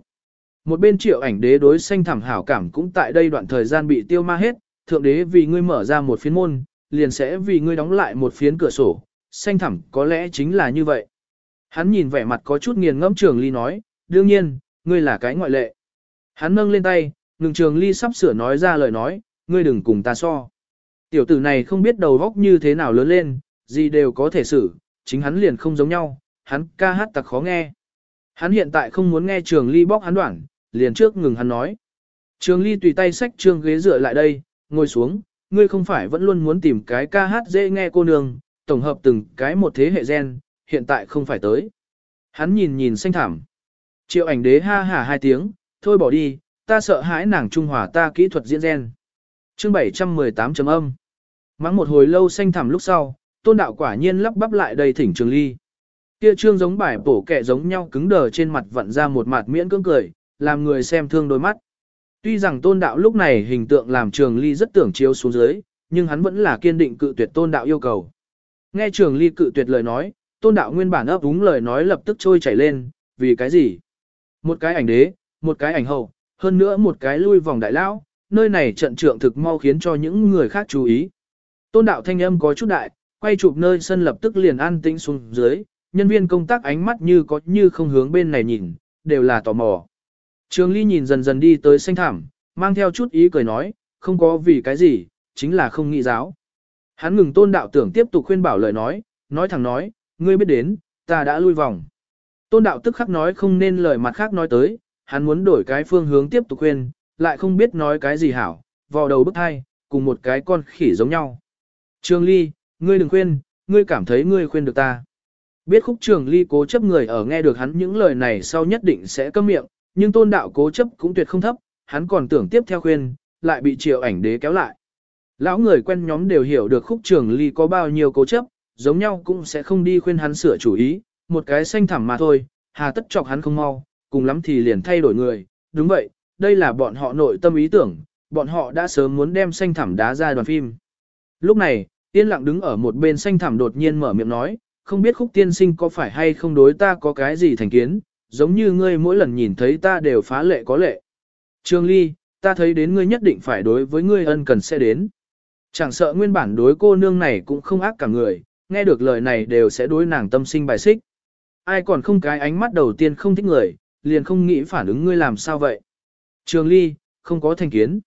Một bên triệu ảnh đế đối xanh thẳm hảo cảm cũng tại đây đoạn thời gian bị tiêu ma hết, thượng đế vì ngươi mở ra một phiến môn, liền sẽ vì ngươi đóng lại một phiến cửa sổ, xanh thẳm có lẽ chính là như vậy. Hắn nhìn vẻ mặt có chút nghiền ngẫm trường ly nói, đương nhiên, ngươi là cái ngoại lệ. Hắn nâng lên tay, ngừng trường ly sắp sửa nói ra lời nói, ngươi đừng cùng ta so. Tiểu tử này không biết đầu góc như thế nào lớn lên, gì đều có thể xử, chính hắn liền không giống nhau, hắn ca hát tặc khó nghe. Hắn hiện tại không muốn nghe trường ly bóc hắn đoạn, liền trước ngừng hắn nói. Trường ly tùy tay xách trương ghế dựa lại đây, ngồi xuống, ngươi không phải vẫn luôn muốn tìm cái ca hát dễ nghe cô nương, tổng hợp từng cái một thế hệ gen, hiện tại không phải tới. Hắn nhìn nhìn xanh thảm. Triệu ảnh đế ha hả hai tiếng, thôi bỏ đi, ta sợ hãi nàng trung hòa ta kỹ thuật diễn gen. Chương 718 chấm âm. Mắng một hồi lâu xanh thảm lúc sau, tôn đạo quả nhiên lắp bắp lại đầy thỉnh trường ly. Kia trương giống bài bổ kẹ giống nhau cứng đờ trên mặt vặn ra một mặt miễn cưỡng cười, làm người xem thương đôi mắt. Tuy rằng tôn đạo lúc này hình tượng làm trường ly rất tưởng chiếu xuống dưới, nhưng hắn vẫn là kiên định cự tuyệt tôn đạo yêu cầu. Nghe trường ly cự tuyệt lời nói, tôn đạo nguyên bản ấp úng lời nói lập tức trôi chảy lên, vì cái gì? Một cái ảnh đế, một cái ảnh hậu, hơn nữa một cái lui vòng đại lão, nơi này trận trượng thực mau khiến cho những người khác chú ý. Tôn đạo thanh âm có chút đại, quay chụp nơi sân lập tức liền an tĩnh xuống dưới, nhân viên công tác ánh mắt như có như không hướng bên này nhìn, đều là tò mò. Trường Ly nhìn dần dần đi tới xanh thảm, mang theo chút ý cười nói, không có vì cái gì, chính là không nghĩ giáo. Hắn ngừng tôn đạo tưởng tiếp tục khuyên bảo lời nói, nói thẳng nói, ngươi biết đến, ta đã lui vòng. Tôn đạo tức khắc nói không nên lời mặt khác nói tới, hắn muốn đổi cái phương hướng tiếp tục khuyên, lại không biết nói cái gì hảo, vò đầu bức thai, cùng một cái con khỉ giống nhau. Trường Ly, ngươi đừng khuyên, ngươi cảm thấy ngươi khuyên được ta. Biết khúc trường Ly cố chấp người ở nghe được hắn những lời này sau nhất định sẽ câm miệng, nhưng tôn đạo cố chấp cũng tuyệt không thấp, hắn còn tưởng tiếp theo khuyên, lại bị triệu ảnh đế kéo lại. Lão người quen nhóm đều hiểu được khúc trường Ly có bao nhiêu cố chấp, giống nhau cũng sẽ không đi khuyên hắn sửa chủ ý, một cái xanh thẳm mà thôi, hà tất chọc hắn không mau, cùng lắm thì liền thay đổi người, đúng vậy, đây là bọn họ nội tâm ý tưởng, bọn họ đã sớm muốn đem xanh thẳm đá ra đoàn phim. Lúc này, yên lặng đứng ở một bên xanh thẳm đột nhiên mở miệng nói, không biết khúc tiên sinh có phải hay không đối ta có cái gì thành kiến, giống như ngươi mỗi lần nhìn thấy ta đều phá lệ có lệ. Trương Ly, ta thấy đến ngươi nhất định phải đối với ngươi ân cần sẽ đến. Chẳng sợ nguyên bản đối cô nương này cũng không ác cả người, nghe được lời này đều sẽ đối nàng tâm sinh bài xích. Ai còn không cái ánh mắt đầu tiên không thích người, liền không nghĩ phản ứng ngươi làm sao vậy. Trường Ly, không có thành kiến.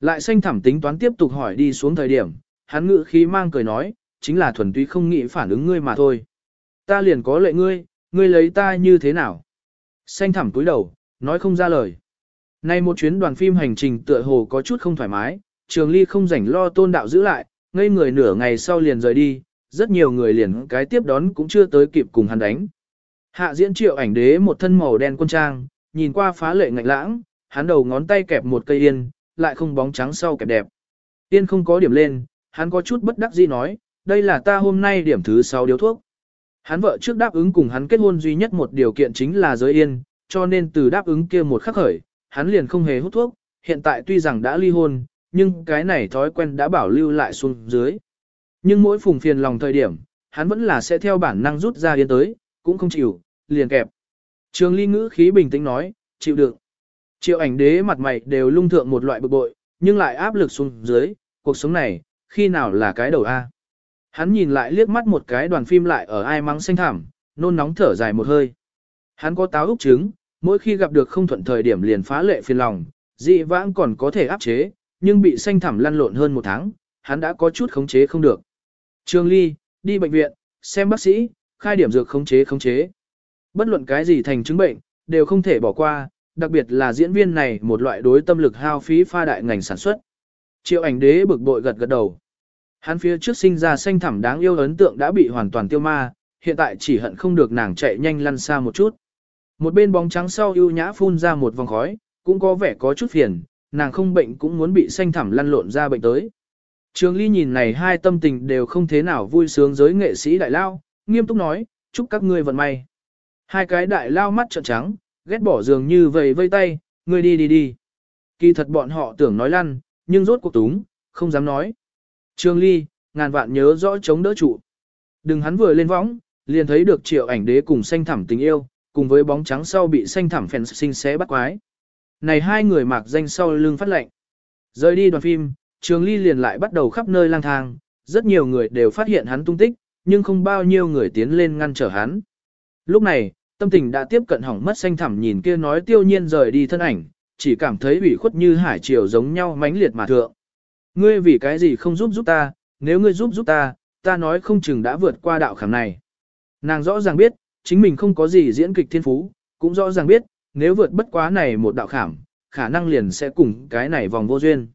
Lại xanh thẳm tính toán tiếp tục hỏi đi xuống thời điểm, hắn ngữ khí mang cười nói, chính là thuần túy không nghĩ phản ứng ngươi mà thôi. Ta liền có lệ ngươi, ngươi lấy ta như thế nào? Xanh thẳm túi đầu, nói không ra lời. Nay một chuyến đoàn phim hành trình tựa hồ có chút không thoải mái, trường ly không rảnh lo tôn đạo giữ lại, ngây người nửa ngày sau liền rời đi, rất nhiều người liền cái tiếp đón cũng chưa tới kịp cùng hắn đánh. Hạ diễn triệu ảnh đế một thân màu đen quân trang, nhìn qua phá lệ ngạnh lãng, hắn đầu ngón tay kẹp một cây yên, lại không bóng trắng sau kẹp đẹp. Yên không có điểm lên, hắn có chút bất đắc dĩ nói, đây là ta hôm nay điểm thứ 6 điếu thuốc. Hắn vợ trước đáp ứng cùng hắn kết hôn duy nhất một điều kiện chính là giới yên, cho nên từ đáp ứng kia một khắc khởi, hắn liền không hề hút thuốc, hiện tại tuy rằng đã ly hôn, nhưng cái này thói quen đã bảo lưu lại xuống dưới. Nhưng mỗi phùng phiền lòng thời điểm, hắn vẫn là sẽ theo bản năng rút ra yên tới, cũng không chịu, liền kẹp. Trường ly ngữ khí bình tĩnh nói, chịu được. Triệu ảnh đế mặt mày đều lung thượng một loại bực bội, nhưng lại áp lực xuống dưới, cuộc sống này, khi nào là cái đầu A. Hắn nhìn lại liếc mắt một cái đoàn phim lại ở ai mắng xanh thảm, nôn nóng thở dài một hơi. Hắn có táo úc trứng, mỗi khi gặp được không thuận thời điểm liền phá lệ phiền lòng, dị vãng còn có thể áp chế, nhưng bị xanh thảm lăn lộn hơn một tháng, hắn đã có chút khống chế không được. Trương Ly, đi bệnh viện, xem bác sĩ, khai điểm dược khống chế khống chế. Bất luận cái gì thành chứng bệnh, đều không thể bỏ qua, đặc biệt là diễn viên này một loại đối tâm lực hao phí pha đại ngành sản xuất. Triệu ảnh đế bực bội gật gật đầu. Hắn phía trước sinh ra xanh thẳm đáng yêu ấn tượng đã bị hoàn toàn tiêu ma, hiện tại chỉ hận không được nàng chạy nhanh lăn xa một chút. Một bên bóng trắng sau ưu nhã phun ra một vòng khói, cũng có vẻ có chút phiền, nàng không bệnh cũng muốn bị xanh thẳm lăn lộn ra bệnh tới. Trường Ly nhìn này hai tâm tình đều không thế nào vui sướng giới nghệ sĩ đại lao, nghiêm túc nói, chúc các ngươi vận may. Hai cái đại lao mắt trợn trắng, ghét bỏ dường như vầy vây tay, ngươi đi đi đi. Kỳ thật bọn họ tưởng nói lăn, nhưng rốt cuộc túng, không dám nói. Trường Ly, ngàn vạn nhớ rõ chống đỡ trụ. Đừng hắn vừa lên võng, liền thấy được triệu ảnh đế cùng xanh thẳm tình yêu, cùng với bóng trắng sau bị xanh thẳm phèn sinh xé bắt quái. Này hai người mặc danh sau lưng phát lệnh. Rời đi đoàn phim, Trường Ly liền lại bắt đầu khắp nơi lang thang, rất nhiều người đều phát hiện hắn tung tích, nhưng không bao nhiêu người tiến lên ngăn trở hắn. Lúc này, tâm tình đã tiếp cận hỏng mất xanh thẳm nhìn kia nói tiêu nhiên rời đi thân ảnh, chỉ cảm thấy ủy khuất như hải triều giống nhau mãnh liệt mà thượng. Ngươi vì cái gì không giúp giúp ta, nếu ngươi giúp giúp ta, ta nói không chừng đã vượt qua đạo khảm này. Nàng rõ ràng biết, chính mình không có gì diễn kịch thiên phú, cũng rõ ràng biết, nếu vượt bất quá này một đạo khảm, khả năng liền sẽ cùng cái này vòng vô duyên.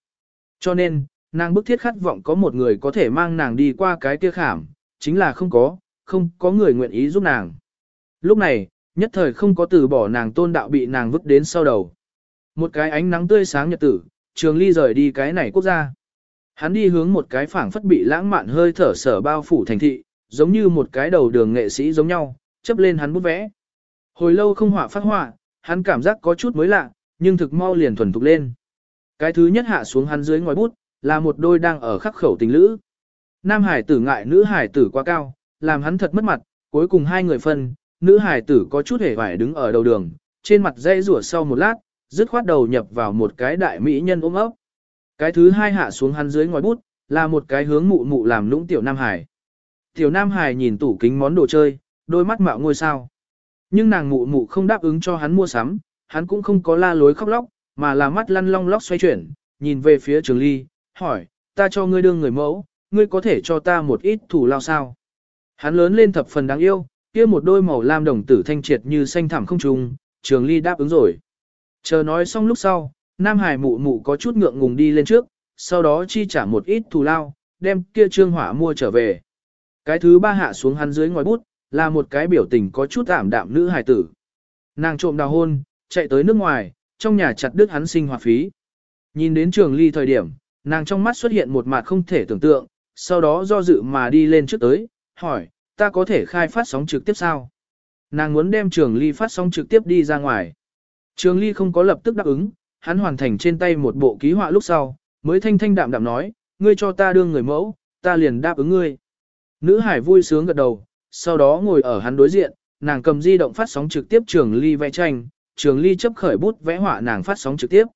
Cho nên, nàng bức thiết khát vọng có một người có thể mang nàng đi qua cái kia khảm, chính là không có, không có người nguyện ý giúp nàng. Lúc này, nhất thời không có từ bỏ nàng tôn đạo bị nàng vứt đến sau đầu. Một cái ánh nắng tươi sáng nhật tử, trường ly rời đi cái này quốc gia. Hắn đi hướng một cái phảng phất bị lãng mạn hơi thở sở bao phủ thành thị, giống như một cái đầu đường nghệ sĩ giống nhau, chấp lên hắn bút vẽ. Hồi lâu không họa phát họa, hắn cảm giác có chút mới lạ, nhưng thực mau liền thuần thục lên. Cái thứ nhất hạ xuống hắn dưới ngòi bút, là một đôi đang ở khắc khẩu tình lữ. Nam hải tử ngại nữ hải tử quá cao, làm hắn thật mất mặt, cuối cùng hai người phân, nữ hải tử có chút hề vải đứng ở đầu đường, trên mặt dây rủa sau một lát, dứt khoát đầu nhập vào một cái đại mỹ nhân ôm ấp. Cái thứ hai hạ xuống hắn dưới ngòi bút, là một cái hướng mụ mụ làm lũng tiểu Nam Hải. Tiểu Nam Hải nhìn tủ kính món đồ chơi, đôi mắt mạo ngôi sao. Nhưng nàng mụ mụ không đáp ứng cho hắn mua sắm, hắn cũng không có la lối khóc lóc, mà là mắt lăn long lóc xoay chuyển, nhìn về phía trường ly, hỏi, ta cho ngươi đương người mẫu, ngươi có thể cho ta một ít thủ lao sao? Hắn lớn lên thập phần đáng yêu, kia một đôi màu lam đồng tử thanh triệt như xanh thẳm không trùng, trường ly đáp ứng rồi. Chờ nói xong lúc sau, Nam Hải mụ mụ có chút ngượng ngùng đi lên trước, sau đó chi trả một ít thù lao, đem kia trương hỏa mua trở về. Cái thứ ba hạ xuống hắn dưới ngoài bút, là một cái biểu tình có chút ảm đạm nữ hài tử. Nàng trộm đào hôn, chạy tới nước ngoài, trong nhà chặt đứt hắn sinh hoạt phí. Nhìn đến trường ly thời điểm, nàng trong mắt xuất hiện một mặt không thể tưởng tượng, sau đó do dự mà đi lên trước tới, hỏi, ta có thể khai phát sóng trực tiếp sao? Nàng muốn đem trường ly phát sóng trực tiếp đi ra ngoài. Trường ly không có lập tức đáp ứng, hắn hoàn thành trên tay một bộ ký họa lúc sau, mới thanh thanh đạm đạm nói, ngươi cho ta đương người mẫu, ta liền đáp ứng ngươi. Nữ hải vui sướng gật đầu, sau đó ngồi ở hắn đối diện, nàng cầm di động phát sóng trực tiếp trường ly vẽ tranh, trường ly chấp khởi bút vẽ họa nàng phát sóng trực tiếp.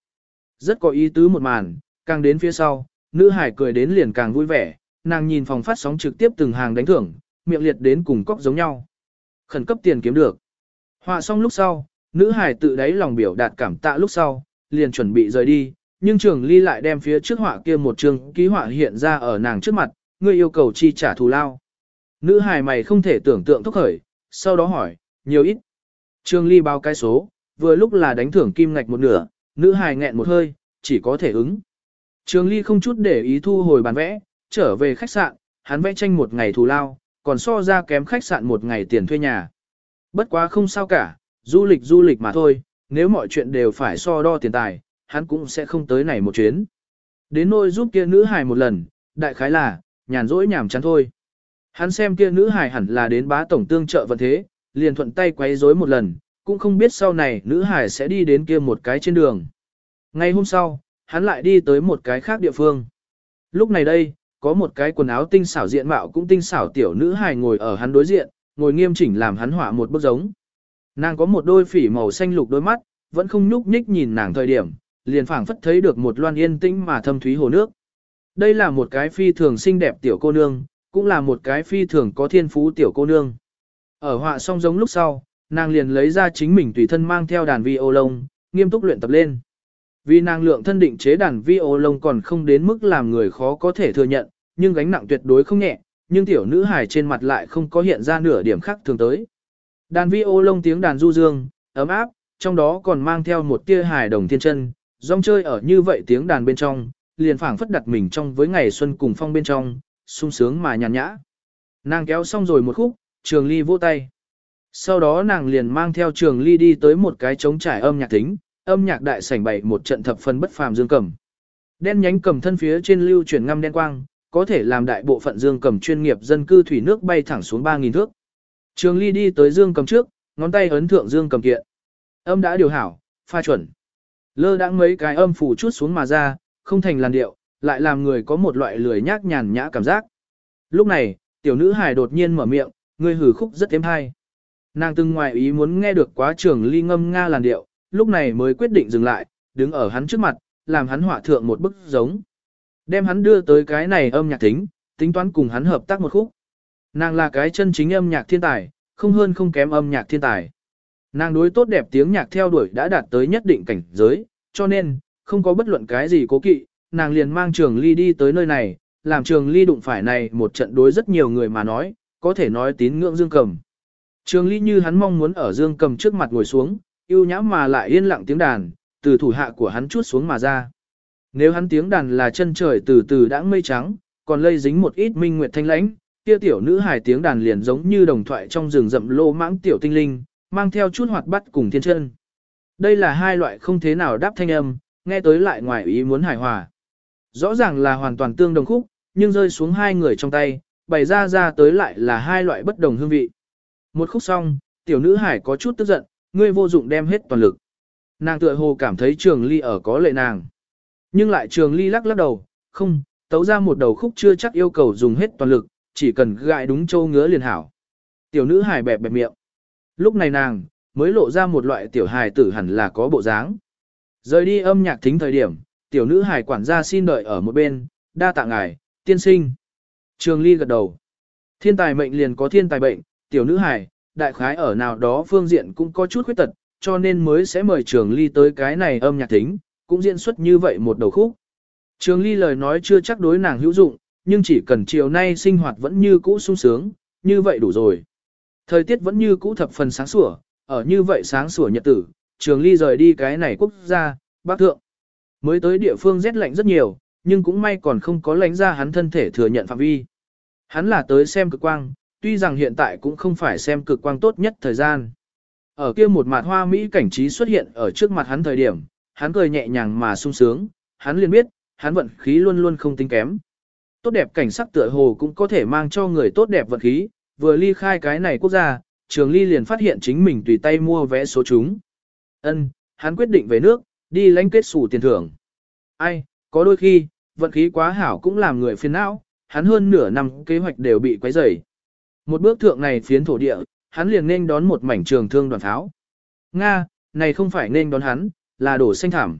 Rất có ý tứ một màn, càng đến phía sau, nữ hải cười đến liền càng vui vẻ, nàng nhìn phòng phát sóng trực tiếp từng hàng đánh thưởng, miệng liệt đến cùng cóc giống nhau. Khẩn cấp tiền kiếm được. Họa xong lúc sau, nữ hải tự đáy lòng biểu đạt cảm tạ lúc sau, liền chuẩn bị rời đi, nhưng trường ly lại đem phía trước họa kia một trường ký họa hiện ra ở nàng trước mặt, ngươi yêu cầu chi trả thù lao. Nữ Hải mày không thể tưởng tượng thúc khởi, sau đó hỏi, nhiều ít. Trường ly báo cái số, vừa lúc là đánh thưởng kim ngạch một nửa, nữ hài nghẹn một hơi, chỉ có thể ứng. Trường ly không chút để ý thu hồi bàn vẽ, trở về khách sạn, hắn vẽ tranh một ngày thù lao, còn so ra kém khách sạn một ngày tiền thuê nhà. Bất quá không sao cả, du lịch du lịch mà thôi, nếu mọi chuyện đều phải so đo tiền tài, hắn cũng sẽ không tới này một chuyến. Đến nôi giúp kia nữ hài một lần, đại khái là, nhàn rỗi nhảm chán thôi. Hắn xem kia nữ hài hẳn là đến bá tổng tương trợ vận thế, liền thuận tay quấy rối một lần, cũng không biết sau này nữ hải sẽ đi đến kia một cái trên đường. Ngay hôm sau, hắn lại đi tới một cái khác địa phương. Lúc này đây, có một cái quần áo tinh xảo diện mạo cũng tinh xảo tiểu nữ hài ngồi ở hắn đối diện, ngồi nghiêm chỉnh làm hắn họa một bức giống. Nàng có một đôi phỉ màu xanh lục đôi mắt, vẫn không nhúc nhích nhìn nàng thời điểm, liền phảng phất thấy được một loan yên tĩnh mà thâm thúy hồ nước. Đây là một cái phi thường xinh đẹp tiểu cô nương, cũng là một cái phi thường có thiên phú tiểu cô nương. Ở họa song giống lúc sau, nàng liền lấy ra chính mình tùy thân mang theo đàn vi ô lông, nghiêm túc luyện tập lên. Vì nàng lượng thân định chế đàn vi ô lông còn không đến mức làm người khó có thể thừa nhận, nhưng gánh nặng tuyệt đối không nhẹ, nhưng tiểu nữ hài trên mặt lại không có hiện ra nửa điểm khác thường tới. Đàn vi ô lông tiếng đàn du dương, ấm áp, trong đó còn mang theo một tia hài đồng thiên chân, rong chơi ở như vậy tiếng đàn bên trong, liền phảng phất đặt mình trong với ngày xuân cùng phong bên trong, sung sướng mà nhàn nhã. Nàng kéo xong rồi một khúc, trường ly vỗ tay. Sau đó nàng liền mang theo trường ly đi tới một cái trống trải âm nhạc tính, âm nhạc đại sảnh bày một trận thập phần bất phàm dương cầm. Đen nhánh cầm thân phía trên lưu chuyển ngăm đen quang, có thể làm đại bộ phận dương cầm chuyên nghiệp dân cư thủy nước bay thẳng xuống 3.000 thước. Trường ly đi tới dương cầm trước, ngón tay ấn thượng dương cầm kiện. Âm đã điều hảo, pha chuẩn. Lơ đãng mấy cái âm phủ chút xuống mà ra, không thành làn điệu, lại làm người có một loại lười nhác nhàn nhã cảm giác. Lúc này, tiểu nữ hài đột nhiên mở miệng, người hử khúc rất êm hay. Nàng từng ngoài ý muốn nghe được quá trường ly ngâm nga làn điệu, lúc này mới quyết định dừng lại, đứng ở hắn trước mặt, làm hắn họa thượng một bức giống. Đem hắn đưa tới cái này âm nhạc tính, tính toán cùng hắn hợp tác một khúc. Nàng là cái chân chính âm nhạc thiên tài, không hơn không kém âm nhạc thiên tài. Nàng đối tốt đẹp tiếng nhạc theo đuổi đã đạt tới nhất định cảnh giới, cho nên, không có bất luận cái gì cố kỵ, nàng liền mang trường ly đi tới nơi này, làm trường ly đụng phải này một trận đối rất nhiều người mà nói, có thể nói tín ngưỡng dương cầm. Trường ly như hắn mong muốn ở dương cầm trước mặt ngồi xuống, yêu nhã mà lại yên lặng tiếng đàn, từ thủ hạ của hắn chuốt xuống mà ra. Nếu hắn tiếng đàn là chân trời từ từ đã mây trắng, còn lây dính một ít minh nguyệt thanh lãnh, kia tiểu nữ hài tiếng đàn liền giống như đồng thoại trong rừng rậm lô mãng tiểu tinh linh, mang theo chút hoạt bát cùng thiên chân. Đây là hai loại không thế nào đáp thanh âm, nghe tới lại ngoài ý muốn hài hòa. Rõ ràng là hoàn toàn tương đồng khúc, nhưng rơi xuống hai người trong tay, bày ra ra tới lại là hai loại bất đồng hương vị. Một khúc xong, tiểu nữ hải có chút tức giận, ngươi vô dụng đem hết toàn lực. Nàng tựa hồ cảm thấy trường ly ở có lệ nàng. Nhưng lại trường ly lắc lắc đầu, không, tấu ra một đầu khúc chưa chắc yêu cầu dùng hết toàn lực, chỉ cần gại đúng châu ngứa liền hảo. Tiểu nữ hải bẹp bẹp miệng. Lúc này nàng, mới lộ ra một loại tiểu hài tử hẳn là có bộ dáng. Rời đi âm nhạc thính thời điểm, tiểu nữ hải quản gia xin đợi ở một bên, đa tạ ngài, tiên sinh. Trường ly gật đầu. Thiên tài mệnh liền có thiên tài bệnh, tiểu nữ hài, đại khái ở nào đó phương diện cũng có chút khuyết tật, cho nên mới sẽ mời trường ly tới cái này âm nhạc thính, cũng diễn xuất như vậy một đầu khúc. Trường ly lời nói chưa chắc đối nàng hữu dụng, nhưng chỉ cần chiều nay sinh hoạt vẫn như cũ sung sướng, như vậy đủ rồi. Thời tiết vẫn như cũ thập phần sáng sủa, ở như vậy sáng sủa nhật tử, trường ly rời đi cái này quốc gia, bác thượng. Mới tới địa phương rét lạnh rất nhiều, nhưng cũng may còn không có lãnh ra hắn thân thể thừa nhận phạm vi. Hắn là tới xem cực quang, tuy rằng hiện tại cũng không phải xem cực quang tốt nhất thời gian. Ở kia một mặt hoa Mỹ cảnh trí xuất hiện ở trước mặt hắn thời điểm, hắn cười nhẹ nhàng mà sung sướng, hắn liền biết, hắn vận khí luôn luôn không tính kém. Tốt đẹp cảnh sắc tựa hồ cũng có thể mang cho người tốt đẹp vận khí, vừa ly khai cái này quốc gia, trường ly liền phát hiện chính mình tùy tay mua vé số chúng. Ân, hắn quyết định về nước, đi lãnh kết sủ tiền thưởng. Ai, có đôi khi, vận khí quá hảo cũng làm người phiền não, hắn hơn nửa năm kế hoạch đều bị quấy rầy. Một bước thượng này phiến thổ địa, hắn liền nên đón một mảnh trường thương đoàn tháo. Nga, này không phải nên đón hắn, là đổ xanh thảm.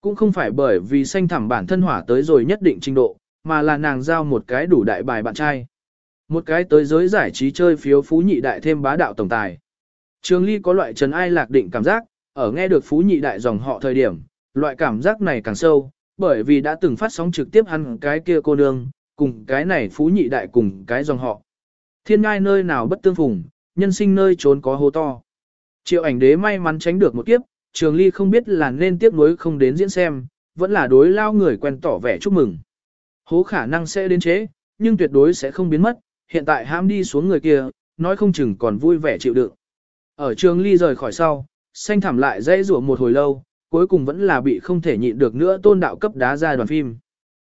Cũng không phải bởi vì xanh thảm bản thân hỏa tới rồi nhất định trình độ, mà là nàng giao một cái đủ đại bài bạn trai. Một cái tới giới giải trí chơi phiếu phú nhị đại thêm bá đạo tổng tài. Trường Ly có loại trần ai lạc định cảm giác, ở nghe được phú nhị đại dòng họ thời điểm, loại cảm giác này càng sâu, bởi vì đã từng phát sóng trực tiếp hắn cái kia cô nương, cùng cái này phú nhị đại cùng cái dòng họ. Thiên ngai nơi nào bất tương phùng, nhân sinh nơi trốn có hố to. Triệu ảnh đế may mắn tránh được một kiếp, trường ly không biết là nên tiếp nối không đến diễn xem, vẫn là đối lao người quen tỏ vẻ chúc mừng. Hố khả năng sẽ đến chế, nhưng tuyệt đối sẽ không biến mất, hiện tại ham đi xuống người kia, nói không chừng còn vui vẻ chịu đựng. Ở trường ly rời khỏi sau, xanh thảm lại dây rủa một hồi lâu, cuối cùng vẫn là bị không thể nhịn được nữa tôn đạo cấp đá ra đoàn phim.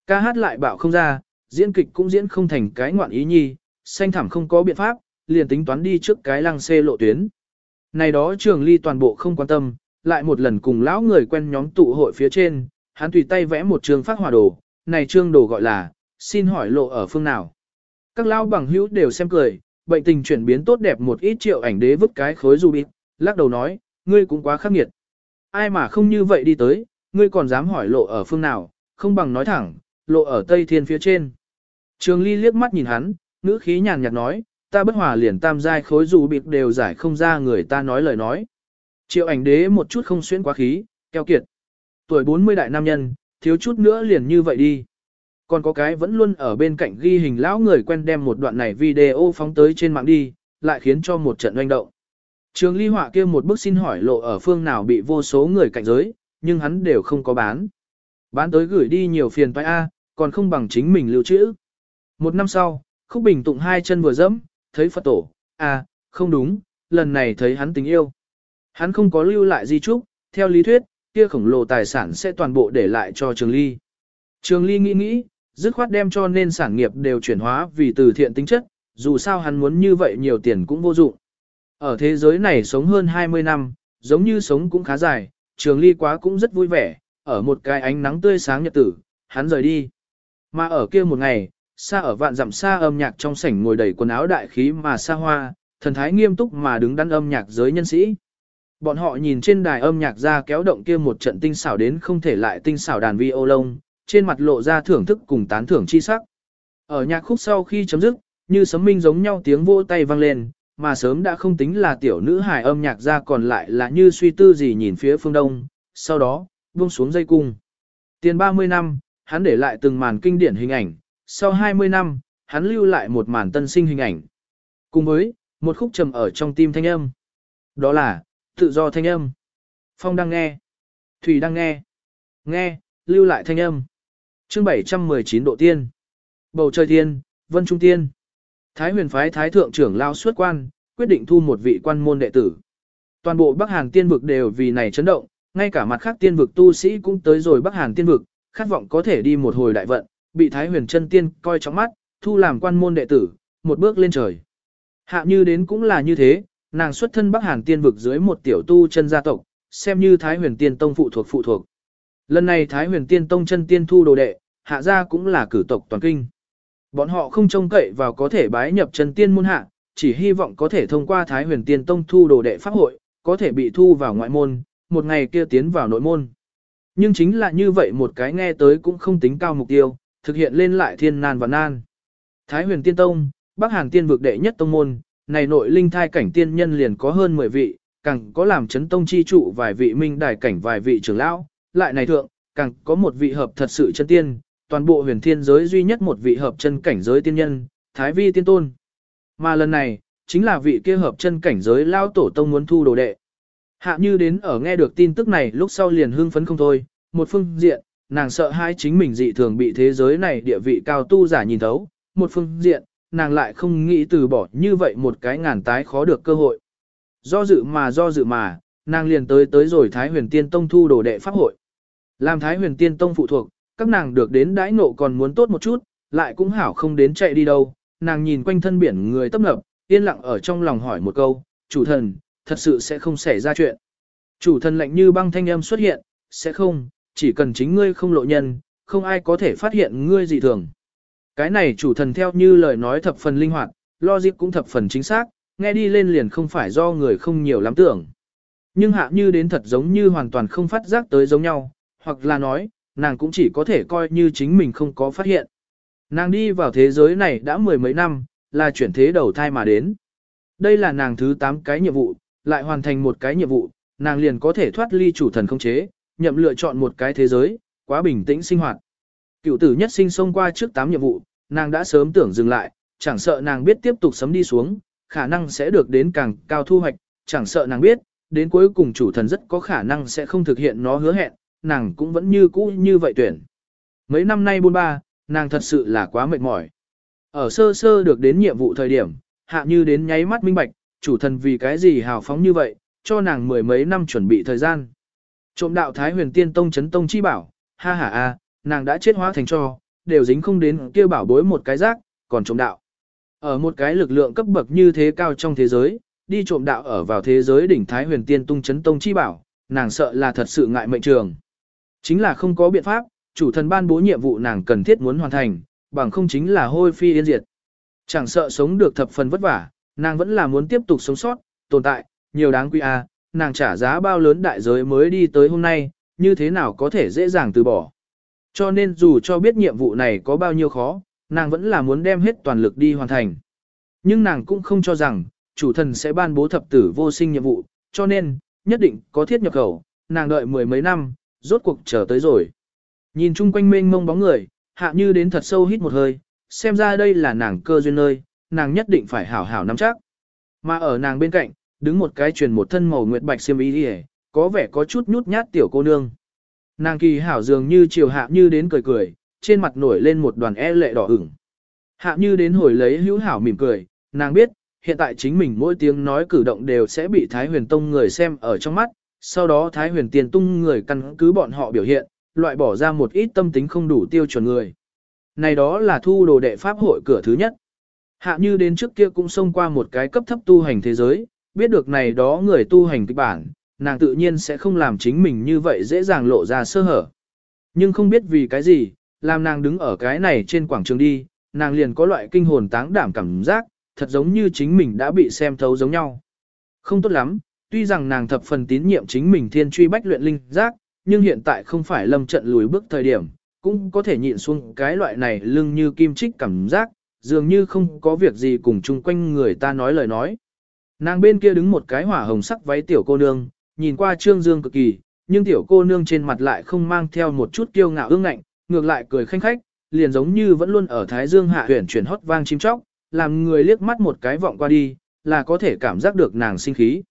Ca hát lại bạo không ra, diễn kịch cũng diễn không thành cái ngoạn ý nhi, xanh thảm không có biện pháp, liền tính toán đi trước cái lăng xê lộ tuyến. Này đó trường ly toàn bộ không quan tâm, lại một lần cùng lão người quen nhóm tụ hội phía trên, hắn tùy tay vẽ một trường phát hỏa đồ, này trương đồ gọi là, xin hỏi lộ ở phương nào. Các lão bằng hữu đều xem cười, bệnh tình chuyển biến tốt đẹp một ít triệu ảnh đế vứt cái khối du bịt, lắc đầu nói, ngươi cũng quá khắc nghiệt. Ai mà không như vậy đi tới, ngươi còn dám hỏi lộ ở phương nào, không bằng nói thẳng, lộ ở tây thiên phía trên. Trường ly liếc mắt nhìn hắn, ngữ khí nhàn nhạt nói, ta bất hòa liền tam giai khối dù bịt đều giải không ra người ta nói lời nói. Triệu ảnh đế một chút không xuyên quá khí, keo kiệt. Tuổi 40 đại nam nhân, thiếu chút nữa liền như vậy đi. Còn có cái vẫn luôn ở bên cạnh ghi hình lão người quen đem một đoạn này video phóng tới trên mạng đi, lại khiến cho một trận oanh động. Trường ly họa kia một bức xin hỏi lộ ở phương nào bị vô số người cạnh giới, nhưng hắn đều không có bán. Bán tới gửi đi nhiều phiền toái A, còn không bằng chính mình lưu trữ. Một năm sau, Khúc Bình tụng hai chân vừa dẫm, thấy Phật tổ, à, không đúng, lần này thấy hắn tình yêu. Hắn không có lưu lại di trúc, theo lý thuyết, kia khổng lồ tài sản sẽ toàn bộ để lại cho Trường Ly. Trường Ly nghĩ nghĩ, dứt khoát đem cho nên sản nghiệp đều chuyển hóa vì từ thiện tính chất, dù sao hắn muốn như vậy nhiều tiền cũng vô dụng. Ở thế giới này sống hơn 20 năm, giống như sống cũng khá dài, Trường Ly quá cũng rất vui vẻ, ở một cái ánh nắng tươi sáng nhật tử, hắn rời đi. Mà ở kia một ngày, xa ở vạn dặm xa âm nhạc trong sảnh ngồi đầy quần áo đại khí mà xa hoa, thần thái nghiêm túc mà đứng đắn âm nhạc giới nhân sĩ. Bọn họ nhìn trên đài âm nhạc ra kéo động kia một trận tinh xảo đến không thể lại tinh xảo đàn vi ô lông, trên mặt lộ ra thưởng thức cùng tán thưởng chi sắc. Ở nhạc khúc sau khi chấm dứt, như sấm minh giống nhau tiếng vỗ tay vang lên, mà sớm đã không tính là tiểu nữ hài âm nhạc ra còn lại là như suy tư gì nhìn phía phương đông, sau đó, buông xuống dây cung. Tiền 30 năm, hắn để lại từng màn kinh điển hình ảnh, sau 20 năm, hắn lưu lại một màn tân sinh hình ảnh. Cùng với, một khúc trầm ở trong tim thanh âm. Đó là, tự do thanh âm. Phong đang nghe. Thủy đang nghe. Nghe, lưu lại thanh âm. chương 719 độ tiên. Bầu trời tiên, vân trung tiên. Thái huyền phái thái thượng trưởng lao xuất quan, quyết định thu một vị quan môn đệ tử. Toàn bộ Bắc Hàn tiên vực đều vì này chấn động, ngay cả mặt khác tiên vực tu sĩ cũng tới rồi Bắc Hàn tiên vực, khát vọng có thể đi một hồi đại vận, bị Thái huyền chân tiên coi trong mắt, thu làm quan môn đệ tử, một bước lên trời. Hạ như đến cũng là như thế, nàng xuất thân Bắc Hàn tiên vực dưới một tiểu tu chân gia tộc, xem như Thái huyền tiên tông phụ thuộc phụ thuộc. Lần này Thái huyền tiên tông chân tiên thu đồ đệ, hạ gia cũng là cử tộc toàn kinh. Bọn họ không trông cậy vào có thể bái nhập chân tiên môn hạ, chỉ hy vọng có thể thông qua Thái huyền tiên tông thu đồ đệ pháp hội, có thể bị thu vào ngoại môn, một ngày kia tiến vào nội môn. Nhưng chính là như vậy một cái nghe tới cũng không tính cao mục tiêu, thực hiện lên lại thiên nan và nan. Thái huyền tiên tông, Bắc Hàn tiên vực đệ nhất tông môn, này nội linh thai cảnh tiên nhân liền có hơn 10 vị, càng có làm chấn tông chi trụ vài vị minh đài cảnh vài vị trưởng lão, lại này thượng, càng có một vị hợp thật sự chân tiên, toàn bộ huyền thiên giới duy nhất một vị hợp chân cảnh giới tiên nhân, Thái vi tiên tôn. Mà lần này, chính là vị kia hợp chân cảnh giới lao tổ tông muốn thu đồ đệ. Hạ như đến ở nghe được tin tức này lúc sau liền hưng phấn không thôi, một phương diện, nàng sợ hai chính mình dị thường bị thế giới này địa vị cao tu giả nhìn thấu, một phương diện, nàng lại không nghĩ từ bỏ như vậy một cái ngàn tái khó được cơ hội. Do dự mà do dự mà, nàng liền tới tới rồi Thái huyền tiên tông thu đồ đệ pháp hội. Làm Thái huyền tiên tông phụ thuộc, các nàng được đến đãi ngộ còn muốn tốt một chút, lại cũng hảo không đến chạy đi đâu. Nàng nhìn quanh thân biển người tấp nập, yên lặng ở trong lòng hỏi một câu, chủ thần, thật sự sẽ không xảy ra chuyện. Chủ thần lạnh như băng thanh âm xuất hiện, sẽ không, chỉ cần chính ngươi không lộ nhân, không ai có thể phát hiện ngươi dị thường. Cái này chủ thần theo như lời nói thập phần linh hoạt, logic cũng thập phần chính xác, nghe đi lên liền không phải do người không nhiều lắm tưởng. Nhưng hạ như đến thật giống như hoàn toàn không phát giác tới giống nhau, hoặc là nói, nàng cũng chỉ có thể coi như chính mình không có phát hiện. Nàng đi vào thế giới này đã mười mấy năm, là chuyển thế đầu thai mà đến. Đây là nàng thứ 8 cái nhiệm vụ, lại hoàn thành một cái nhiệm vụ, nàng liền có thể thoát ly chủ thần không chế, nhậm lựa chọn một cái thế giới, quá bình tĩnh sinh hoạt. Cựu tử nhất sinh xông qua trước 8 nhiệm vụ, nàng đã sớm tưởng dừng lại, chẳng sợ nàng biết tiếp tục sấm đi xuống, khả năng sẽ được đến càng cao thu hoạch, chẳng sợ nàng biết, đến cuối cùng chủ thần rất có khả năng sẽ không thực hiện nó hứa hẹn, nàng cũng vẫn như cũ như vậy tuyển. Mấy năm nay buôn ba, nàng thật sự là quá mệt mỏi. Ở sơ sơ được đến nhiệm vụ thời điểm, hạ như đến nháy mắt minh bạch, chủ thần vì cái gì hào phóng như vậy, cho nàng mười mấy năm chuẩn bị thời gian. Trộm đạo Thái huyền tiên tông chấn tông chi bảo, ha ha a, nàng đã chết hóa thành cho, đều dính không đến kia bảo bối một cái rác, còn trộm đạo. Ở một cái lực lượng cấp bậc như thế cao trong thế giới, đi trộm đạo ở vào thế giới đỉnh Thái huyền tiên tung chấn tông chi bảo, nàng sợ là thật sự ngại mệnh trường. Chính là không có biện pháp, chủ thần ban bố nhiệm vụ nàng cần thiết muốn hoàn thành, bằng không chính là hôi phi yên diệt. Chẳng sợ sống được thập phần vất vả, nàng vẫn là muốn tiếp tục sống sót, tồn tại, nhiều đáng quý a, nàng trả giá bao lớn đại giới mới đi tới hôm nay, như thế nào có thể dễ dàng từ bỏ. Cho nên dù cho biết nhiệm vụ này có bao nhiêu khó, nàng vẫn là muốn đem hết toàn lực đi hoàn thành. Nhưng nàng cũng không cho rằng, chủ thần sẽ ban bố thập tử vô sinh nhiệm vụ, cho nên, nhất định có thiết nhập khẩu, nàng đợi mười mấy năm, rốt cuộc chờ tới rồi. Nhìn chung quanh mênh mông bóng người, hạ như đến thật sâu hít một hơi, xem ra đây là nàng cơ duyên nơi, nàng nhất định phải hảo hảo nắm chắc. Mà ở nàng bên cạnh, đứng một cái truyền một thân màu nguyệt bạch xiêm y đi có vẻ có chút nhút nhát tiểu cô nương. Nàng kỳ hảo dường như chiều hạ như đến cười cười, trên mặt nổi lên một đoàn e lệ đỏ ửng. Hạ như đến hồi lấy hữu hảo mỉm cười, nàng biết, hiện tại chính mình mỗi tiếng nói cử động đều sẽ bị Thái huyền tông người xem ở trong mắt, sau đó Thái huyền tiền tung người căn cứ bọn họ biểu hiện, loại bỏ ra một ít tâm tính không đủ tiêu chuẩn người. Này đó là thu đồ đệ pháp hội cửa thứ nhất. Hạ như đến trước kia cũng xông qua một cái cấp thấp tu hành thế giới, biết được này đó người tu hành kịch bản, nàng tự nhiên sẽ không làm chính mình như vậy dễ dàng lộ ra sơ hở. Nhưng không biết vì cái gì, làm nàng đứng ở cái này trên quảng trường đi, nàng liền có loại kinh hồn táng đảm cảm giác, thật giống như chính mình đã bị xem thấu giống nhau. Không tốt lắm, tuy rằng nàng thập phần tín nhiệm chính mình thiên truy bách luyện linh giác, nhưng hiện tại không phải lâm trận lùi bước thời điểm, cũng có thể nhịn xuống cái loại này lưng như kim trích cảm giác, dường như không có việc gì cùng chung quanh người ta nói lời nói. Nàng bên kia đứng một cái hỏa hồng sắc váy tiểu cô nương, nhìn qua trương dương cực kỳ, nhưng tiểu cô nương trên mặt lại không mang theo một chút kiêu ngạo ương ngạnh, ngược lại cười khanh khách, liền giống như vẫn luôn ở Thái Dương hạ huyền chuyển hót vang chim chóc, làm người liếc mắt một cái vọng qua đi, là có thể cảm giác được nàng sinh khí.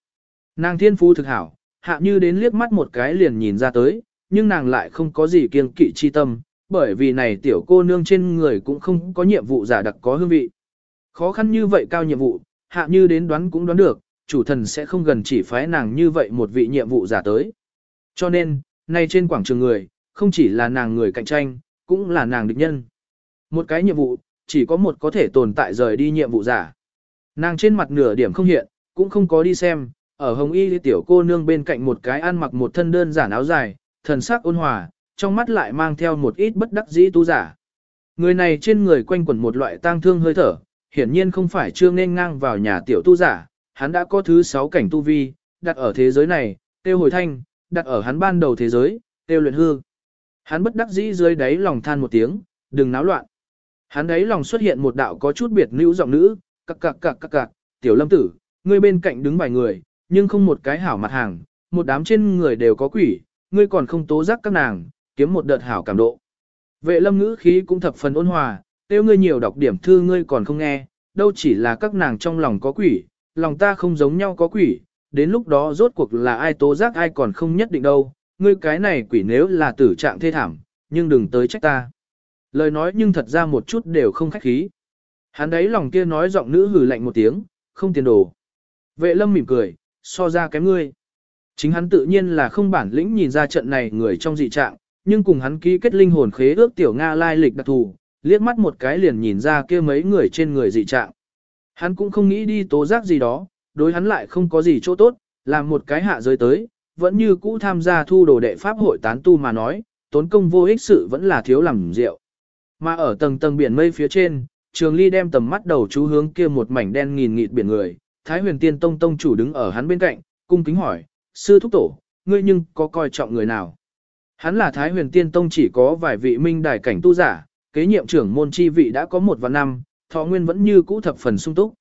Nàng thiên phú thực hảo, hạ như đến liếc mắt một cái liền nhìn ra tới, nhưng nàng lại không có gì kiêng kỵ chi tâm, bởi vì này tiểu cô nương trên người cũng không có nhiệm vụ giả đặc có hương vị. Khó khăn như vậy cao nhiệm vụ, hạ như đến đoán cũng đoán được, chủ thần sẽ không gần chỉ phái nàng như vậy một vị nhiệm vụ giả tới. Cho nên, nay trên quảng trường người, không chỉ là nàng người cạnh tranh, cũng là nàng địch nhân. Một cái nhiệm vụ, chỉ có một có thể tồn tại rời đi nhiệm vụ giả. Nàng trên mặt nửa điểm không hiện, cũng không có đi xem, ở hồng y tiểu cô nương bên cạnh một cái ăn mặc một thân đơn giản áo dài, thần sắc ôn hòa, trong mắt lại mang theo một ít bất đắc dĩ tu giả. Người này trên người quanh quẩn một loại tang thương hơi thở, hiển nhiên không phải chưa nên ngang vào nhà tiểu tu giả, hắn đã có thứ sáu cảnh tu vi, đặt ở thế giới này, tiêu hồi thanh, đặt ở hắn ban đầu thế giới, tiêu luyện hư. Hắn bất đắc dĩ dưới đáy lòng than một tiếng, đừng náo loạn. Hắn đáy lòng xuất hiện một đạo có chút biệt nữ giọng nữ, cặc cặc cặc cặc cặc, tiểu lâm tử, ngươi bên cạnh đứng vài người, nhưng không một cái hảo mặt hàng, một đám trên người đều có quỷ, ngươi còn không tố giác các nàng, kiếm một đợt hảo cảm độ. Vệ lâm ngữ khí cũng thập phần ôn hòa, tiêu ngươi nhiều đọc điểm thư ngươi còn không nghe, đâu chỉ là các nàng trong lòng có quỷ, lòng ta không giống nhau có quỷ, đến lúc đó rốt cuộc là ai tố giác ai còn không nhất định đâu, ngươi cái này quỷ nếu là tử trạng thê thảm, nhưng đừng tới trách ta. Lời nói nhưng thật ra một chút đều không khách khí. Hắn đấy lòng kia nói giọng nữ hừ lạnh một tiếng, không tiền đồ. Vệ lâm mỉm cười, so ra kém ngươi. Chính hắn tự nhiên là không bản lĩnh nhìn ra trận này người trong dị trạng, nhưng cùng hắn ký kết linh hồn khế ước tiểu Nga lai lịch đặc thù, liếc mắt một cái liền nhìn ra kia mấy người trên người dị trạng. Hắn cũng không nghĩ đi tố giác gì đó, đối hắn lại không có gì chỗ tốt, làm một cái hạ giới tới, vẫn như cũ tham gia thu đồ đệ pháp hội tán tu mà nói, tốn công vô ích sự vẫn là thiếu làm rượu. Mà ở tầng tầng biển mây phía trên, Trường Ly đem tầm mắt đầu chú hướng kia một mảnh đen nghìn nghịt biển người, Thái Huyền Tiên Tông tông chủ đứng ở hắn bên cạnh, cung kính hỏi: "Sư thúc tổ, ngươi nhưng có coi trọng người nào?" Hắn là Thái Huyền Tiên Tông chỉ có vài vị minh đài cảnh tu giả, kế nhiệm trưởng môn chi vị đã có một và năm, thọ nguyên vẫn như cũ thập phần sung túc.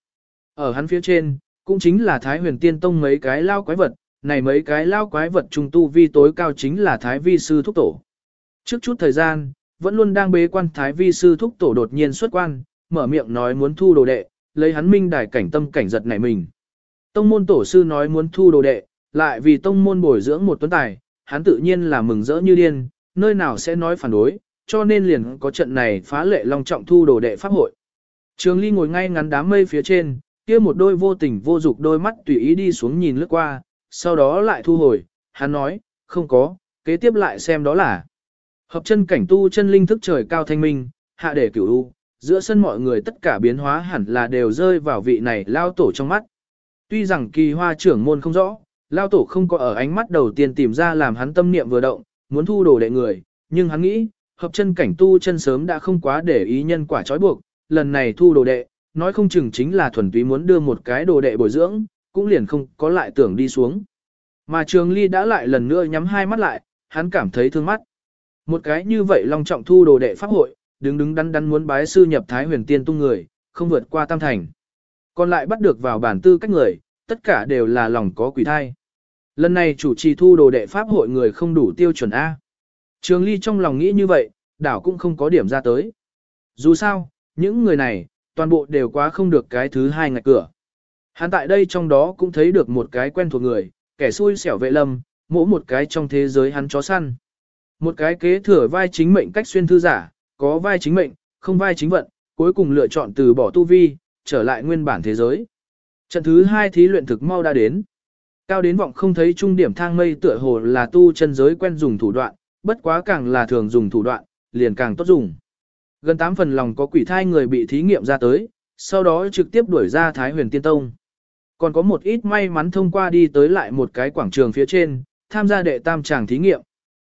Ở hắn phía trên, cũng chính là Thái Huyền Tiên Tông mấy cái lao quái vật, này mấy cái lao quái vật trung tu vi tối cao chính là Thái Vi Sư Thúc Tổ. Trước chút thời gian, vẫn luôn đang bế quan Thái Vi Sư Thúc Tổ đột nhiên xuất quan, mở miệng nói muốn thu đồ đệ, lấy hắn minh đài cảnh tâm cảnh giật nảy mình. Tông môn tổ sư nói muốn thu đồ đệ, lại vì tông môn bồi dưỡng một tuấn tài, hắn tự nhiên là mừng rỡ như điên, nơi nào sẽ nói phản đối, cho nên liền có trận này phá lệ long trọng thu đồ đệ pháp hội. Trường Ly ngồi ngay ngắn đám mây phía trên, kia một đôi vô tình vô dục đôi mắt tùy ý đi xuống nhìn lướt qua, sau đó lại thu hồi, hắn nói, không có, kế tiếp lại xem đó là. Hợp chân cảnh tu chân linh thức trời cao thanh minh, hạ để cửu u, giữa sân mọi người tất cả biến hóa hẳn là đều rơi vào vị này lao tổ trong mắt. Tuy rằng kỳ hoa trưởng môn không rõ, lao tổ không có ở ánh mắt đầu tiên tìm ra làm hắn tâm niệm vừa động, muốn thu đồ đệ người, nhưng hắn nghĩ, hợp chân cảnh tu chân sớm đã không quá để ý nhân quả trói buộc, lần này thu đồ đệ, nói không chừng chính là thuần túy muốn đưa một cái đồ đệ bồi dưỡng, cũng liền không có lại tưởng đi xuống. Mà Trường Ly đã lại lần nữa nhắm hai mắt lại, hắn cảm thấy thương mắt. Một cái như vậy long trọng thu đồ đệ pháp hội, đứng đứng đắn đắn muốn bái sư nhập Thái Huyền Tiên tung người, không vượt qua tam thành. Còn lại bắt được vào bản tư cách người, tất cả đều là lòng có quỷ thai. Lần này chủ trì thu đồ đệ pháp hội người không đủ tiêu chuẩn A. Trường Ly trong lòng nghĩ như vậy, đảo cũng không có điểm ra tới. Dù sao, những người này, toàn bộ đều quá không được cái thứ hai ngạch cửa. Hắn tại đây trong đó cũng thấy được một cái quen thuộc người, kẻ xui xẻo vệ lâm, mỗi một cái trong thế giới hắn chó săn. Một cái kế thừa vai chính mệnh cách xuyên thư giả, có vai chính mệnh, không vai chính vận, cuối cùng lựa chọn từ bỏ tu vi, trở lại nguyên bản thế giới. Trận thứ hai thí luyện thực mau đã đến. Cao đến vọng không thấy trung điểm thang mây tựa hồ là tu chân giới quen dùng thủ đoạn, bất quá càng là thường dùng thủ đoạn, liền càng tốt dùng. Gần 8 phần lòng có quỷ thai người bị thí nghiệm ra tới, sau đó trực tiếp đuổi ra Thái huyền tiên tông. Còn có một ít may mắn thông qua đi tới lại một cái quảng trường phía trên, tham gia đệ tam tràng thí nghiệm.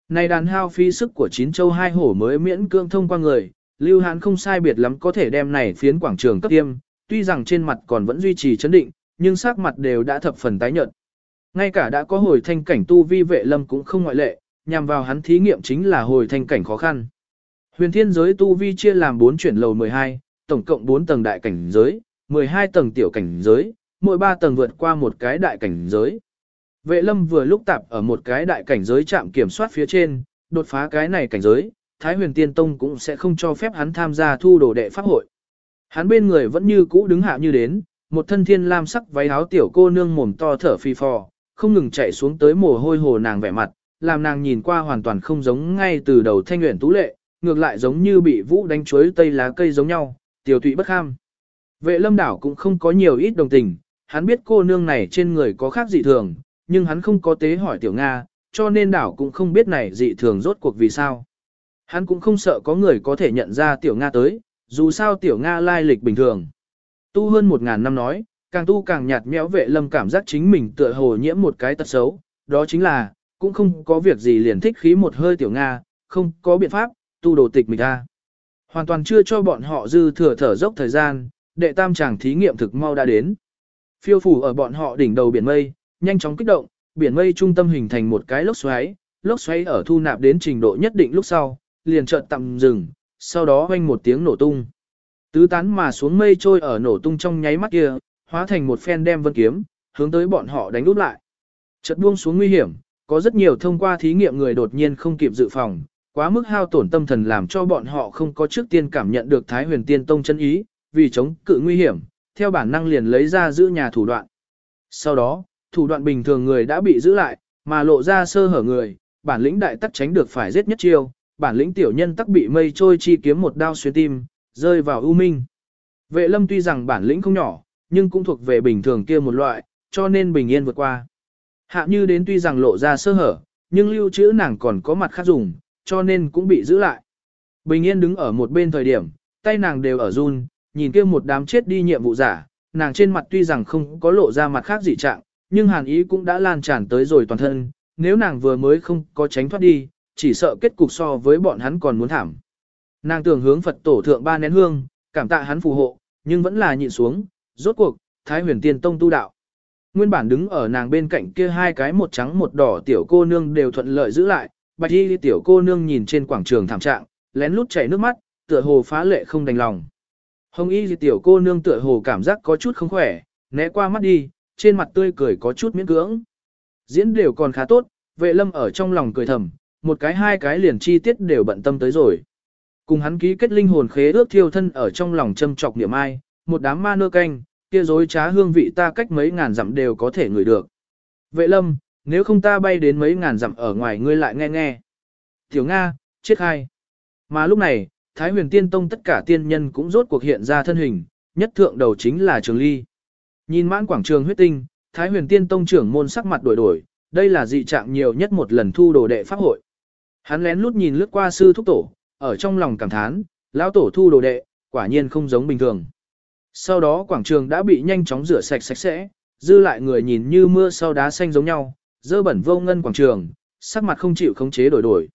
Này đàn hao phi sức của chín châu hai hổ mới miễn cưỡng thông qua người, Lưu Hán không sai biệt lắm có thể đem này phiến quảng trường cấp tiêm, tuy rằng trên mặt còn vẫn duy trì chấn định, nhưng sắc mặt đều đã thập phần tái nhợt. Ngay cả đã có hồi thanh cảnh tu vi vệ lâm cũng không ngoại lệ, nhằm vào hắn thí nghiệm chính là hồi thanh cảnh khó khăn. Huyền thiên giới tu vi chia làm 4 chuyển lầu 12, tổng cộng 4 tầng đại cảnh giới, 12 tầng tiểu cảnh giới, mỗi 3 tầng vượt qua một cái đại cảnh giới. Vệ lâm vừa lúc tạp ở một cái đại cảnh giới chạm kiểm soát phía trên, đột phá cái này cảnh giới, Thái huyền tiên tông cũng sẽ không cho phép hắn tham gia thu đồ đệ pháp hội. Hắn bên người vẫn như cũ đứng hạ như đến, một thân thiên lam sắc váy áo tiểu cô nương mồm to thở phi phò, không ngừng chạy xuống tới mồ hôi hồ nàng vẻ mặt, làm nàng nhìn qua hoàn toàn không giống ngay từ đầu thanh nguyện tú lệ, ngược lại giống như bị vũ đánh chuối tây lá cây giống nhau, tiểu tụy bất kham. Vệ lâm đảo cũng không có nhiều ít đồng tình, hắn biết cô nương này trên người có khác dị thường, nhưng hắn không có tế hỏi tiểu Nga, cho nên đảo cũng không biết này dị thường rốt cuộc vì sao. Hắn cũng không sợ có người có thể nhận ra tiểu Nga tới, dù sao tiểu Nga lai lịch bình thường. Tu hơn một ngàn năm nói, càng tu càng nhạt nhẽo vệ lâm cảm giác chính mình tựa hồ nhiễm một cái tật xấu, đó chính là, cũng không có việc gì liền thích khí một hơi tiểu Nga, không có biện pháp, tu đồ tịch mình ta. Hoàn toàn chưa cho bọn họ dư thừa thở dốc thời gian, đệ tam chàng thí nghiệm thực mau đã đến. Phiêu phủ ở bọn họ đỉnh đầu biển mây, nhanh chóng kích động, biển mây trung tâm hình thành một cái lốc xoáy, lốc xoáy ở thu nạp đến trình độ nhất định lúc sau, liền chợt tạm dừng, sau đó hoanh một tiếng nổ tung. Tứ tán mà xuống mây trôi ở nổ tung trong nháy mắt kia, hóa thành một phen đem vân kiếm, hướng tới bọn họ đánh úp lại. Chợt buông xuống nguy hiểm, có rất nhiều thông qua thí nghiệm người đột nhiên không kịp dự phòng, quá mức hao tổn tâm thần làm cho bọn họ không có trước tiên cảm nhận được Thái Huyền Tiên Tông chân ý, vì chống cự nguy hiểm, theo bản năng liền lấy ra giữ nhà thủ đoạn. Sau đó, thủ đoạn bình thường người đã bị giữ lại, mà lộ ra sơ hở người, bản lĩnh đại tắc tránh được phải giết nhất chiêu, bản lĩnh tiểu nhân tắc bị mây trôi chi kiếm một đao xuyên tim, rơi vào ưu minh. Vệ lâm tuy rằng bản lĩnh không nhỏ, nhưng cũng thuộc về bình thường kia một loại, cho nên bình yên vượt qua. Hạ như đến tuy rằng lộ ra sơ hở, nhưng lưu trữ nàng còn có mặt khác dùng, cho nên cũng bị giữ lại. Bình yên đứng ở một bên thời điểm, tay nàng đều ở run, nhìn kia một đám chết đi nhiệm vụ giả, nàng trên mặt tuy rằng không có lộ ra mặt khác gì trạng, nhưng hàn ý cũng đã lan tràn tới rồi toàn thân, nếu nàng vừa mới không có tránh thoát đi, chỉ sợ kết cục so với bọn hắn còn muốn thảm. Nàng tưởng hướng Phật tổ thượng ba nén hương, cảm tạ hắn phù hộ, nhưng vẫn là nhịn xuống, rốt cuộc, Thái huyền tiên tông tu đạo. Nguyên bản đứng ở nàng bên cạnh kia hai cái một trắng một đỏ tiểu cô nương đều thuận lợi giữ lại, bạch y tiểu cô nương nhìn trên quảng trường thảm trạng, lén lút chảy nước mắt, tựa hồ phá lệ không đành lòng. Hồng y tiểu cô nương tựa hồ cảm giác có chút không khỏe, né qua mắt đi, trên mặt tươi cười có chút miễn cưỡng. Diễn đều còn khá tốt, vệ lâm ở trong lòng cười thầm, một cái hai cái liền chi tiết đều bận tâm tới rồi. Cùng hắn ký kết linh hồn khế ước thiêu thân ở trong lòng châm trọc niệm ai, một đám ma nơ canh, kia dối trá hương vị ta cách mấy ngàn dặm đều có thể ngửi được. Vệ lâm, nếu không ta bay đến mấy ngàn dặm ở ngoài ngươi lại nghe nghe. Tiểu Nga, chết hai. Mà lúc này, Thái huyền tiên tông tất cả tiên nhân cũng rốt cuộc hiện ra thân hình, nhất thượng đầu chính là Trường Ly. Nhìn mãn quảng trường huyết tinh, Thái huyền tiên tông trưởng môn sắc mặt đổi đổi, đây là dị trạng nhiều nhất một lần thu đồ đệ pháp hội. Hắn lén lút nhìn lướt qua sư thúc tổ, ở trong lòng cảm thán, lão tổ thu đồ đệ, quả nhiên không giống bình thường. Sau đó quảng trường đã bị nhanh chóng rửa sạch sạch sẽ, dư lại người nhìn như mưa sau đá xanh giống nhau, dơ bẩn vô ngân quảng trường, sắc mặt không chịu khống chế đổi đổi.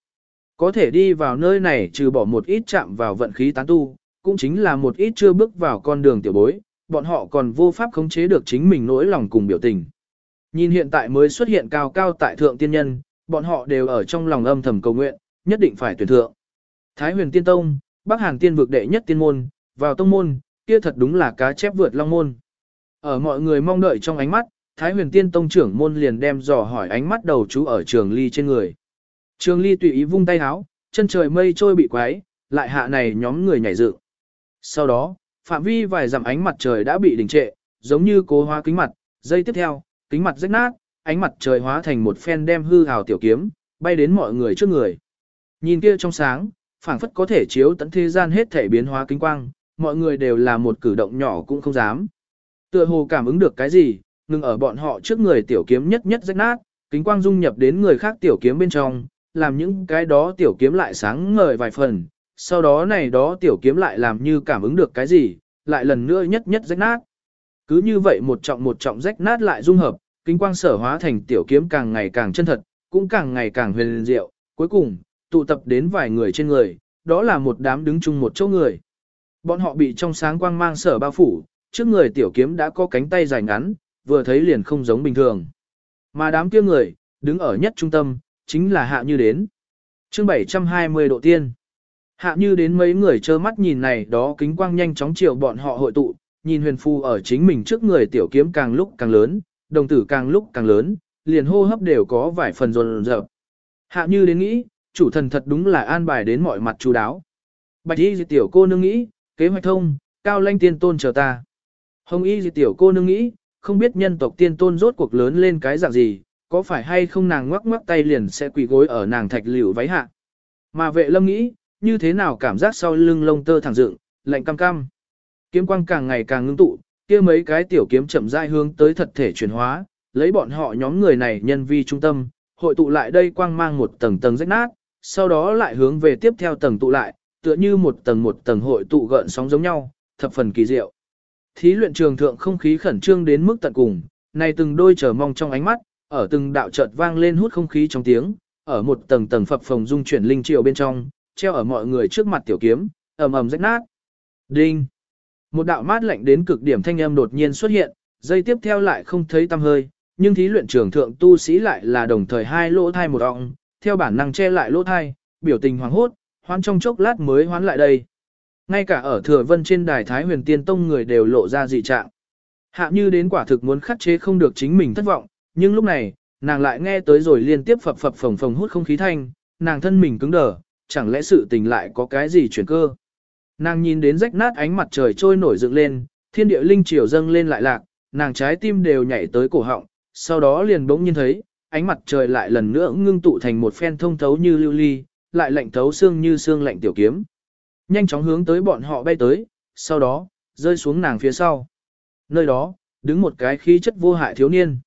Có thể đi vào nơi này trừ bỏ một ít chạm vào vận khí tán tu, cũng chính là một ít chưa bước vào con đường tiểu bối, bọn họ còn vô pháp khống chế được chính mình nỗi lòng cùng biểu tình. Nhìn hiện tại mới xuất hiện cao cao tại thượng tiên nhân, bọn họ đều ở trong lòng âm thầm cầu nguyện, nhất định phải tuyển thượng. Thái huyền tiên tông, Bắc Hàn tiên vực đệ nhất tiên môn, vào tông môn, kia thật đúng là cá chép vượt long môn. Ở mọi người mong đợi trong ánh mắt, Thái huyền tiên tông trưởng môn liền đem dò hỏi ánh mắt đầu chú ở trường ly trên người. Trường ly tùy ý vung tay háo, chân trời mây trôi bị quái, lại hạ này nhóm người nhảy dựng. Sau đó, phạm vi vài dặm ánh mặt trời đã bị đình trệ, giống như cố hóa kính mặt, dây tiếp theo, kính mặt rách nát, ánh mặt trời hóa thành một phen đem hư hào tiểu kiếm, bay đến mọi người trước người. Nhìn kia trong sáng, phảng phất có thể chiếu tận thế gian hết thể biến hóa kính quang, mọi người đều là một cử động nhỏ cũng không dám. Tựa hồ cảm ứng được cái gì, ngừng ở bọn họ trước người tiểu kiếm nhất nhất rách nát, kính quang dung nhập đến người khác tiểu kiếm bên trong, làm những cái đó tiểu kiếm lại sáng ngời vài phần, sau đó này đó tiểu kiếm lại làm như cảm ứng được cái gì, lại lần nữa nhất nhất rách nát. Cứ như vậy một trọng một trọng rách nát lại dung hợp, kính quang sở hóa thành tiểu kiếm càng ngày càng chân thật, cũng càng ngày càng huyền diệu, cuối cùng, tụ tập đến vài người trên người, đó là một đám đứng chung một chỗ người. Bọn họ bị trong sáng quang mang sở bao phủ, trước người tiểu kiếm đã có cánh tay dài ngắn, vừa thấy liền không giống bình thường. Mà đám kia người, đứng ở nhất trung tâm, chính là Hạ Như đến. chương 720 độ tiên. Hạ Như đến mấy người trơ mắt nhìn này đó kính quang nhanh chóng chiều bọn họ hội tụ, nhìn huyền phu ở chính mình trước người tiểu kiếm càng lúc càng lớn, đồng tử càng lúc càng lớn, liền hô hấp đều có vài phần rồn rợp. Hạ Như đến nghĩ, chủ thần thật đúng là an bài đến mọi mặt chú đáo. Bạch y tiểu cô nương nghĩ, kế hoạch thông, cao lanh tiên tôn chờ ta. Hồng y tiểu cô nương nghĩ, không biết nhân tộc tiên tôn rốt cuộc lớn lên cái dạng gì, có phải hay không nàng ngoắc ngoắc tay liền sẽ quỳ gối ở nàng thạch liễu váy hạ. Mà vệ lâm nghĩ, như thế nào cảm giác sau lưng lông tơ thẳng dựng, lạnh cam cam. Kiếm quang càng ngày càng ngưng tụ, kia mấy cái tiểu kiếm chậm rãi hướng tới thật thể chuyển hóa, lấy bọn họ nhóm người này nhân vi trung tâm, hội tụ lại đây quang mang một tầng tầng rách nát, sau đó lại hướng về tiếp theo tầng tụ lại, tựa như một tầng một tầng hội tụ gợn sóng giống nhau, thập phần kỳ diệu. Thí luyện trường thượng không khí khẩn trương đến mức tận cùng, này từng đôi chờ mong trong ánh mắt, ở từng đạo chợt vang lên hút không khí trong tiếng, ở một tầng tầng phập phồng dung chuyển linh triều bên trong, treo ở mọi người trước mặt tiểu kiếm, ầm ầm rách nát. Đinh. Một đạo mát lạnh đến cực điểm thanh âm đột nhiên xuất hiện, dây tiếp theo lại không thấy tăm hơi, nhưng thí luyện trường thượng tu sĩ lại là đồng thời hai lỗ thai một ọng, theo bản năng che lại lỗ thai, biểu tình hoàng hốt, hoán trong chốc lát mới hoán lại đây. Ngay cả ở thừa vân trên đài Thái huyền tiên tông người đều lộ ra dị trạng. Hạ như đến quả thực muốn khắc chế không được chính mình thất vọng, nhưng lúc này, nàng lại nghe tới rồi liên tiếp phập phập phồng phồng hút không khí thanh, nàng thân mình cứng đờ, chẳng lẽ sự tình lại có cái gì chuyển cơ. Nàng nhìn đến rách nát ánh mặt trời trôi nổi dựng lên, thiên địa linh triều dâng lên lại lạc, nàng trái tim đều nhảy tới cổ họng, sau đó liền bỗng nhiên thấy, ánh mặt trời lại lần nữa ngưng tụ thành một phen thông thấu như lưu ly, lại lạnh thấu xương như xương lạnh tiểu kiếm. Nhanh chóng hướng tới bọn họ bay tới, sau đó, rơi xuống nàng phía sau. Nơi đó, đứng một cái khí chất vô hại thiếu niên.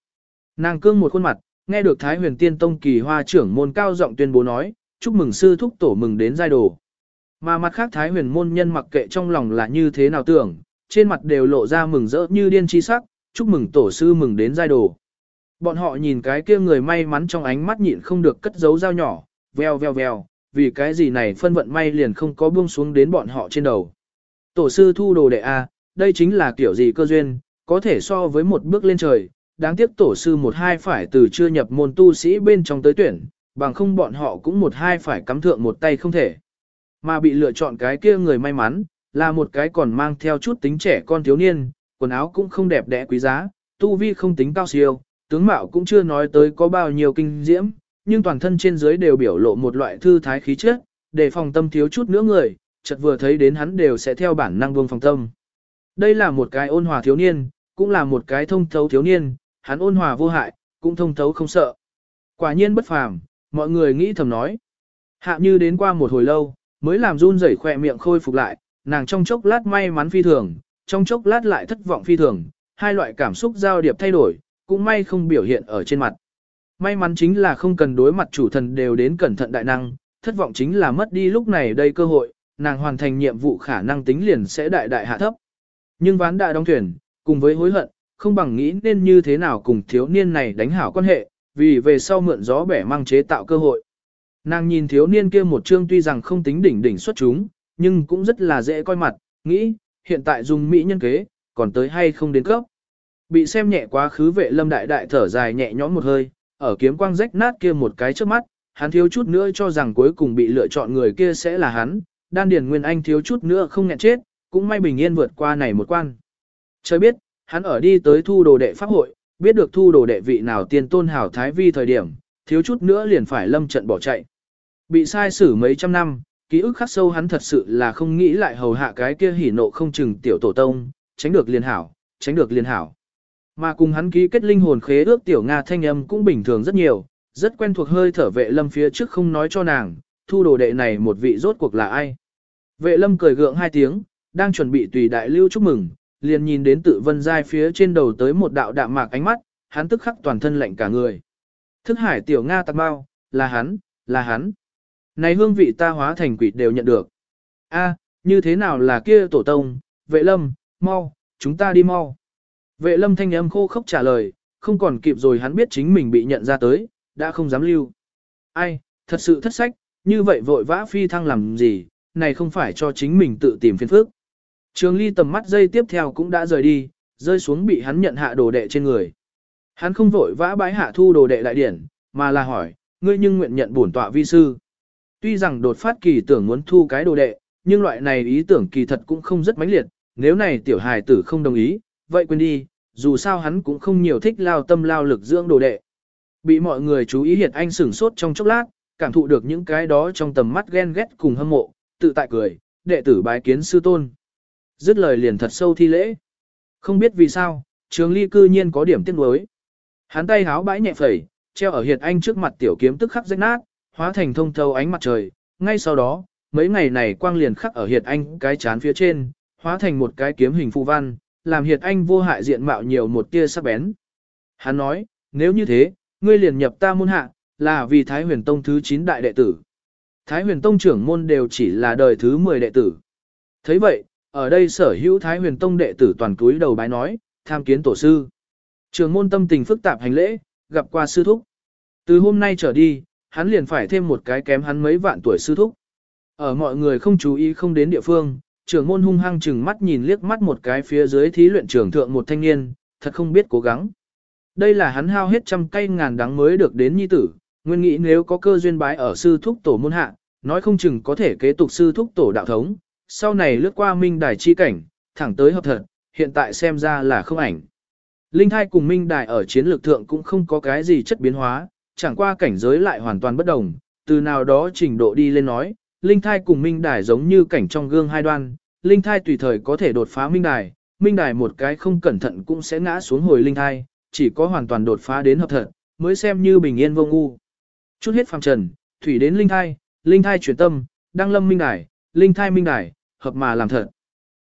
Nàng cương một khuôn mặt, nghe được Thái huyền tiên tông kỳ hoa trưởng môn cao giọng tuyên bố nói, chúc mừng sư thúc tổ mừng đến giai đồ. Mà mặt khác Thái huyền môn nhân mặc kệ trong lòng là như thế nào tưởng, trên mặt đều lộ ra mừng rỡ như điên chi sắc, chúc mừng tổ sư mừng đến giai đồ. Bọn họ nhìn cái kia người may mắn trong ánh mắt nhịn không được cất giấu dao nhỏ, veo veo veo, vì cái gì này phân vận may liền không có buông xuống đến bọn họ trên đầu. Tổ sư thu đồ đệ A, đây chính là kiểu gì cơ duyên, có thể so với một bước lên trời, đáng tiếc tổ sư một hai phải từ chưa nhập môn tu sĩ bên trong tới tuyển, bằng không bọn họ cũng một hai phải cắm thượng một tay không thể. Mà bị lựa chọn cái kia người may mắn, là một cái còn mang theo chút tính trẻ con thiếu niên, quần áo cũng không đẹp đẽ quý giá, tu vi không tính cao siêu, tướng mạo cũng chưa nói tới có bao nhiêu kinh diễm, nhưng toàn thân trên dưới đều biểu lộ một loại thư thái khí chất, để phòng tâm thiếu chút nữa người, chợt vừa thấy đến hắn đều sẽ theo bản năng buông phòng tâm. Đây là một cái ôn hòa thiếu niên, cũng là một cái thông thấu thiếu niên, hắn ôn hòa vô hại, cũng thông thấu không sợ. Quả nhiên bất phàm, mọi người nghĩ thầm nói. Hạ như đến qua một hồi lâu, mới làm run rẩy khỏe miệng khôi phục lại, nàng trong chốc lát may mắn phi thường, trong chốc lát lại thất vọng phi thường, hai loại cảm xúc giao điệp thay đổi, cũng may không biểu hiện ở trên mặt. May mắn chính là không cần đối mặt chủ thần đều đến cẩn thận đại năng, thất vọng chính là mất đi lúc này đây cơ hội, nàng hoàn thành nhiệm vụ khả năng tính liền sẽ đại đại hạ thấp. Nhưng ván đại đóng thuyền, cùng với hối hận, không bằng nghĩ nên như thế nào cùng thiếu niên này đánh hảo quan hệ, vì về sau mượn gió bẻ mang chế tạo cơ hội. Nàng nhìn thiếu niên kia một chương tuy rằng không tính đỉnh đỉnh xuất chúng, nhưng cũng rất là dễ coi mặt, nghĩ, hiện tại dùng mỹ nhân kế, còn tới hay không đến cấp. Bị xem nhẹ quá khứ vệ lâm đại đại thở dài nhẹ nhõm một hơi, ở kiếm quang rách nát kia một cái trước mắt, hắn thiếu chút nữa cho rằng cuối cùng bị lựa chọn người kia sẽ là hắn, đan điền nguyên anh thiếu chút nữa không nghẹn chết, cũng may bình yên vượt qua này một quan. Trời biết, hắn ở đi tới thu đồ đệ pháp hội, biết được thu đồ đệ vị nào tiên tôn hảo thái vi thời điểm, thiếu chút nữa liền phải lâm trận bỏ chạy. Bị sai xử mấy trăm năm, ký ức khắc sâu hắn thật sự là không nghĩ lại hầu hạ cái kia hỉ nộ không chừng tiểu tổ tông, tránh được liền hảo, tránh được liền hảo. Mà cùng hắn ký kết linh hồn khế ước tiểu Nga thanh âm cũng bình thường rất nhiều, rất quen thuộc hơi thở vệ lâm phía trước không nói cho nàng, thu đồ đệ này một vị rốt cuộc là ai. Vệ lâm cười gượng hai tiếng, đang chuẩn bị tùy đại lưu chúc mừng, liền nhìn đến tự vân giai phía trên đầu tới một đạo đạm mạc ánh mắt, hắn tức khắc toàn thân lạnh cả người. Thức hải tiểu Nga tạc bao, là hắn, là hắn. Này hương vị ta hóa thành quỷ đều nhận được. A, như thế nào là kia tổ tông, vệ lâm, mau, chúng ta đi mau. Vệ lâm thanh âm khô khốc trả lời, không còn kịp rồi hắn biết chính mình bị nhận ra tới, đã không dám lưu. Ai, thật sự thất sách, như vậy vội vã phi thăng làm gì, này không phải cho chính mình tự tìm phiền phức. Trường ly tầm mắt dây tiếp theo cũng đã rời đi, rơi xuống bị hắn nhận hạ đồ đệ trên người. Hắn không vội vã bái hạ thu đồ đệ đại điển, mà là hỏi, ngươi nhưng nguyện nhận bổn tọa vi sư. Tuy rằng đột phát kỳ tưởng muốn thu cái đồ đệ, nhưng loại này ý tưởng kỳ thật cũng không rất mãnh liệt, nếu này tiểu hài tử không đồng ý, vậy quên đi, dù sao hắn cũng không nhiều thích lao tâm lao lực dưỡng đồ đệ. Bị mọi người chú ý hiệt anh sửng sốt trong chốc lát, cảm thụ được những cái đó trong tầm mắt ghen ghét cùng hâm mộ, tự tại cười, đệ tử bái kiến sư tôn. Dứt lời liền thật sâu thi lễ. Không biết vì sao, trường ly cư nhiên có điểm tiếc nuối. Hắn tay háo bãi nhẹ phẩy, treo ở hiệt anh trước mặt tiểu kiếm tức khắc rách nát, hóa thành thông thâu ánh mặt trời. Ngay sau đó, mấy ngày này quang liền khắc ở hiệt anh cái chán phía trên, hóa thành một cái kiếm hình phù văn, làm hiệt anh vô hại diện mạo nhiều một tia sắc bén. Hắn nói, nếu như thế, ngươi liền nhập ta môn hạ, là vì Thái huyền tông thứ 9 đại đệ tử. Thái huyền tông trưởng môn đều chỉ là đời thứ 10 đệ tử. thấy vậy, ở đây sở hữu Thái huyền tông đệ tử toàn cúi đầu bái nói, tham kiến tổ sư. Trường môn tâm tình phức tạp hành lễ, gặp qua sư thúc. Từ hôm nay trở đi, hắn liền phải thêm một cái kém hắn mấy vạn tuổi sư thúc. Ở mọi người không chú ý không đến địa phương, trưởng môn hung hăng chừng mắt nhìn liếc mắt một cái phía dưới thí luyện trưởng thượng một thanh niên, thật không biết cố gắng. Đây là hắn hao hết trăm cây ngàn đắng mới được đến nhi tử, nguyên nghĩ nếu có cơ duyên bái ở sư thúc tổ môn hạ, nói không chừng có thể kế tục sư thúc tổ đạo thống, sau này lướt qua minh đài chi cảnh, thẳng tới hợp thật, hiện tại xem ra là không ảnh. Linh thai cùng minh đài ở chiến lược thượng cũng không có cái gì chất biến hóa, chẳng qua cảnh giới lại hoàn toàn bất đồng, từ nào đó trình độ đi lên nói, linh thai cùng minh đài giống như cảnh trong gương hai đoan, linh thai tùy thời có thể đột phá minh đài, minh đài một cái không cẩn thận cũng sẽ ngã xuống hồi linh thai, chỉ có hoàn toàn đột phá đến hợp thật, mới xem như bình yên vô ngu. Chút hết phàm trần, thủy đến linh thai, linh thai chuyển tâm, đăng lâm minh đài, linh thai minh đài, hợp mà làm thật.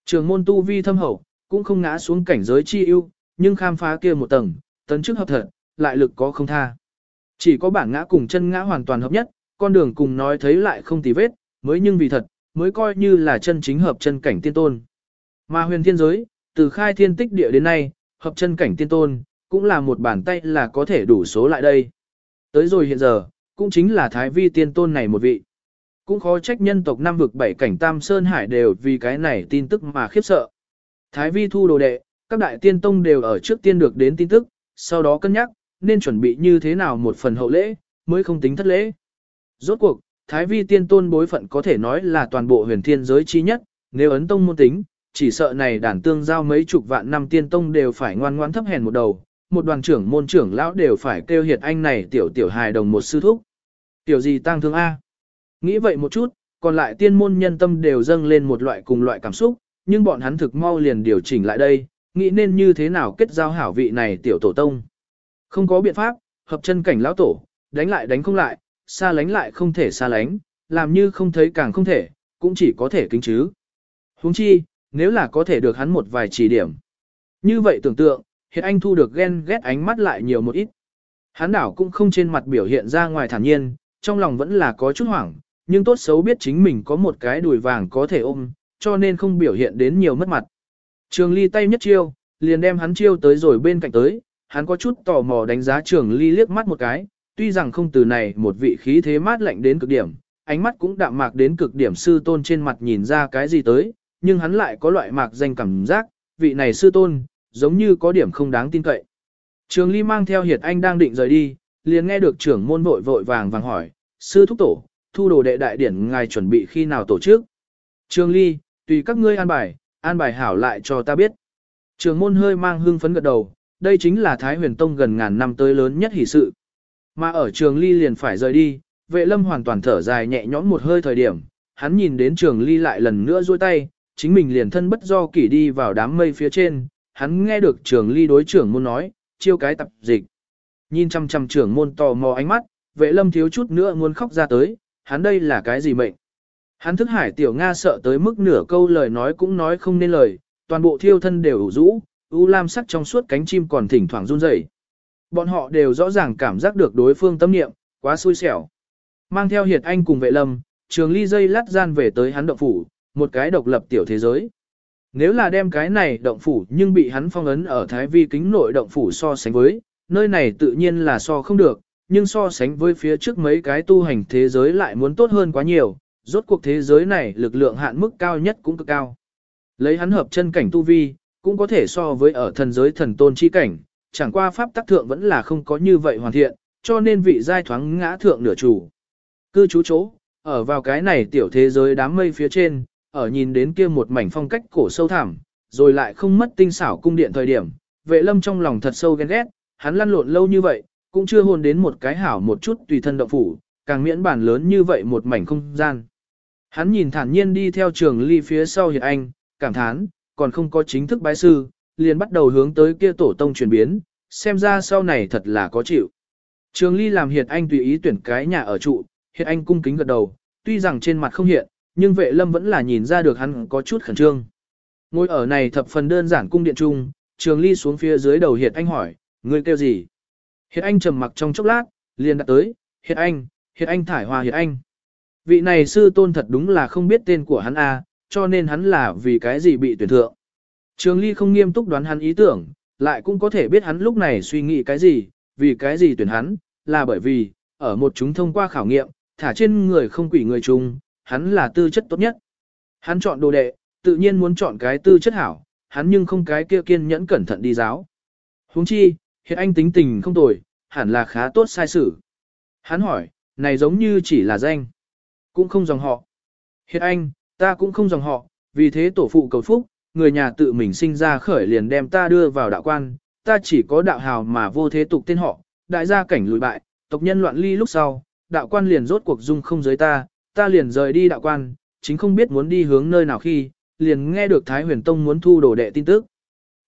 Trường môn tu vi thâm hậu, cũng không ngã xuống cảnh giới chi ưu, nhưng khám phá kia một tầng, tấn chức hợp thật, lại lực có không tha. Chỉ có bản ngã cùng chân ngã hoàn toàn hợp nhất, con đường cùng nói thấy lại không tì vết, mới nhưng vì thật, mới coi như là chân chính hợp chân cảnh tiên tôn. Mà huyền thiên giới, từ khai thiên tích địa đến nay, hợp chân cảnh tiên tôn, cũng là một bàn tay là có thể đủ số lại đây. Tới rồi hiện giờ, cũng chính là thái vi tiên tôn này một vị. Cũng khó trách nhân tộc năm vực bảy cảnh Tam Sơn Hải đều vì cái này tin tức mà khiếp sợ. Thái vi thu đồ đệ, các đại tiên tông đều ở trước tiên được đến tin tức, sau đó cân nhắc, nên chuẩn bị như thế nào một phần hậu lễ, mới không tính thất lễ. Rốt cuộc, Thái vi tiên tôn bối phận có thể nói là toàn bộ huyền thiên giới chi nhất, nếu ấn tông môn tính, chỉ sợ này đàn tương giao mấy chục vạn năm tiên tông đều phải ngoan ngoãn thấp hèn một đầu, một đoàn trưởng môn trưởng lão đều phải kêu hiệt anh này tiểu tiểu hài đồng một sư thúc. Tiểu gì tăng thương A? Nghĩ vậy một chút, còn lại tiên môn nhân tâm đều dâng lên một loại cùng loại cảm xúc, nhưng bọn hắn thực mau liền điều chỉnh lại đây, nghĩ nên như thế nào kết giao hảo vị này tiểu tổ tông. Không có biện pháp, hợp chân cảnh lão tổ, đánh lại đánh không lại, xa lánh lại không thể xa lánh, làm như không thấy càng không thể, cũng chỉ có thể kính chứ. Huống chi, nếu là có thể được hắn một vài chỉ điểm. Như vậy tưởng tượng, hiện anh thu được ghen ghét ánh mắt lại nhiều một ít. Hắn đảo cũng không trên mặt biểu hiện ra ngoài thản nhiên, trong lòng vẫn là có chút hoảng, nhưng tốt xấu biết chính mình có một cái đùi vàng có thể ôm, cho nên không biểu hiện đến nhiều mất mặt. Trường ly tay nhất chiêu, liền đem hắn chiêu tới rồi bên cạnh tới, hắn có chút tò mò đánh giá trường ly liếc mắt một cái, tuy rằng không từ này một vị khí thế mát lạnh đến cực điểm, ánh mắt cũng đạm mạc đến cực điểm sư tôn trên mặt nhìn ra cái gì tới, nhưng hắn lại có loại mạc danh cảm giác, vị này sư tôn, giống như có điểm không đáng tin cậy. Trường ly mang theo hiệt anh đang định rời đi, liền nghe được trưởng môn vội vội vàng vàng hỏi, sư thúc tổ, thu đồ đệ đại điển ngài chuẩn bị khi nào tổ chức. Trường ly, tùy các ngươi an bài, an bài hảo lại cho ta biết. Trường môn hơi mang hưng phấn gật đầu, đây chính là Thái huyền tông gần ngàn năm tới lớn nhất hỷ sự. Mà ở trường ly liền phải rời đi, vệ lâm hoàn toàn thở dài nhẹ nhõm một hơi thời điểm, hắn nhìn đến trường ly lại lần nữa duỗi tay, chính mình liền thân bất do kỷ đi vào đám mây phía trên, hắn nghe được trường ly đối trưởng môn nói, chiêu cái tập dịch. Nhìn chăm chăm trưởng môn tò mò ánh mắt, vệ lâm thiếu chút nữa muốn khóc ra tới, hắn đây là cái gì mệnh. Hắn thức hải tiểu Nga sợ tới mức nửa câu lời nói cũng nói không nên lời, toàn bộ thiêu thân đều ủ rũ, u lam sắc trong suốt cánh chim còn thỉnh thoảng run rẩy. Bọn họ đều rõ ràng cảm giác được đối phương tâm niệm, quá xui xẻo. Mang theo hiệt anh cùng vệ lâm, trường ly dây lát gian về tới hắn động phủ, một cái độc lập tiểu thế giới. Nếu là đem cái này động phủ nhưng bị hắn phong ấn ở thái vi kính nội động phủ so sánh với, nơi này tự nhiên là so không được, nhưng so sánh với phía trước mấy cái tu hành thế giới lại muốn tốt hơn quá nhiều, rốt cuộc thế giới này lực lượng hạn mức cao nhất cũng cực cao. Lấy hắn hợp chân cảnh tu vi, cũng có thể so với ở thần giới thần tôn chi cảnh, chẳng qua pháp tắc thượng vẫn là không có như vậy hoàn thiện, cho nên vị giai thoáng ngã thượng nửa chủ. Cư trú chỗ, ở vào cái này tiểu thế giới đám mây phía trên, ở nhìn đến kia một mảnh phong cách cổ sâu thẳm, rồi lại không mất tinh xảo cung điện thời điểm, vệ lâm trong lòng thật sâu ghen ghét, hắn lăn lộn lâu như vậy, cũng chưa hôn đến một cái hảo một chút tùy thân động phủ, càng miễn bản lớn như vậy một mảnh không gian. Hắn nhìn thản nhiên đi theo trường ly phía sau hiệt anh, cảm thán, còn không có chính thức bái sư, liền bắt đầu hướng tới kia tổ tông chuyển biến, xem ra sau này thật là có chịu. Trường ly làm hiệt anh tùy ý tuyển cái nhà ở trụ, hiệt anh cung kính gật đầu, tuy rằng trên mặt không hiện, nhưng vệ lâm vẫn là nhìn ra được hắn có chút khẩn trương. Ngồi ở này thập phần đơn giản cung điện trung, trường ly xuống phía dưới đầu hiệt anh hỏi, ngươi kêu gì? Hiệt anh trầm mặc trong chốc lát, liền đặt tới, hiệt anh, hiệt anh thải hòa hiệt anh. Vị này sư tôn thật đúng là không biết tên của hắn a, cho nên hắn là vì cái gì bị tuyển thượng. Trường ly không nghiêm túc đoán hắn ý tưởng, lại cũng có thể biết hắn lúc này suy nghĩ cái gì, vì cái gì tuyển hắn, là bởi vì, ở một chúng thông qua khảo nghiệm, thả trên người không quỷ người chung, hắn là tư chất tốt nhất. Hắn chọn đồ đệ, tự nhiên muốn chọn cái tư chất hảo, hắn nhưng không cái kia kiên nhẫn cẩn thận đi giáo. Huống chi, hiện anh tính tình không tồi, hẳn là khá tốt sai sử. Hắn hỏi, này giống như chỉ là danh, cũng không dòng họ. Hiện anh, ta cũng không dòng họ, vì thế tổ phụ cầu phúc, người nhà tự mình sinh ra khởi liền đem ta đưa vào đạo quan, ta chỉ có đạo hào mà vô thế tục tên họ, đại gia cảnh lùi bại, tộc nhân loạn ly lúc sau, đạo quan liền rốt cuộc dung không giới ta, ta liền rời đi đạo quan, chính không biết muốn đi hướng nơi nào khi, liền nghe được Thái Huyền Tông muốn thu đồ đệ tin tức.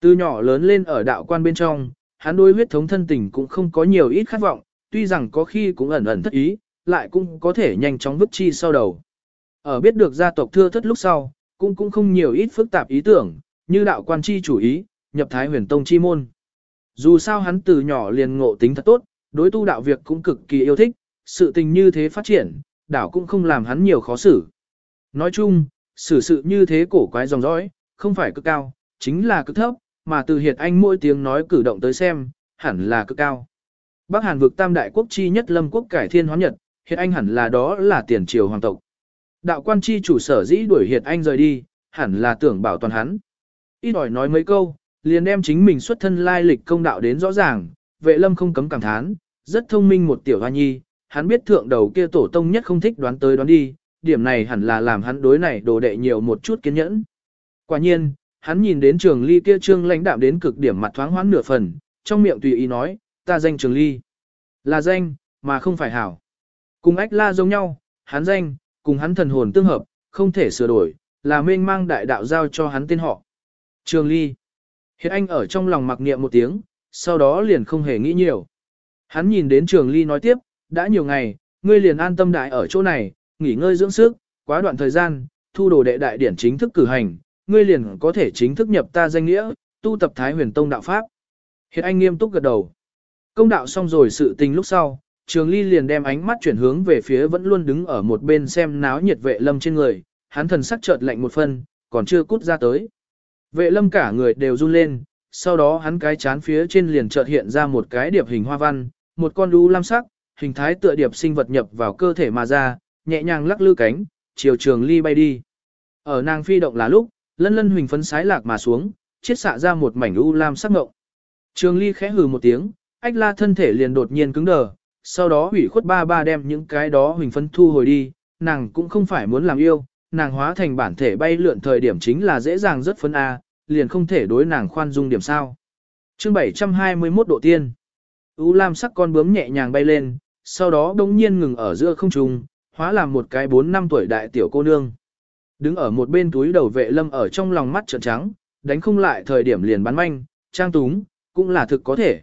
Từ nhỏ lớn lên ở đạo quan bên trong, hắn đối huyết thống thân tình cũng không có nhiều ít khát vọng, tuy rằng có khi cũng ẩn ẩn thất ý, lại cũng có thể nhanh chóng vứt chi sau đầu. Ở biết được gia tộc thưa thất lúc sau, cũng cũng không nhiều ít phức tạp ý tưởng, như đạo quan chi chủ ý, nhập Thái Huyền Tông chi môn. Dù sao hắn từ nhỏ liền ngộ tính thật tốt, đối tu đạo việc cũng cực kỳ yêu thích, sự tình như thế phát triển, đảo cũng không làm hắn nhiều khó xử. Nói chung, xử sự như thế cổ quái dòng dõi, không phải cực cao, chính là cực thấp, mà từ hiệt anh mỗi tiếng nói cử động tới xem, hẳn là cực cao. Bắc Hàn vực tam đại quốc chi nhất lâm quốc cải thiên hóa nhật, hiệt anh hẳn là đó là tiền triều hoàng tộc. Đạo quan chi chủ sở dĩ đuổi hiệt anh rời đi, hẳn là tưởng bảo toàn hắn. Ít ỏi nói mấy câu, liền đem chính mình xuất thân lai lịch công đạo đến rõ ràng, vệ lâm không cấm cảm thán, rất thông minh một tiểu hoa nhi, hắn biết thượng đầu kia tổ tông nhất không thích đoán tới đoán đi, điểm này hẳn là làm hắn đối này đồ đệ nhiều một chút kiên nhẫn. Quả nhiên, hắn nhìn đến trường ly kia trương lãnh đạm đến cực điểm mặt thoáng hoãn nửa phần, trong miệng tùy ý nói, ta danh trường ly. Là danh, mà không phải hảo. Cùng ách la giống nhau, hắn danh, cùng hắn thần hồn tương hợp, không thể sửa đổi, là mênh mang đại đạo giao cho hắn tên họ. Trường ly. Hiện anh ở trong lòng mặc niệm một tiếng, sau đó liền không hề nghĩ nhiều. Hắn nhìn đến trường ly nói tiếp, đã nhiều ngày, ngươi liền an tâm đại ở chỗ này, nghỉ ngơi dưỡng sức, quá đoạn thời gian, thu đồ đệ đại điển chính thức cử hành, ngươi liền có thể chính thức nhập ta danh nghĩa, tu tập Thái Huyền Tông đạo pháp. Hiện anh nghiêm túc gật đầu. Công đạo xong rồi sự tình lúc sau, Trường Ly liền đem ánh mắt chuyển hướng về phía vẫn luôn đứng ở một bên xem náo nhiệt vệ lâm trên người, hắn thần sắc chợt lạnh một phân, còn chưa cút ra tới. Vệ lâm cả người đều run lên, sau đó hắn cái chán phía trên liền chợt hiện ra một cái điệp hình hoa văn, một con đu lam sắc, hình thái tựa điệp sinh vật nhập vào cơ thể mà ra, nhẹ nhàng lắc lư cánh, chiều trường ly bay đi. Ở nàng phi động là lúc, lân lân huỳnh phấn sái lạc mà xuống, chiết xạ ra một mảnh u lam sắc ngộng. Trường ly khẽ hừ một tiếng, ách la thân thể liền đột nhiên cứng đờ, sau đó hủy khuất ba ba đem những cái đó huỳnh phấn thu hồi đi, nàng cũng không phải muốn làm yêu, nàng hóa thành bản thể bay lượn thời điểm chính là dễ dàng rất phấn A, liền không thể đối nàng khoan dung điểm sao. chương 721 độ tiên. U lam sắc con bướm nhẹ nhàng bay lên, sau đó đống nhiên ngừng ở giữa không trung, hóa làm một cái 4 năm tuổi đại tiểu cô nương. Đứng ở một bên túi đầu vệ lâm ở trong lòng mắt trợn trắng, đánh không lại thời điểm liền bắn manh, trang túng, cũng là thực có thể.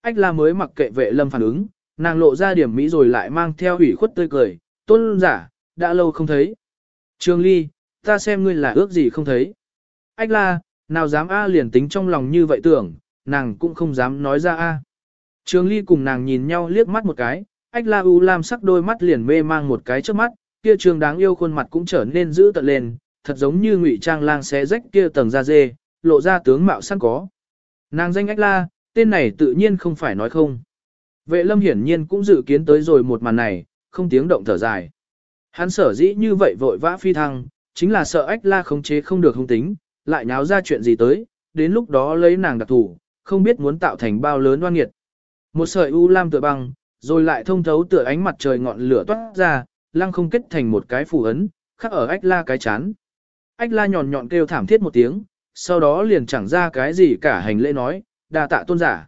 Ách la mới mặc kệ vệ lâm phản ứng, nàng lộ ra điểm mỹ rồi lại mang theo ủy khuất tươi cười, tôn giả, đã lâu không thấy. Trường ly, ta xem ngươi là ước gì không thấy. Ách la, nào dám A liền tính trong lòng như vậy tưởng, nàng cũng không dám nói ra A. Trường ly cùng nàng nhìn nhau liếc mắt một cái, ách la u lam sắc đôi mắt liền mê mang một cái trước mắt, kia trường đáng yêu khuôn mặt cũng trở nên dữ tợn lên, thật giống như ngụy trang lang xé rách kia tầng da dê, lộ ra tướng mạo sẵn có. Nàng danh ách la, tên này tự nhiên không phải nói không. Vệ lâm hiển nhiên cũng dự kiến tới rồi một màn này, không tiếng động thở dài. Hắn sở dĩ như vậy vội vã phi thăng, chính là sợ ách la khống chế không được hung tính, lại nháo ra chuyện gì tới, đến lúc đó lấy nàng đặc thủ, không biết muốn tạo thành bao lớn oan nghiệt. Một sợi u lam tựa băng, rồi lại thông thấu tựa ánh mặt trời ngọn lửa toát ra, lăng không kết thành một cái phù ấn, khắc ở ách la cái chán. Ách la nhọn nhọn kêu thảm thiết một tiếng, sau đó liền chẳng ra cái gì cả hành lễ nói, đa tạ tôn giả.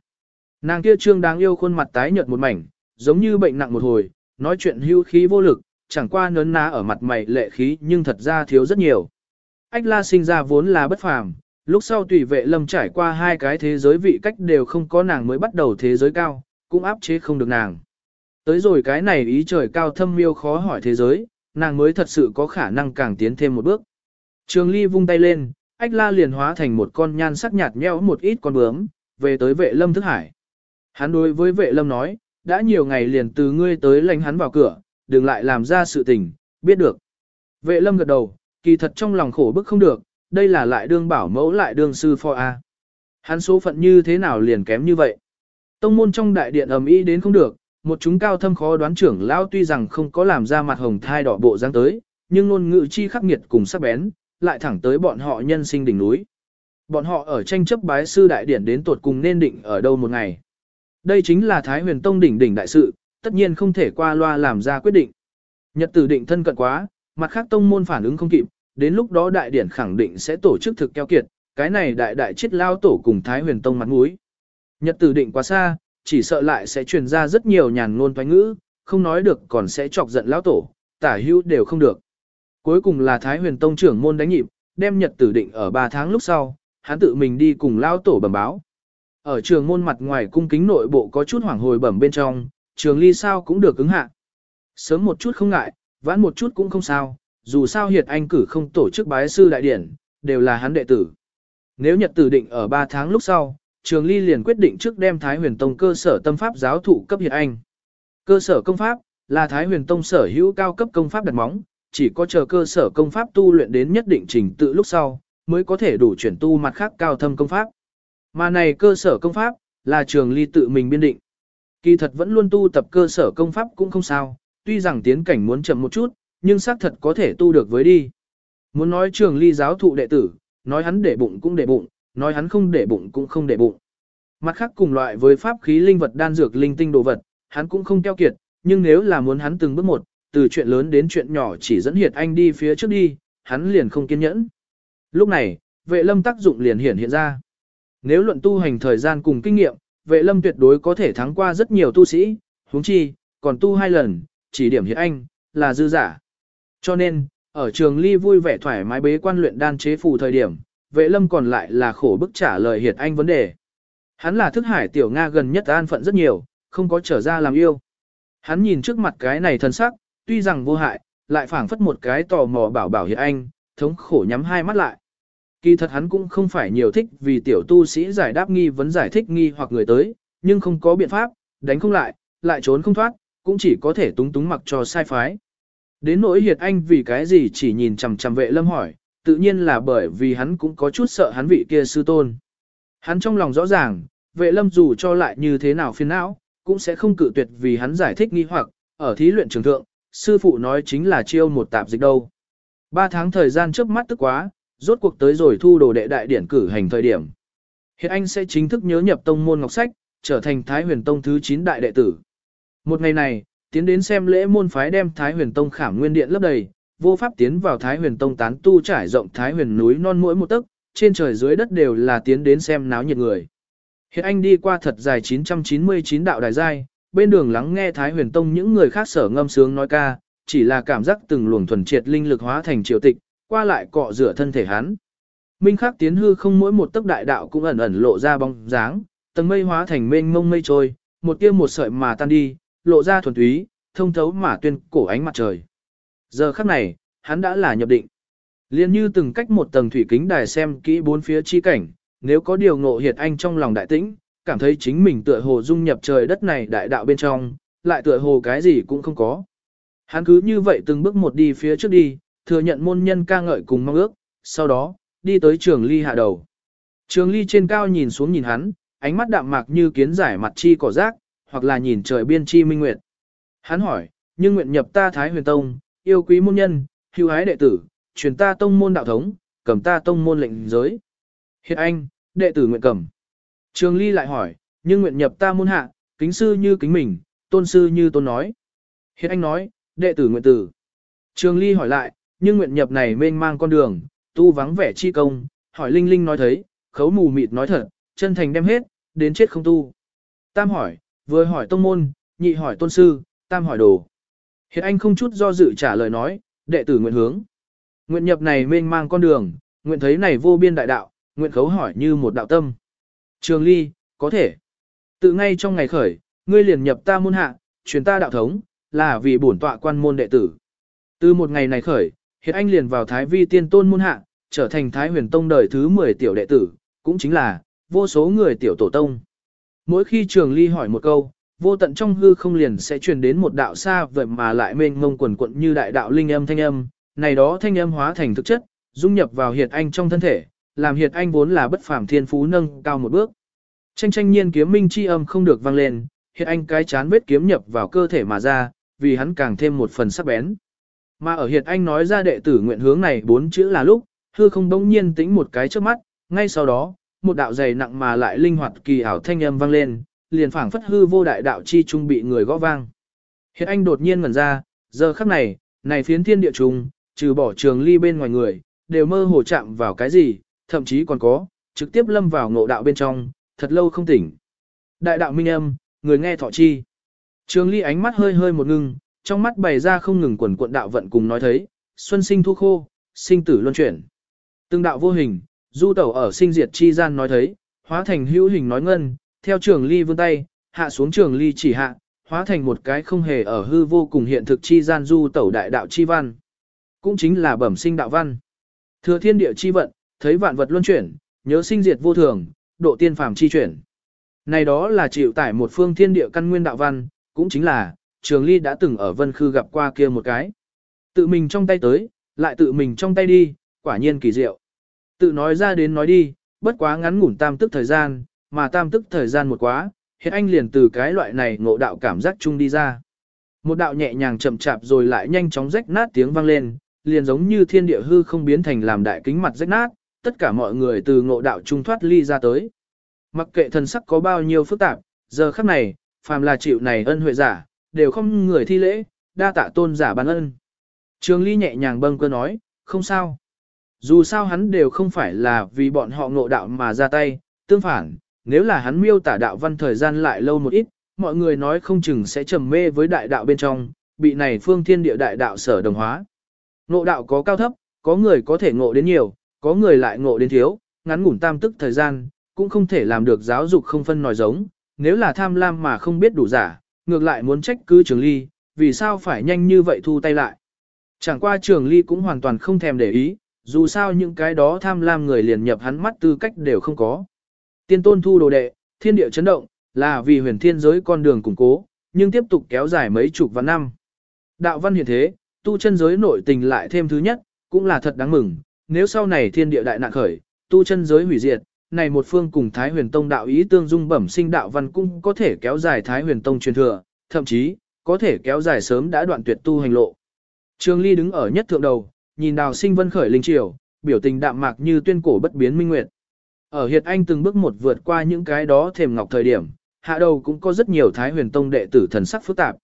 Nàng kia trương đáng yêu khuôn mặt tái nhợt một mảnh, giống như bệnh nặng một hồi, nói chuyện hưu khí vô lực, chẳng qua nớn ná ở mặt mày lệ khí nhưng thật ra thiếu rất nhiều. Ách la sinh ra vốn là bất phàm, lúc sau tùy vệ lâm trải qua hai cái thế giới vị cách đều không có nàng mới bắt đầu thế giới cao, cũng áp chế không được nàng. Tới rồi cái này ý trời cao thâm miêu khó hỏi thế giới, nàng mới thật sự có khả năng càng tiến thêm một bước. Trường ly vung tay lên, ách la liền hóa thành một con nhan sắc nhạt nhẽo một ít con bướm, về tới vệ lâm thức hải. Hắn đối với vệ lâm nói, đã nhiều ngày liền từ ngươi tới lánh hắn vào cửa, đừng lại làm ra sự tình, biết được. Vệ lâm gật đầu, kỳ thật trong lòng khổ bức không được, đây là lại đương bảo mẫu lại đương sư phò A. Hắn số phận như thế nào liền kém như vậy. Tông môn trong đại điện ầm ĩ đến không được, một chúng cao thâm khó đoán trưởng lao tuy rằng không có làm ra mặt hồng thai đỏ bộ dáng tới, nhưng ngôn ngữ chi khắc nghiệt cùng sắc bén, lại thẳng tới bọn họ nhân sinh đỉnh núi. Bọn họ ở tranh chấp bái sư đại điển đến tột cùng nên định ở đâu một ngày. Đây chính là Thái huyền tông đỉnh đỉnh đại sự, tất nhiên không thể qua loa làm ra quyết định. Nhật tử định thân cận quá, mặt khác tông môn phản ứng không kịp, đến lúc đó đại điển khẳng định sẽ tổ chức thực keo kiệt, cái này đại đại chết lao tổ cùng Thái huyền tông mặt mũi. Nhật tử định quá xa, chỉ sợ lại sẽ truyền ra rất nhiều nhàn ngôn toán ngữ, không nói được còn sẽ chọc giận lao tổ, tả hữu đều không được. Cuối cùng là Thái huyền tông trưởng môn đánh nhịp, đem nhật tử định ở 3 tháng lúc sau, hắn tự mình đi cùng lao tổ bẩm báo. Ở trường môn mặt ngoài cung kính nội bộ có chút hoảng hồi bẩm bên trong, trường ly sao cũng được ứng hạ. Sớm một chút không ngại, vãn một chút cũng không sao, dù sao hiệt anh cử không tổ chức bái sư đại điển, đều là hắn đệ tử. Nếu nhật tử định ở 3 tháng lúc sau, trường ly liền quyết định trước đem Thái huyền tông cơ sở tâm pháp giáo thụ cấp hiệt anh. Cơ sở công pháp, là Thái huyền tông sở hữu cao cấp công pháp đặt móng, chỉ có chờ cơ sở công pháp tu luyện đến nhất định trình tự lúc sau, mới có thể đủ chuyển tu mặt khác cao thâm công pháp. Mà này cơ sở công pháp, là trường ly tự mình biên định. Kỳ thật vẫn luôn tu tập cơ sở công pháp cũng không sao, tuy rằng tiến cảnh muốn chậm một chút, nhưng xác thật có thể tu được với đi. Muốn nói trường ly giáo thụ đệ tử, nói hắn để bụng cũng để bụng, nói hắn không để bụng cũng không để bụng. Mặt khác cùng loại với pháp khí linh vật đan dược linh tinh đồ vật, hắn cũng không keo kiệt, nhưng nếu là muốn hắn từng bước một, từ chuyện lớn đến chuyện nhỏ chỉ dẫn Hiệt Anh đi phía trước đi, hắn liền không kiên nhẫn. Lúc này, vệ lâm tác dụng liền hiển hiện ra. Nếu luận tu hành thời gian cùng kinh nghiệm, vệ lâm tuyệt đối có thể thắng qua rất nhiều tu sĩ, huống chi, còn tu hai lần, chỉ điểm Hiệt Anh, là dư giả. Cho nên, ở trường ly vui vẻ thoải mái bế quan luyện đan chế phù thời điểm, vệ lâm còn lại là khổ bức trả lời Hiệt Anh vấn đề. Hắn là thức hải tiểu Nga gần nhất an phận rất nhiều, không có trở ra làm yêu. Hắn nhìn trước mặt cái này thân sắc, tuy rằng vô hại, lại phảng phất một cái tò mò bảo bảo Hiệt Anh, thống khổ nhắm hai mắt lại. Kỳ thật hắn cũng không phải nhiều thích vì tiểu tu sĩ giải đáp nghi vấn giải thích nghi hoặc người tới, nhưng không có biện pháp, đánh không lại, lại trốn không thoát, cũng chỉ có thể túng túng mặc cho sai phái. Đến nỗi Hiệt Anh vì cái gì chỉ nhìn chằm chằm vệ lâm hỏi, tự nhiên là bởi vì hắn cũng có chút sợ hắn vị kia sư tôn. Hắn trong lòng rõ ràng, vệ lâm dù cho lại như thế nào phiền não, cũng sẽ không cự tuyệt vì hắn giải thích nghi hoặc, ở thí luyện trường thượng, sư phụ nói chính là chiêu một tạp dịch đâu. Ba tháng thời gian trước mắt tức quá, rốt cuộc tới rồi thu đồ đệ đại điển cử hành thời điểm. Hiện anh sẽ chính thức nhớ nhập tông môn ngọc sách, trở thành Thái huyền tông thứ 9 đại đệ tử. Một ngày này, tiến đến xem lễ môn phái đem Thái huyền tông khảm nguyên điện lấp đầy, vô pháp tiến vào Thái huyền tông tán tu trải rộng Thái huyền núi non mỗi một tấc, trên trời dưới đất đều là tiến đến xem náo nhiệt người. Hiện anh đi qua thật dài 999 đạo đài giai, bên đường lắng nghe Thái huyền tông những người khác sở ngâm sướng nói ca, chỉ là cảm giác từng luồng thuần triệt linh lực hóa thành triều tịch, qua lại cọ rửa thân thể hắn. minh khắc tiến hư không mỗi một tấc đại đạo cũng ẩn ẩn lộ ra bóng dáng, tầng mây hóa thành mênh mông mây trôi, một tia một sợi mà tan đi, lộ ra thuần túy, thông thấu mà tuyên cổ ánh mặt trời. Giờ khắc này, hắn đã là nhập định. Liên như từng cách một tầng thủy kính đài xem kỹ bốn phía chi cảnh, nếu có điều ngộ hiệt anh trong lòng đại tĩnh, cảm thấy chính mình tựa hồ dung nhập trời đất này đại đạo bên trong, lại tựa hồ cái gì cũng không có. Hắn cứ như vậy từng bước một đi phía trước đi, thừa nhận môn nhân ca ngợi cùng mong ước, sau đó, đi tới trường ly hạ đầu. Trường ly trên cao nhìn xuống nhìn hắn, ánh mắt đạm mạc như kiến giải mặt chi cỏ rác, hoặc là nhìn trời biên chi minh nguyệt. Hắn hỏi, nhưng nguyện nhập ta Thái huyền tông, yêu quý môn nhân, hưu hái đệ tử, truyền ta tông môn đạo thống, cầm ta tông môn lệnh giới. Hiện anh, đệ tử nguyện cầm. Trường ly lại hỏi, nhưng nguyện nhập ta môn hạ, kính sư như kính mình, tôn sư như tôn nói. Hiện anh nói, đệ tử nguyện tử. Trường ly hỏi lại, nhưng nguyện nhập này mênh mang con đường, tu vắng vẻ chi công, hỏi linh linh nói thấy, khấu mù mịt nói thật, chân thành đem hết, đến chết không tu. Tam hỏi, vừa hỏi tông môn, nhị hỏi tôn sư, tam hỏi đồ. Hiện anh không chút do dự trả lời nói, đệ tử nguyện hướng. Nguyện nhập này mênh mang con đường, nguyện thấy này vô biên đại đạo, nguyện khấu hỏi như một đạo tâm. Trường ly, có thể. Tự ngay trong ngày khởi, ngươi liền nhập ta môn hạ, truyền ta đạo thống, là vì bổn tọa quan môn đệ tử. Từ một ngày này khởi, hiện anh liền vào Thái Vi tiên tôn môn hạ, trở thành Thái huyền tông đời thứ 10 tiểu đệ tử, cũng chính là, vô số người tiểu tổ tông. Mỗi khi trường ly hỏi một câu, vô tận trong hư không liền sẽ truyền đến một đạo xa vậy mà lại mênh mông quần quận như đại đạo linh âm thanh âm, này đó thanh âm hóa thành thực chất, dung nhập vào hiệt anh trong thân thể, làm hiệt anh vốn là bất phàm thiên phú nâng cao một bước. Tranh tranh nhiên kiếm minh chi âm không được vang lên, hiệt anh cái chán vết kiếm nhập vào cơ thể mà ra, vì hắn càng thêm một phần sắc bén. Mà ở hiệt anh nói ra đệ tử nguyện hướng này bốn chữ là lúc, hư không bỗng nhiên tĩnh một cái trước mắt, ngay sau đó, một đạo dày nặng mà lại linh hoạt kỳ ảo thanh âm vang lên, liền phảng phất hư vô đại đạo chi trung bị người gõ vang. Hiện anh đột nhiên ngẩn ra, giờ khắc này, này phiến thiên địa trung, trừ bỏ trường ly bên ngoài người, đều mơ hồ chạm vào cái gì, thậm chí còn có, trực tiếp lâm vào ngộ đạo bên trong, thật lâu không tỉnh. Đại đạo minh âm, người nghe thọ chi. Trường ly ánh mắt hơi hơi một ngưng, trong mắt bày ra không ngừng quần cuộn đạo vận cùng nói thấy, xuân sinh thu khô, sinh tử luân chuyển. Từng đạo vô hình, du tẩu ở sinh diệt chi gian nói thấy, hóa thành hữu hình nói ngân, theo trường ly vươn tay, hạ xuống trường ly chỉ hạ, hóa thành một cái không hề ở hư vô cùng hiện thực chi gian du tẩu đại đạo chi văn. Cũng chính là bẩm sinh đạo văn. Thừa thiên địa chi vận, thấy vạn vật luân chuyển, nhớ sinh diệt vô thường, độ tiên phàm chi chuyển. Này đó là chịu tải một phương thiên địa căn nguyên đạo văn, cũng chính là, trường ly đã từng ở vân khư gặp qua kia một cái. Tự mình trong tay tới, lại tự mình trong tay đi, quả nhiên kỳ diệu. Tự nói ra đến nói đi, bất quá ngắn ngủn tam tức thời gian, mà tam tức thời gian một quá, hiện anh liền từ cái loại này ngộ đạo cảm giác chung đi ra. Một đạo nhẹ nhàng chậm chạp rồi lại nhanh chóng rách nát tiếng vang lên, liền giống như thiên địa hư không biến thành làm đại kính mặt rách nát, tất cả mọi người từ ngộ đạo trung thoát ly ra tới. Mặc kệ thần sắc có bao nhiêu phức tạp, giờ khắc này, phàm là chịu này ân huệ giả, đều không người thi lễ, đa tạ tôn giả ban ân. Trường Ly nhẹ nhàng bâng cơ nói, không sao. Dù sao hắn đều không phải là vì bọn họ ngộ đạo mà ra tay, tương phản, nếu là hắn miêu tả đạo văn thời gian lại lâu một ít, mọi người nói không chừng sẽ trầm mê với đại đạo bên trong, bị này phương thiên địa đại đạo sở đồng hóa. Ngộ đạo có cao thấp, có người có thể ngộ đến nhiều, có người lại ngộ đến thiếu, ngắn ngủn tam tức thời gian, cũng không thể làm được giáo dục không phân nòi giống, nếu là tham lam mà không biết đủ giả, ngược lại muốn trách cứ trường ly, vì sao phải nhanh như vậy thu tay lại. Chẳng qua trường ly cũng hoàn toàn không thèm để ý, dù sao những cái đó tham lam người liền nhập hắn mắt tư cách đều không có. Tiên tôn thu đồ đệ, thiên địa chấn động, là vì huyền thiên giới con đường củng cố, nhưng tiếp tục kéo dài mấy chục vạn năm. Đạo văn hiện thế, tu chân giới nội tình lại thêm thứ nhất, cũng là thật đáng mừng, nếu sau này thiên địa đại nạn khởi, tu chân giới hủy diệt, này một phương cùng Thái Huyền Tông đạo ý tương dung bẩm sinh đạo văn cũng có thể kéo dài Thái Huyền Tông truyền thừa, thậm chí có thể kéo dài sớm đã đoạn tuyệt tu hành lộ. Trương Ly đứng ở nhất thượng đầu, nhìn Đào Sinh Vân khởi linh triều, biểu tình đạm mạc như tuyên cổ bất biến minh nguyệt. Ở Hiệt Anh từng bước một vượt qua những cái đó thềm ngọc thời điểm, hạ đầu cũng có rất nhiều Thái Huyền Tông đệ tử thần sắc phức tạp.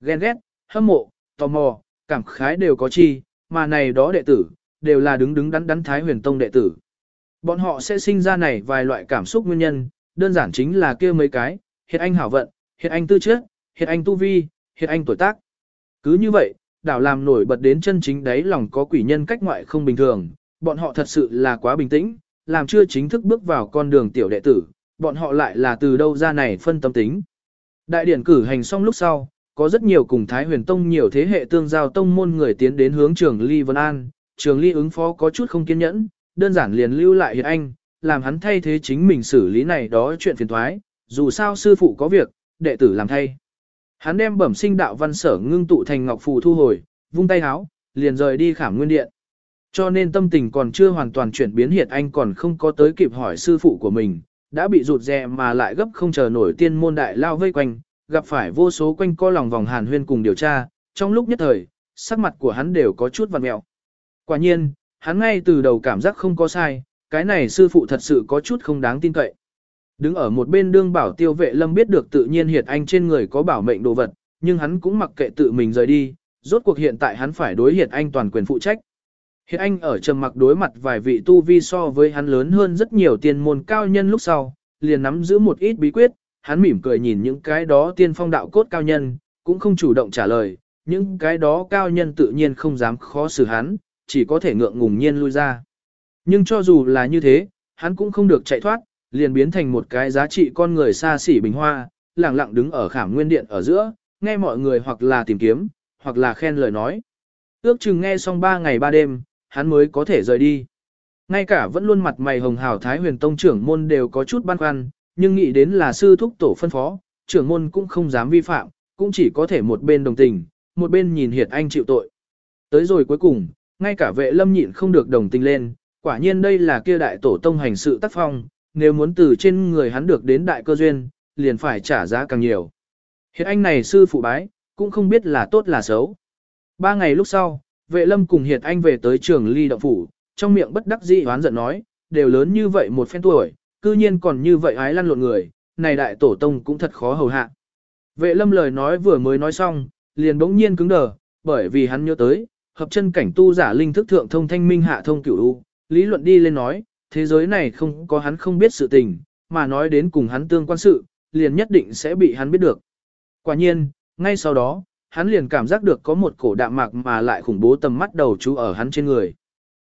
Ghen ghét, hâm mộ, tò mò, cảm khái đều có chi, mà này đó đệ tử, đều là đứng đứng đắn đắn Thái Huyền Tông đệ tử. Bọn họ sẽ sinh ra này vài loại cảm xúc nguyên nhân, đơn giản chính là kia mấy cái, hiện Anh hảo vận, hiện Anh tư chất, hiện Anh tu vi, hiện Anh tuổi tác. Cứ như vậy, đảo làm nổi bật đến chân chính đấy lòng có quỷ nhân cách ngoại không bình thường, bọn họ thật sự là quá bình tĩnh, làm chưa chính thức bước vào con đường tiểu đệ tử, bọn họ lại là từ đâu ra này phân tâm tính. Đại điển cử hành xong lúc sau, có rất nhiều cùng Thái Huyền Tông nhiều thế hệ tương giao tông môn người tiến đến hướng trường Ly Vân An, trường Ly ứng phó có chút không kiên nhẫn, đơn giản liền lưu lại Hiệt Anh, làm hắn thay thế chính mình xử lý này đó chuyện phiền thoái, dù sao sư phụ có việc, đệ tử làm thay. Hắn đem bẩm sinh đạo văn sở ngưng tụ thành ngọc phù thu hồi, vung tay háo, liền rời đi khảm nguyên điện. Cho nên tâm tình còn chưa hoàn toàn chuyển biến Hiệt Anh còn không có tới kịp hỏi sư phụ của mình, đã bị rụt rè mà lại gấp không chờ nổi tiên môn đại lao vây quanh, gặp phải vô số quanh co lòng vòng hàn huyên cùng điều tra, trong lúc nhất thời, sắc mặt của hắn đều có chút vằn mẹo. Quả nhiên, hắn ngay từ đầu cảm giác không có sai, cái này sư phụ thật sự có chút không đáng tin cậy. Đứng ở một bên đương bảo tiêu vệ lâm biết được tự nhiên hiệt anh trên người có bảo mệnh đồ vật, nhưng hắn cũng mặc kệ tự mình rời đi, rốt cuộc hiện tại hắn phải đối hiệt anh toàn quyền phụ trách. Hiệt anh ở trầm mặc đối mặt vài vị tu vi so với hắn lớn hơn rất nhiều tiền môn cao nhân lúc sau, liền nắm giữ một ít bí quyết, hắn mỉm cười nhìn những cái đó tiên phong đạo cốt cao nhân, cũng không chủ động trả lời, những cái đó cao nhân tự nhiên không dám khó xử hắn, chỉ có thể ngượng ngùng nhiên lui ra. Nhưng cho dù là như thế, hắn cũng không được chạy thoát, liền biến thành một cái giá trị con người xa xỉ bình hoa, lặng lặng đứng ở khảm nguyên điện ở giữa, nghe mọi người hoặc là tìm kiếm, hoặc là khen lời nói. Ước chừng nghe xong ba ngày ba đêm, hắn mới có thể rời đi. Ngay cả vẫn luôn mặt mày hồng hào Thái huyền tông trưởng môn đều có chút băn khoăn, nhưng nghĩ đến là sư thúc tổ phân phó, trưởng môn cũng không dám vi phạm, cũng chỉ có thể một bên đồng tình, một bên nhìn hiệt anh chịu tội. Tới rồi cuối cùng, ngay cả vệ lâm nhịn không được đồng tình lên, quả nhiên đây là kia đại tổ tông hành sự tác phong, nếu muốn từ trên người hắn được đến đại cơ duyên, liền phải trả giá càng nhiều. Hiệt anh này sư phụ bái, cũng không biết là tốt là xấu. Ba ngày lúc sau, vệ lâm cùng Hiệt anh về tới trường ly động phủ, trong miệng bất đắc dĩ hoán giận nói, đều lớn như vậy một phen tuổi, cư nhiên còn như vậy ái lăn lộn người, này đại tổ tông cũng thật khó hầu hạ. Vệ lâm lời nói vừa mới nói xong, liền bỗng nhiên cứng đờ, bởi vì hắn nhớ tới, hợp chân cảnh tu giả linh thức thượng thông thanh minh hạ thông cửu u, lý luận đi lên nói, thế giới này không có hắn không biết sự tình, mà nói đến cùng hắn tương quan sự, liền nhất định sẽ bị hắn biết được. Quả nhiên, ngay sau đó, hắn liền cảm giác được có một cổ đạm mạc mà lại khủng bố tầm mắt đầu chú ở hắn trên người.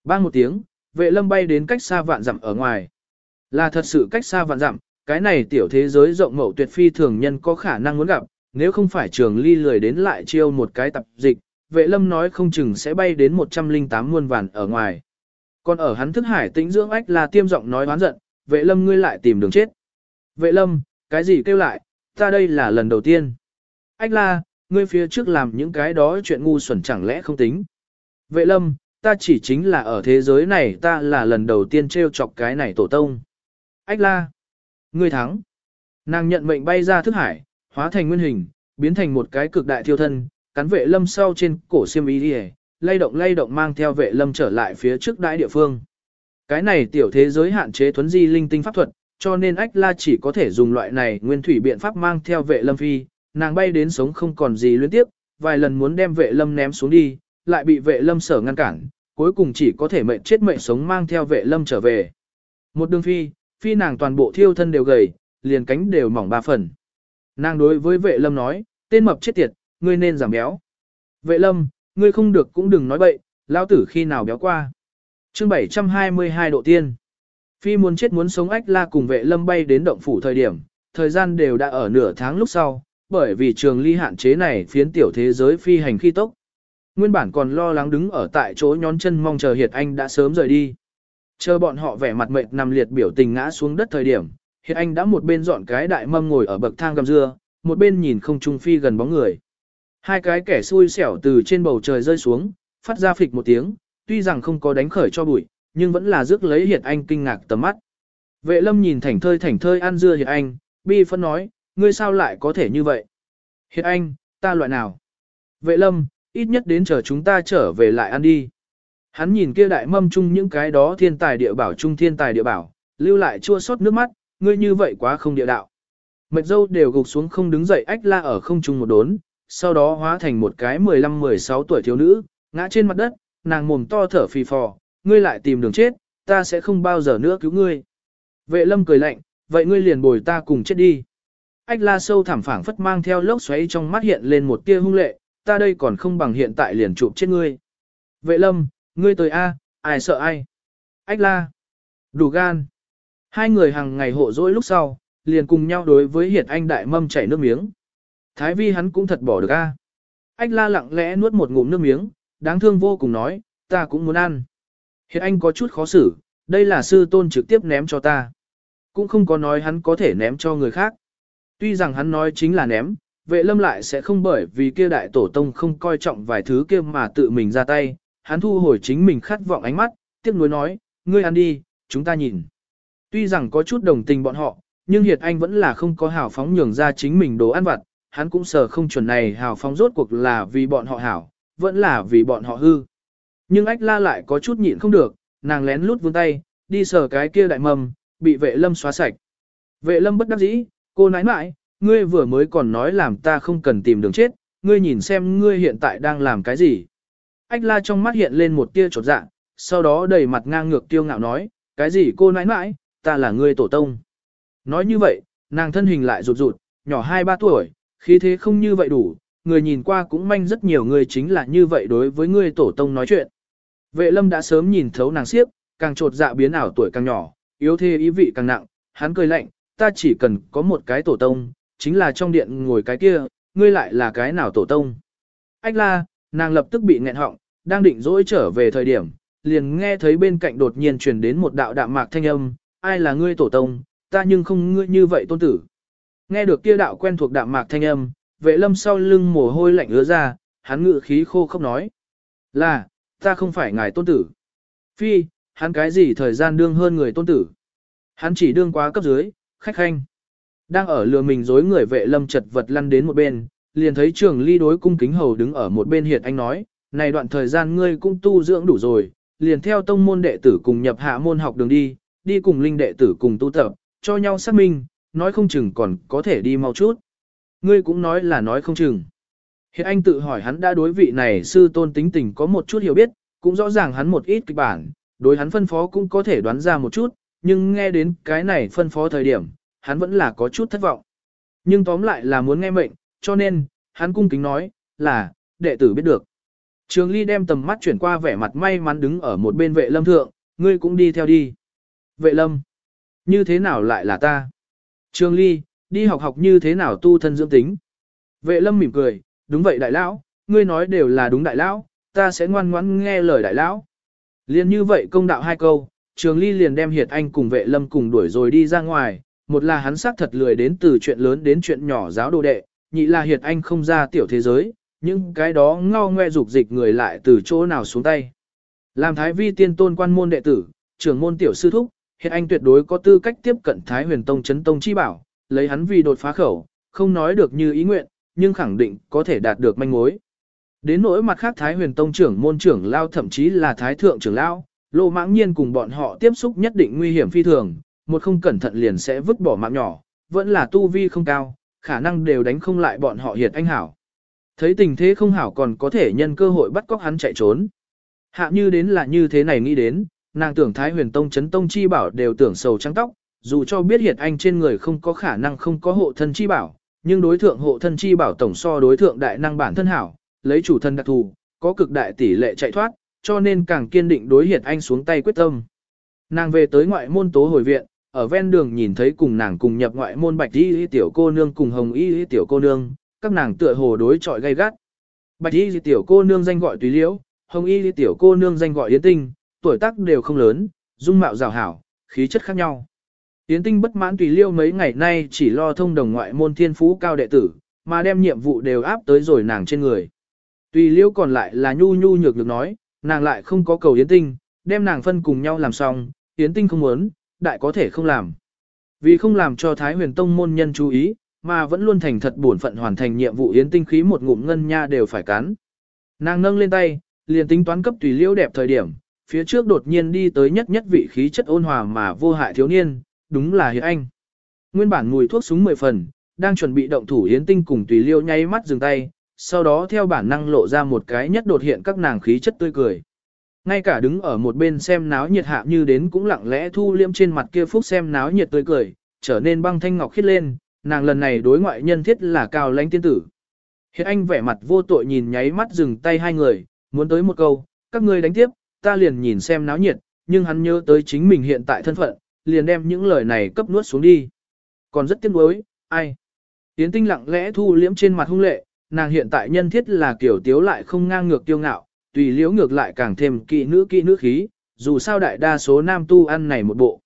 Bang một tiếng, vệ lâm bay đến cách xa vạn dặm ở ngoài. Là thật sự cách xa vạn dặm, cái này tiểu thế giới rộng mậu tuyệt phi thường nhân có khả năng muốn gặp, nếu không phải trường ly lười đến lại chiêu một cái tập dịch, vệ lâm nói không chừng sẽ bay đến 108 muôn vàn ở ngoài. Còn ở hắn thức hải tĩnh dưỡng ách là tiêm giọng nói oán giận, vệ lâm ngươi lại tìm đường chết. Vệ lâm, cái gì kêu lại, ta đây là lần đầu tiên. Ách la, ngươi phía trước làm những cái đó chuyện ngu xuẩn chẳng lẽ không tính. Vệ lâm, ta chỉ chính là ở thế giới này ta là lần đầu tiên trêu chọc cái này tổ tông. Ách la, ngươi thắng. Nàng nhận mệnh bay ra thức hải, hóa thành nguyên hình, biến thành một cái cực đại thiêu thân, cắn vệ lâm sau trên cổ xiêm y đi lay động lay động mang theo vệ lâm trở lại phía trước đại địa phương. Cái này tiểu thế giới hạn chế thuấn di linh tinh pháp thuật, cho nên ách la chỉ có thể dùng loại này nguyên thủy biện pháp mang theo vệ lâm phi, nàng bay đến sống không còn gì liên tiếp, vài lần muốn đem vệ lâm ném xuống đi, lại bị vệ lâm sở ngăn cản, cuối cùng chỉ có thể mệnh chết mệnh sống mang theo vệ lâm trở về. Một đường phi, phi nàng toàn bộ thiêu thân đều gầy, liền cánh đều mỏng ba phần. Nàng đối với vệ lâm nói, tên mập chết tiệt, ngươi nên giảm béo. Vệ lâm, ngươi không được cũng đừng nói bậy, lao tử khi nào béo qua. chương 722 độ tiên. Phi muốn chết muốn sống ách la cùng vệ lâm bay đến động phủ thời điểm, thời gian đều đã ở nửa tháng lúc sau, bởi vì trường ly hạn chế này phiến tiểu thế giới phi hành khi tốc. Nguyên bản còn lo lắng đứng ở tại chỗ nhón chân mong chờ Hiệt Anh đã sớm rời đi. Chờ bọn họ vẻ mặt mệt nằm liệt biểu tình ngã xuống đất thời điểm, Hiệt Anh đã một bên dọn cái đại mâm ngồi ở bậc thang gầm dưa, một bên nhìn không trung phi gần bóng người. Hai cái kẻ xui xẻo từ trên bầu trời rơi xuống, phát ra phịch một tiếng, tuy rằng không có đánh khởi cho bụi, nhưng vẫn là rước lấy Hiệt Anh kinh ngạc tầm mắt. Vệ lâm nhìn thảnh thơi thảnh thơi ăn dưa Hiệt Anh, bi phân nói, ngươi sao lại có thể như vậy? Hiệt Anh, ta loại nào? Vệ lâm, ít nhất đến chờ chúng ta trở về lại ăn đi. Hắn nhìn kia đại mâm chung những cái đó thiên tài địa bảo chung thiên tài địa bảo, lưu lại chua xót nước mắt, ngươi như vậy quá không địa đạo. Mệt dâu đều gục xuống không đứng dậy ách la ở không trung một đốn, sau đó hóa thành một cái 15-16 tuổi thiếu nữ, ngã trên mặt đất, nàng mồm to thở phì phò, ngươi lại tìm đường chết, ta sẽ không bao giờ nữa cứu ngươi. Vệ lâm cười lạnh, vậy ngươi liền bồi ta cùng chết đi. Ách la sâu thảm phảng phất mang theo lốc xoáy trong mắt hiện lên một tia hung lệ, ta đây còn không bằng hiện tại liền chụp chết ngươi. Vệ lâm, ngươi tới A, ai sợ ai? Ách la. Đủ gan. Hai người hàng ngày hộ dỗi lúc sau, liền cùng nhau đối với hiệt anh đại mâm chảy nước miếng. Thái vi hắn cũng thật bỏ được a. Ách la lặng lẽ nuốt một ngụm nước miếng, đáng thương vô cùng nói, ta cũng muốn ăn. Hiệt anh có chút khó xử, đây là sư tôn trực tiếp ném cho ta. Cũng không có nói hắn có thể ném cho người khác. Tuy rằng hắn nói chính là ném, vệ lâm lại sẽ không bởi vì kia đại tổ tông không coi trọng vài thứ kia mà tự mình ra tay, hắn thu hồi chính mình khát vọng ánh mắt, tiếc nuối nói, ngươi ăn đi, chúng ta nhìn. Tuy rằng có chút đồng tình bọn họ, nhưng Hiệt Anh vẫn là không có hào phóng nhường ra chính mình đồ ăn vặt, hắn cũng sờ không chuẩn này hào phóng rốt cuộc là vì bọn họ hảo, vẫn là vì bọn họ hư. Nhưng ách la lại có chút nhịn không được, nàng lén lút vươn tay, đi sờ cái kia đại mầm, bị vệ lâm xóa sạch. Vệ lâm bất đắc dĩ, cô nãi nãi, ngươi vừa mới còn nói làm ta không cần tìm đường chết, ngươi nhìn xem ngươi hiện tại đang làm cái gì. Ách la trong mắt hiện lên một tia trột dạ, sau đó đầy mặt ngang ngược tiêu ngạo nói, cái gì cô nãi nãi, ta là ngươi tổ tông. Nói như vậy, nàng thân hình lại rụt rụt, nhỏ 2-3 tuổi, khí thế không như vậy đủ, người nhìn qua cũng manh rất nhiều người chính là như vậy đối với ngươi tổ tông nói chuyện. Vệ lâm đã sớm nhìn thấu nàng siếp, càng trột dạ biến ảo tuổi càng nhỏ, yếu thế ý vị càng nặng, hắn cười lạnh, ta chỉ cần có một cái tổ tông, chính là trong điện ngồi cái kia, ngươi lại là cái nào tổ tông. Ách la, nàng lập tức bị nghẹn họng, đang định dỗi trở về thời điểm, liền nghe thấy bên cạnh đột nhiên truyền đến một đạo đạm mạc thanh âm, ai là ngươi tổ tông, ta nhưng không ngươi như vậy tôn tử. Nghe được kia đạo quen thuộc đạm mạc thanh âm, vệ lâm sau lưng mồ hôi lạnh ứa ra, hắn ngự khí khô không nói. Là, ta không phải ngài tôn tử. Phi, hắn cái gì thời gian đương hơn người tôn tử. Hắn chỉ đương quá cấp dưới, khách khanh. Đang ở lừa mình dối người vệ lâm chật vật lăn đến một bên, liền thấy trường ly đối cung kính hầu đứng ở một bên hiệt anh nói, này đoạn thời gian ngươi cũng tu dưỡng đủ rồi, liền theo tông môn đệ tử cùng nhập hạ môn học đường đi, đi cùng linh đệ tử cùng tu tập, cho nhau xác minh, nói không chừng còn có thể đi mau chút. Ngươi cũng nói là nói không chừng. Hiện anh tự hỏi hắn đã đối vị này sư tôn tính tình có một chút hiểu biết, cũng rõ ràng hắn một ít kịch bản, đối hắn phân phó cũng có thể đoán ra một chút, nhưng nghe đến cái này phân phó thời điểm, hắn vẫn là có chút thất vọng. Nhưng tóm lại là muốn nghe mệnh, cho nên, hắn cung kính nói, là, đệ tử biết được. Trường Ly đem tầm mắt chuyển qua vẻ mặt may mắn đứng ở một bên vệ lâm thượng, ngươi cũng đi theo đi. Vệ lâm, như thế nào lại là ta? Trường Ly, đi học học như thế nào tu thân dưỡng tính. Vệ lâm mỉm cười, đúng vậy đại lão, ngươi nói đều là đúng đại lão, ta sẽ ngoan ngoãn nghe lời đại lão. Liên như vậy công đạo hai câu, Trường Ly liền đem Hiệt Anh cùng vệ lâm cùng đuổi rồi đi ra ngoài, một là hắn xác thật lười đến từ chuyện lớn đến chuyện nhỏ giáo đồ đệ, nhị là Hiệt Anh không ra tiểu thế giới, những cái đó ngao ngoe dục dịch người lại từ chỗ nào xuống tay. Làm Thái Vi tiên tôn quan môn đệ tử, trưởng môn tiểu sư thúc, hiện Anh tuyệt đối có tư cách tiếp cận Thái Huyền Tông chấn tông chi bảo, lấy hắn vì đột phá khẩu, không nói được như ý nguyện, nhưng khẳng định có thể đạt được manh mối. Đến nỗi mặt khác Thái Huyền Tông trưởng môn trưởng lao thậm chí là Thái Thượng trưởng lao, Lô Mãng Nhiên cùng bọn họ tiếp xúc nhất định nguy hiểm phi thường, một không cẩn thận liền sẽ vứt bỏ mạng nhỏ, vẫn là tu vi không cao, khả năng đều đánh không lại bọn họ hiệt anh hảo. Thấy tình thế không hảo còn có thể nhân cơ hội bắt cóc hắn chạy trốn. Hạ như đến là như thế này nghĩ đến, nàng tưởng Thái huyền tông chấn tông chi bảo đều tưởng sầu trắng tóc, dù cho biết hiệt anh trên người không có khả năng không có hộ thân chi bảo, nhưng đối thượng hộ thân chi bảo tổng so đối thượng đại năng bản thân hảo, lấy chủ thân đặc thù, có cực đại tỷ lệ chạy thoát, cho nên càng kiên định đối hiệt anh xuống tay quyết tâm. Nàng về tới ngoại môn tố hồi viện, ở ven đường nhìn thấy cùng nàng cùng nhập ngoại môn bạch y tiểu cô nương cùng hồng y tiểu cô nương, các nàng tựa hồ đối chọi gay gắt. Bạch y tiểu cô nương danh gọi tùy liễu, hồng y tiểu cô nương danh gọi yến tinh, tuổi tác đều không lớn, dung mạo rào hảo, khí chất khác nhau. Yến tinh bất mãn tùy liêu mấy ngày nay chỉ lo thông đồng ngoại môn thiên phú cao đệ tử, mà đem nhiệm vụ đều áp tới rồi nàng trên người. Tùy liêu còn lại là nhu nhu nhược được nói, nàng lại không có cầu yến tinh, đem nàng phân cùng nhau làm xong, yến tinh không muốn, đại có thể không làm. Vì không làm cho Thái huyền tông môn nhân chú ý, mà vẫn luôn thành thật bổn phận hoàn thành nhiệm vụ yến tinh khí một ngụm ngân nha đều phải cắn. Nàng nâng lên tay, liền tính toán cấp tùy liêu đẹp thời điểm, phía trước đột nhiên đi tới nhất nhất vị khí chất ôn hòa mà vô hại thiếu niên, đúng là Hiệp Anh. Nguyên bản mùi thuốc súng 10 phần, đang chuẩn bị động thủ yến tinh cùng tùy liêu nháy mắt dừng tay, sau đó theo bản năng lộ ra một cái nhất đột hiện các nàng khí chất tươi cười. Ngay cả đứng ở một bên xem náo nhiệt hạ như đến cũng lặng lẽ thu liêm trên mặt kia phúc xem náo nhiệt tươi cười, trở nên băng thanh ngọc khít lên, nàng lần này đối ngoại nhân thiết là cao lãnh tiên tử. Hiện anh vẻ mặt vô tội nhìn nháy mắt dừng tay hai người, muốn tới một câu, các ngươi đánh tiếp, ta liền nhìn xem náo nhiệt, nhưng hắn nhớ tới chính mình hiện tại thân phận, liền đem những lời này cấp nuốt xuống đi. Còn rất tiếc nuối, ai? Yến Tinh lặng lẽ thu liễm trên mặt hung lệ, nàng hiện tại nhân thiết là kiểu tiếu lại không ngang ngược tiêu ngạo, tùy liễu ngược lại càng thêm kỵ nữ kỵ nữ khí, dù sao đại đa số nam tu ăn này một bộ.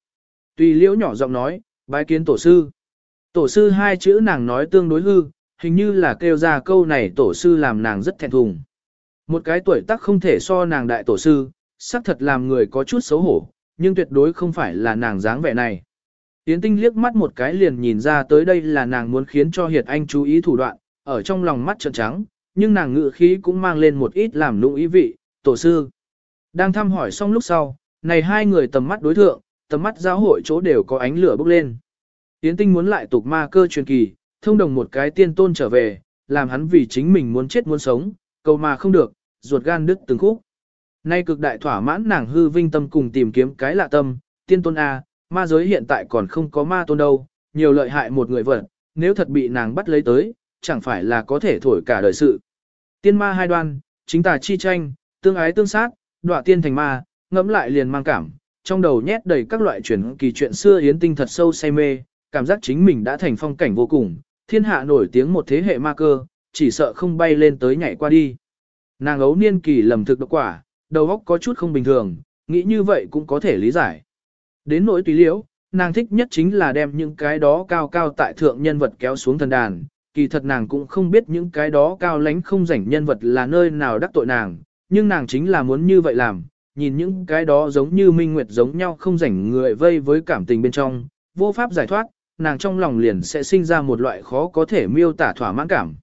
Tùy liễu nhỏ giọng nói, bái kiến tổ sư. Tổ sư hai chữ nàng nói tương đối hư, hình như là kêu ra câu này tổ sư làm nàng rất thẹn thùng. Một cái tuổi tác không thể so nàng đại tổ sư, xác thật làm người có chút xấu hổ, nhưng tuyệt đối không phải là nàng dáng vẻ này. Yến Tinh liếc mắt một cái liền nhìn ra tới đây là nàng muốn khiến cho Hiệt Anh chú ý thủ đoạn, ở trong lòng mắt trợn trắng, nhưng nàng ngự khí cũng mang lên một ít làm lũng ý vị, tổ sư. Đang thăm hỏi xong lúc sau, này hai người tầm mắt đối thượng, tầm mắt giáo hội chỗ đều có ánh lửa bốc lên. Yến Tinh muốn lại tục ma cơ truyền kỳ, thông đồng một cái tiên tôn trở về, làm hắn vì chính mình muốn chết muốn sống, cầu mà không được, ruột gan đứt từng khúc. Nay cực đại thỏa mãn nàng hư vinh tâm cùng tìm kiếm cái lạ tâm, tiên tôn A, ma giới hiện tại còn không có ma tôn đâu, nhiều lợi hại một người vật, nếu thật bị nàng bắt lấy tới, chẳng phải là có thể thổi cả đời sự. Tiên ma hai đoan, chính tà chi tranh, tương ái tương sát, đọa tiên thành ma, ngẫm lại liền mang cảm, trong đầu nhét đầy các loại truyền kỳ chuyện xưa yến tinh thật sâu say mê, cảm giác chính mình đã thành phong cảnh vô cùng, thiên hạ nổi tiếng một thế hệ ma cơ, chỉ sợ không bay lên tới nhảy qua đi. Nàng ấu niên kỳ lầm thực độc quả, đầu óc có chút không bình thường, nghĩ như vậy cũng có thể lý giải. Đến nỗi tùy liễu, nàng thích nhất chính là đem những cái đó cao cao tại thượng nhân vật kéo xuống thần đàn, kỳ thật nàng cũng không biết những cái đó cao lánh không rảnh nhân vật là nơi nào đắc tội nàng, nhưng nàng chính là muốn như vậy làm, nhìn những cái đó giống như minh nguyệt giống nhau không rảnh người vây với cảm tình bên trong, vô pháp giải thoát, nàng trong lòng liền sẽ sinh ra một loại khó có thể miêu tả thỏa mãn cảm.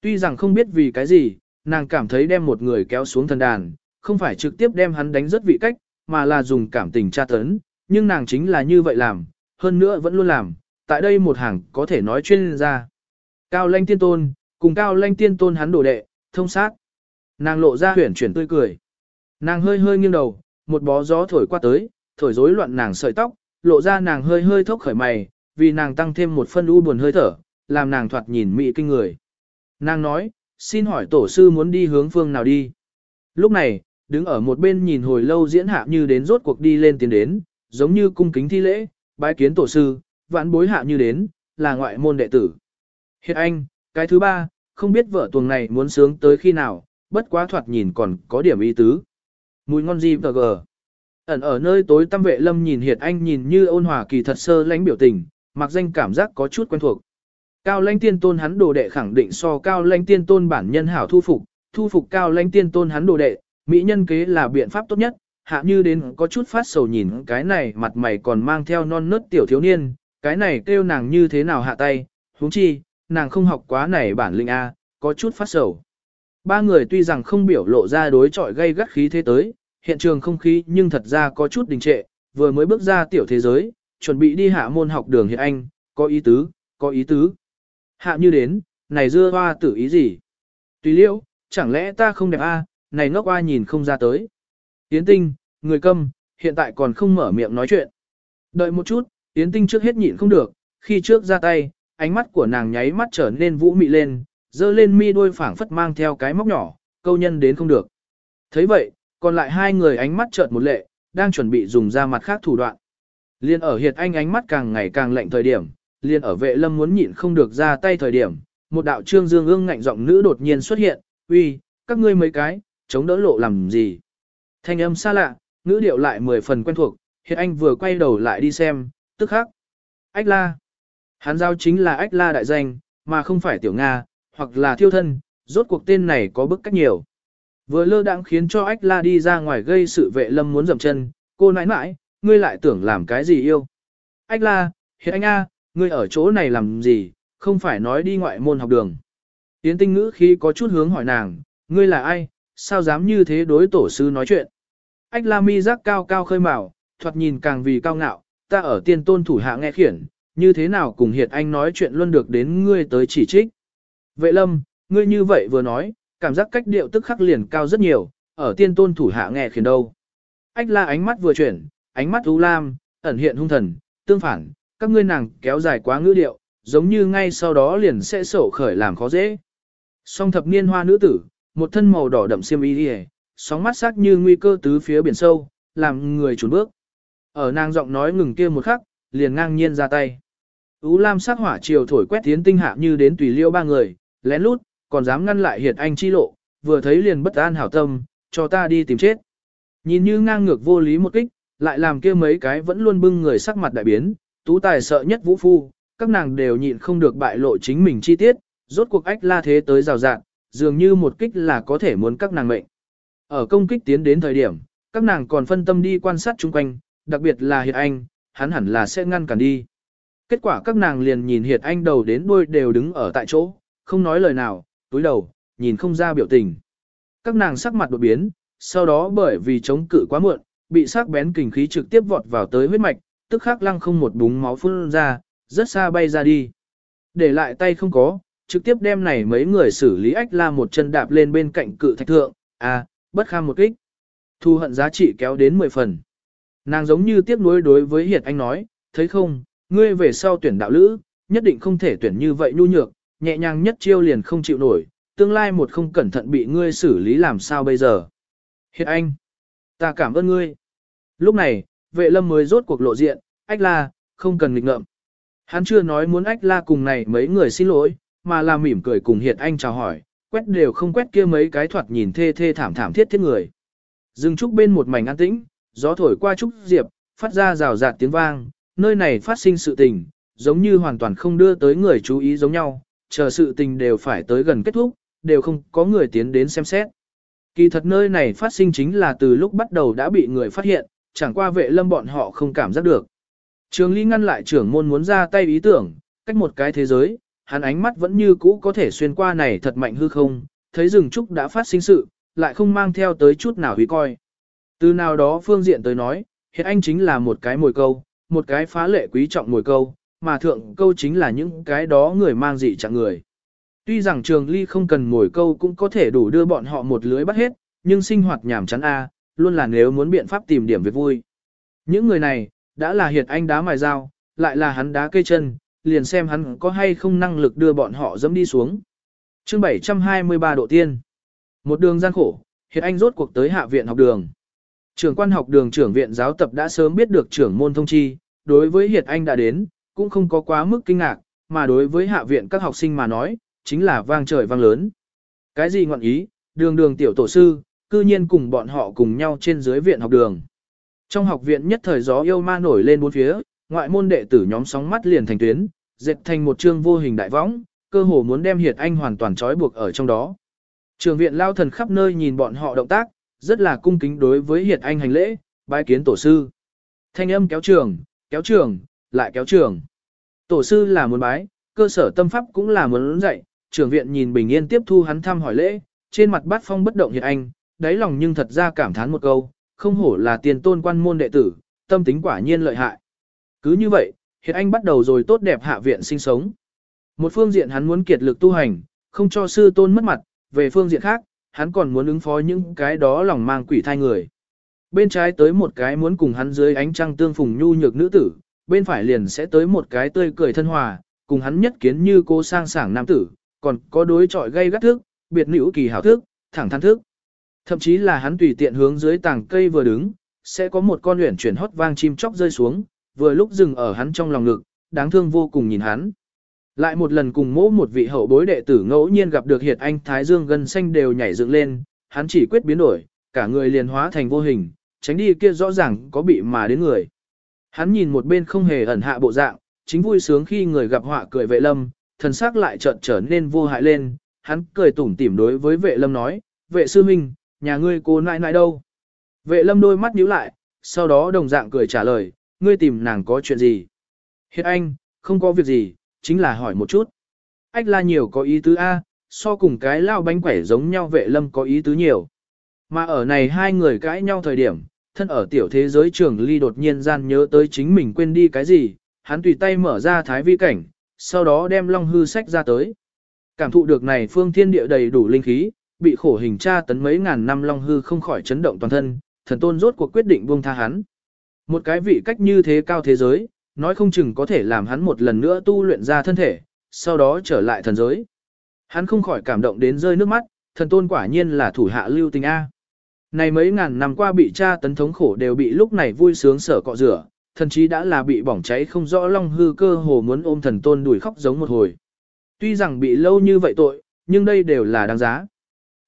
Tuy rằng không biết vì cái gì, nàng cảm thấy đem một người kéo xuống thần đàn, không phải trực tiếp đem hắn đánh rất vị cách, mà là dùng cảm tình tra tấn, nhưng nàng chính là như vậy làm, hơn nữa vẫn luôn làm, tại đây một hàng có thể nói chuyên ra. Cao lanh tiên tôn, cùng cao lanh tiên tôn hắn đổ đệ, thông sát. Nàng lộ ra huyển chuyển tươi cười. Nàng hơi hơi nghiêng đầu, một bó gió thổi qua tới, thổi rối loạn nàng sợi tóc, lộ ra nàng hơi hơi thốc khởi mày, vì nàng tăng thêm một phân u buồn hơi thở, làm nàng thoạt nhìn mị kinh người. Nàng nói, xin hỏi tổ sư muốn đi hướng phương nào đi. Lúc này, đứng ở một bên nhìn hồi lâu diễn hạ như đến rốt cuộc đi lên tiến đến, giống như cung kính thi lễ, bái kiến tổ sư, vãn bối hạ như đến, là ngoại môn đệ tử. Hiện anh, cái thứ ba, không biết vợ tuồng này muốn sướng tới khi nào, bất quá thoạt nhìn còn có điểm ý tứ. Mùi ngon gì vờ gờ. Ẩn ở nơi tối tâm vệ lâm nhìn Hiệt Anh nhìn như ôn hòa kỳ thật sơ lãnh biểu tình, mặc danh cảm giác có chút quen thuộc. Cao lãnh tiên tôn hắn đồ đệ khẳng định so cao lãnh tiên tôn bản nhân hảo thu phục, thu phục cao lãnh tiên tôn hắn đồ đệ, mỹ nhân kế là biện pháp tốt nhất, hạ như đến có chút phát sầu nhìn cái này mặt mày còn mang theo non nớt tiểu thiếu niên, cái này kêu nàng như thế nào hạ tay, huống chi, nàng không học quá này bản linh A, có chút phát sầu. Ba người tuy rằng không biểu lộ ra đối trọi gây gắt khí thế tới, hiện trường không khí nhưng thật ra có chút đình trệ, vừa mới bước ra tiểu thế giới, chuẩn bị đi hạ môn học đường hiện anh, có ý tứ, có ý tứ. Hạ như đến, này dưa hoa tử ý gì? Tùy liễu, chẳng lẽ ta không đẹp a? Này ngốc hoa nhìn không ra tới. Yến Tinh, người câm, hiện tại còn không mở miệng nói chuyện. Đợi một chút, Yến Tinh trước hết nhịn không được, khi trước ra tay, ánh mắt của nàng nháy mắt trở nên vũ mị lên, dơ lên mi đuôi phảng phất mang theo cái móc nhỏ, câu nhân đến không được. thấy vậy, còn lại hai người ánh mắt chợt một lệ, đang chuẩn bị dùng ra mặt khác thủ đoạn. Liên ở hiệt anh ánh mắt càng ngày càng lạnh thời điểm, liên ở vệ lâm muốn nhịn không được ra tay thời điểm, một đạo trương dương ương ngạnh giọng nữ đột nhiên xuất hiện, uy, các ngươi mấy cái, chống đỡ lộ làm gì. Thanh âm xa lạ, ngữ điệu lại mười phần quen thuộc, hiện anh vừa quay đầu lại đi xem, tức khắc. Ách la. Hắn giao chính là ách la đại danh, mà không phải tiểu Nga, hoặc là thiêu thân, rốt cuộc tên này có bức cách nhiều. Vừa lơ đãng khiến cho ách la đi ra ngoài gây sự vệ lâm muốn dầm chân, cô nãi nãi, ngươi lại tưởng làm cái gì yêu. Ách la, hiện anh a, ngươi ở chỗ này làm gì, không phải nói đi ngoại môn học đường. Tiến tinh ngữ khi có chút hướng hỏi nàng, ngươi là ai, sao dám như thế đối tổ sư nói chuyện. Ách la mi giác cao cao khơi mào, thoạt nhìn càng vì cao ngạo, ta ở tiên tôn thủ hạ nghe khiển, như thế nào cùng hiệt anh nói chuyện luôn được đến ngươi tới chỉ trích. Vệ lâm, ngươi như vậy vừa nói, cảm giác cách điệu tức khắc liền cao rất nhiều, ở tiên tôn thủ hạ nghe khiển đâu. Ách la ánh mắt vừa chuyển, ánh mắt u lam, ẩn hiện hung thần, tương phản, các ngươi nàng kéo dài quá ngữ điệu, giống như ngay sau đó liền sẽ sổ khởi làm khó dễ. Song thập niên hoa nữ tử, một thân màu đỏ đậm xiêm y hề, sóng mắt sắc như nguy cơ tứ phía biển sâu, làm người trốn bước. Ở nàng giọng nói ngừng kia một khắc, liền ngang nhiên ra tay. Ú Lam sắc hỏa chiều thổi quét tiến tinh hạ như đến tùy liêu ba người, lén lút, còn dám ngăn lại hiệt anh chi lộ, vừa thấy liền bất an hảo tâm, cho ta đi tìm chết. Nhìn như ngang ngược vô lý một kích, lại làm kia mấy cái vẫn luôn bưng người sắc mặt đại biến, tú tài sợ nhất vũ phu, các nàng đều nhịn không được bại lộ chính mình chi tiết, rốt cuộc ách la thế tới rào rạng, dường như một kích là có thể muốn các nàng mệnh. Ở công kích tiến đến thời điểm, các nàng còn phân tâm đi quan sát chung quanh, đặc biệt là Hiệt Anh, hắn hẳn là sẽ ngăn cản đi. Kết quả các nàng liền nhìn Hiệt Anh đầu đến đuôi đều đứng ở tại chỗ, không nói lời nào, túi đầu, nhìn không ra biểu tình. Các nàng sắc mặt đột biến, sau đó bởi vì chống cự quá muộn, bị sắc bén kình khí trực tiếp vọt vào tới huyết mạch, tức khắc lăng không một búng máu phun ra, rất xa bay ra đi. Để lại tay không có, trực tiếp đem này mấy người xử lý ách la một chân đạp lên bên cạnh cự thạch thượng, à, bất kham một kích. Thu hận giá trị kéo đến 10 phần. Nàng giống như tiếc nuối đối với Hiệt Anh nói, thấy không, ngươi về sau tuyển đạo lữ, nhất định không thể tuyển như vậy nhu nhược, nhẹ nhàng nhất chiêu liền không chịu nổi, tương lai một không cẩn thận bị ngươi xử lý làm sao bây giờ. Hiệt Anh, ta cảm ơn ngươi. Lúc này, vệ lâm mới rốt cuộc lộ diện, ách la, không cần nghịch ngợm. Hắn chưa nói muốn ách la cùng này mấy người xin lỗi, mà là mỉm cười cùng Hiệt Anh chào hỏi, quét đều không quét kia mấy cái thoạt nhìn thê thê thảm thảm thiết thiết người. Dừng trúc bên một mảnh an tĩnh, gió thổi qua trúc diệp, phát ra rào rạt tiếng vang, nơi này phát sinh sự tình, giống như hoàn toàn không đưa tới người chú ý giống nhau, chờ sự tình đều phải tới gần kết thúc, đều không có người tiến đến xem xét. Kỳ thật nơi này phát sinh chính là từ lúc bắt đầu đã bị người phát hiện, chẳng qua vệ lâm bọn họ không cảm giác được. Trường Ly ngăn lại trưởng môn muốn ra tay ý tưởng, cách một cái thế giới, hắn ánh mắt vẫn như cũ có thể xuyên qua này thật mạnh hư không, thấy rừng trúc đã phát sinh sự, lại không mang theo tới chút nào hủy coi. Từ nào đó phương diện tới nói, hiện anh chính là một cái mồi câu, một cái phá lệ quý trọng mồi câu, mà thượng câu chính là những cái đó người mang dị chẳng người. Tuy rằng trường ly không cần mồi câu cũng có thể đủ đưa bọn họ một lưới bắt hết, nhưng sinh hoạt nhảm chán A, luôn là nếu muốn biện pháp tìm điểm việc vui. Những người này, đã là hiện anh đá mài dao, lại là hắn đá cây chân, liền xem hắn có hay không năng lực đưa bọn họ dẫm đi xuống. chương 723 độ tiên. Một đường gian khổ, hiệt anh rốt cuộc tới hạ viện học đường. Trưởng quan học đường trưởng viện giáo tập đã sớm biết được trưởng môn thông chi, đối với hiệt anh đã đến, cũng không có quá mức kinh ngạc, mà đối với hạ viện các học sinh mà nói, chính là vang trời vang lớn. Cái gì ngọn ý, đường đường tiểu tổ sư, cư nhiên cùng bọn họ cùng nhau trên dưới viện học đường. Trong học viện nhất thời gió yêu ma nổi lên bốn phía, ngoại môn đệ tử nhóm sóng mắt liền thành tuyến, dệt thành một chương vô hình đại võng, cơ hồ muốn đem Hiệt Anh hoàn toàn trói buộc ở trong đó. Trường viện lao thần khắp nơi nhìn bọn họ động tác, rất là cung kính đối với Hiệt Anh hành lễ, bái kiến tổ sư. Thanh âm kéo trường, kéo trường, lại kéo trường. Tổ sư là muốn bái, cơ sở tâm pháp cũng là muốn dạy, trường viện nhìn bình yên tiếp thu hắn thăm hỏi lễ, trên mặt bát phong bất động Hiệt Anh, đáy lòng nhưng thật ra cảm thán một câu, không hổ là tiền tôn quan môn đệ tử, tâm tính quả nhiên lợi hại. Cứ như vậy, Hiệt Anh bắt đầu rồi tốt đẹp hạ viện sinh sống. Một phương diện hắn muốn kiệt lực tu hành, không cho sư tôn mất mặt, về phương diện khác, hắn còn muốn ứng phó những cái đó lòng mang quỷ thai người. Bên trái tới một cái muốn cùng hắn dưới ánh trăng tương phùng nhu nhược nữ tử, bên phải liền sẽ tới một cái tươi cười thân hòa, cùng hắn nhất kiến như cô sang sảng nam tử, còn có đối trọi gây gắt thức, biệt nữ kỳ hảo thức, thẳng thắn thức. Thậm chí là hắn tùy tiện hướng dưới tàng cây vừa đứng, sẽ có một con luyện chuyển hót vang chim chóc rơi xuống, vừa lúc dừng ở hắn trong lòng ngực, đáng thương vô cùng nhìn hắn. Lại một lần cùng mỗ một vị hậu bối đệ tử ngẫu nhiên gặp được hiệt anh Thái Dương gần xanh đều nhảy dựng lên, hắn chỉ quyết biến đổi, cả người liền hóa thành vô hình, tránh đi kia rõ ràng có bị mà đến người. Hắn nhìn một bên không hề ẩn hạ bộ dạng, chính vui sướng khi người gặp họa cười vệ lâm, thần sắc lại chợt trở nên vô hại lên, hắn cười tủm tỉm đối với vệ lâm nói, vệ sư minh, nhà ngươi cô nãi nãi đâu? Vệ lâm đôi mắt nhíu lại, sau đó đồng dạng cười trả lời, ngươi tìm nàng có chuyện gì? Hiệt anh, không có việc gì, chính là hỏi một chút. Ách la nhiều có ý tứ A, so cùng cái lao bánh quẻ giống nhau vệ lâm có ý tứ nhiều. Mà ở này hai người cãi nhau thời điểm, thân ở tiểu thế giới trường ly đột nhiên gian nhớ tới chính mình quên đi cái gì, hắn tùy tay mở ra thái vi cảnh, sau đó đem long hư sách ra tới. Cảm thụ được này phương thiên địa đầy đủ linh khí, bị khổ hình tra tấn mấy ngàn năm long hư không khỏi chấn động toàn thân, thần tôn rốt cuộc quyết định buông tha hắn. Một cái vị cách như thế cao thế giới, nói không chừng có thể làm hắn một lần nữa tu luyện ra thân thể, sau đó trở lại thần giới. Hắn không khỏi cảm động đến rơi nước mắt, thần tôn quả nhiên là thủ hạ lưu tình A. Này mấy ngàn năm qua bị cha tấn thống khổ đều bị lúc này vui sướng sở cọ rửa, thần chí đã là bị bỏng cháy không rõ long hư cơ hồ muốn ôm thần tôn đuổi khóc giống một hồi. Tuy rằng bị lâu như vậy tội, nhưng đây đều là đáng giá.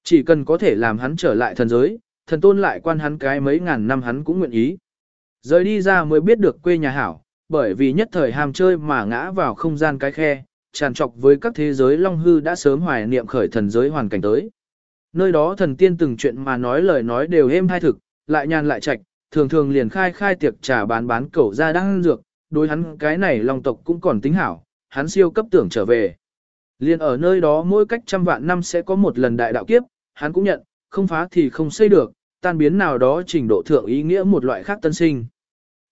Chỉ cần có thể làm hắn trở lại thần giới, thần tôn lại quan hắn cái mấy ngàn năm hắn cũng nguyện ý. Rời đi ra mới biết được quê nhà hảo, bởi vì nhất thời ham chơi mà ngã vào không gian cái khe, tràn trọc với các thế giới long hư đã sớm hoài niệm khởi thần giới hoàn cảnh tới. Nơi đó thần tiên từng chuyện mà nói lời nói đều êm hai thực, lại nhàn lại trạch, thường thường liền khai khai tiệc trà bán bán cẩu ra đang dược, đối hắn cái này long tộc cũng còn tính hảo, hắn siêu cấp tưởng trở về. Liên ở nơi đó mỗi cách trăm vạn năm sẽ có một lần đại đạo kiếp, hắn cũng nhận, không phá thì không xây được, tan biến nào đó trình độ thượng ý nghĩa một loại khác tân sinh.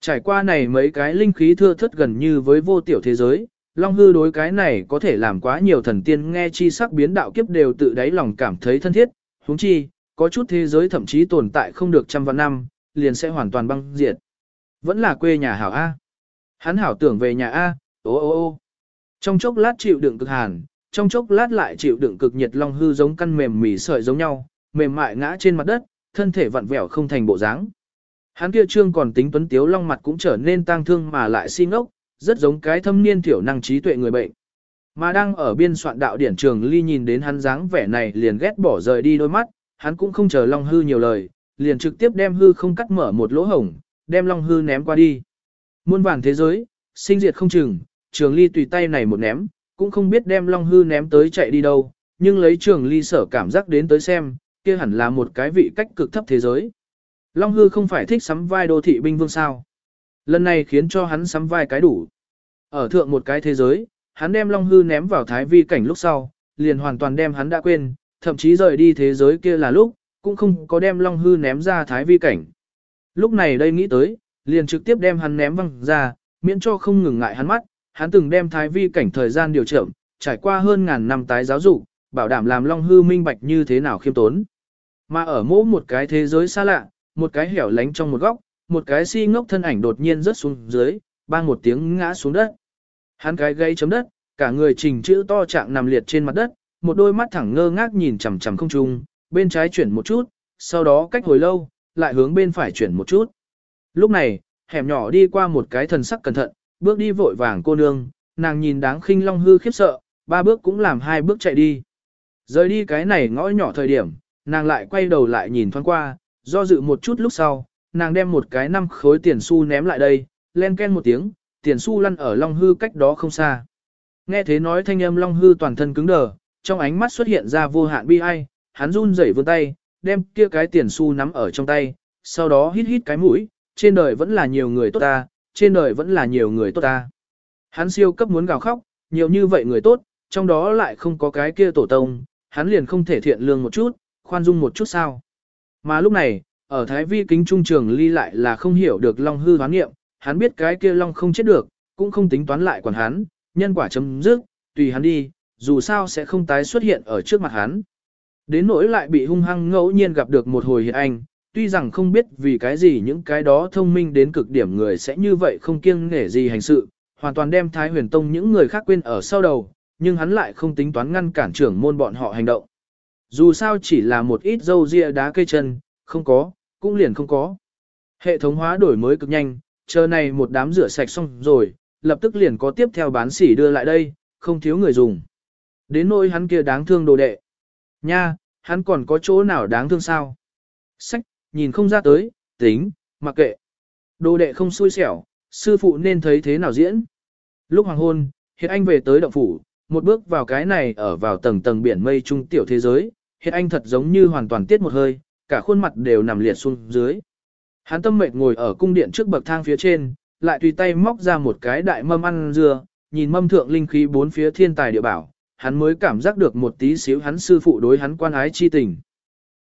Trải qua này mấy cái linh khí thưa thất gần như với vô tiểu thế giới, Long hư đối cái này có thể làm quá nhiều thần tiên nghe chi sắc biến đạo kiếp đều tự đáy lòng cảm thấy thân thiết, huống chi, có chút thế giới thậm chí tồn tại không được trăm vạn năm, liền sẽ hoàn toàn băng diệt. Vẫn là quê nhà hảo A. Hắn hảo tưởng về nhà A, ô ô ô. Trong chốc lát chịu đựng cực hàn, trong chốc lát lại chịu đựng cực nhiệt long hư giống căn mềm mỉ sợi giống nhau, mềm mại ngã trên mặt đất, thân thể vặn vẹo không thành bộ dáng. Hắn kia trương còn tính tuấn tiếu long mặt cũng trở nên tang thương mà lại si ngốc, rất giống cái thâm niên tiểu năng trí tuệ người bệnh. Mà đang ở biên soạn đạo điển trường ly nhìn đến hắn dáng vẻ này liền ghét bỏ rời đi đôi mắt, hắn cũng không chờ Long Hư nhiều lời, liền trực tiếp đem hư không cắt mở một lỗ hổng, đem Long Hư ném qua đi. Muôn vàn thế giới, sinh diệt không chừng, trường ly tùy tay này một ném, cũng không biết đem Long Hư ném tới chạy đi đâu, nhưng lấy trường ly sở cảm giác đến tới xem, kia hẳn là một cái vị cách cực thấp thế giới. Long Hư không phải thích sắm vai đô thị binh vương sao. Lần này khiến cho hắn sắm vai cái đủ. Ở thượng một cái thế giới, hắn đem Long Hư ném vào thái vi cảnh lúc sau, liền hoàn toàn đem hắn đã quên, thậm chí rời đi thế giới kia là lúc, cũng không có đem Long Hư ném ra thái vi cảnh. Lúc này đây nghĩ tới, liền trực tiếp đem hắn ném văng ra, miễn cho không ngừng ngại hắn mắt, hắn từng đem thái vi cảnh thời gian điều chậm, trải qua hơn ngàn năm tái giáo dục, bảo đảm làm Long Hư minh bạch như thế nào khiêm tốn. Mà ở mỗi một cái thế giới xa lạ, một cái hẻo lánh trong một góc, một cái si ngốc thân ảnh đột nhiên rớt xuống dưới, bang một tiếng ngã xuống đất. Hắn cái gây chấm đất, cả người trình chữ to trạng nằm liệt trên mặt đất, một đôi mắt thẳng ngơ ngác nhìn chằm chằm không trung, bên trái chuyển một chút, sau đó cách hồi lâu, lại hướng bên phải chuyển một chút. Lúc này, hẻm nhỏ đi qua một cái thần sắc cẩn thận, bước đi vội vàng cô nương, nàng nhìn đáng khinh long hư khiếp sợ, ba bước cũng làm hai bước chạy đi. Rời đi cái này ngõ nhỏ thời điểm, nàng lại quay đầu lại nhìn thoáng qua, do dự một chút lúc sau, nàng đem một cái năm khối tiền xu ném lại đây, len ken một tiếng, tiền xu lăn ở Long Hư cách đó không xa. Nghe thế nói thanh âm Long Hư toàn thân cứng đờ, trong ánh mắt xuất hiện ra vô hạn bi ai, hắn run rẩy vươn tay, đem kia cái tiền xu nắm ở trong tay, sau đó hít hít cái mũi, trên đời vẫn là nhiều người tốt ta, trên đời vẫn là nhiều người tốt ta. Hắn siêu cấp muốn gào khóc, nhiều như vậy người tốt, trong đó lại không có cái kia tổ tông, hắn liền không thể thiện lương một chút, khoan dung một chút sao. Mà lúc này, ở Thái Vi kính trung trường ly lại là không hiểu được Long hư hoán nghiệm, hắn biết cái kia Long không chết được, cũng không tính toán lại quản hắn, nhân quả chấm dứt, tùy hắn đi, dù sao sẽ không tái xuất hiện ở trước mặt hắn. Đến nỗi lại bị hung hăng ngẫu nhiên gặp được một hồi hiện anh, tuy rằng không biết vì cái gì những cái đó thông minh đến cực điểm người sẽ như vậy không kiêng nể gì hành sự, hoàn toàn đem Thái huyền tông những người khác quên ở sau đầu, nhưng hắn lại không tính toán ngăn cản trưởng môn bọn họ hành động. Dù sao chỉ là một ít dâu ria đá cây chân, không có, cũng liền không có. Hệ thống hóa đổi mới cực nhanh, chờ này một đám rửa sạch xong rồi, lập tức liền có tiếp theo bán sỉ đưa lại đây, không thiếu người dùng. Đến nỗi hắn kia đáng thương đồ đệ. Nha, hắn còn có chỗ nào đáng thương sao? Sách, nhìn không ra tới, tính, mặc kệ. Đồ đệ không xui xẻo, sư phụ nên thấy thế nào diễn. Lúc hoàng hôn, hiện anh về tới động phủ, một bước vào cái này ở vào tầng tầng biển mây trung tiểu thế giới, hiện anh thật giống như hoàn toàn tiết một hơi, cả khuôn mặt đều nằm liệt xuống dưới. Hắn tâm mệt ngồi ở cung điện trước bậc thang phía trên, lại tùy tay móc ra một cái đại mâm ăn dưa, nhìn mâm thượng linh khí bốn phía thiên tài địa bảo, hắn mới cảm giác được một tí xíu hắn sư phụ đối hắn quan ái chi tình.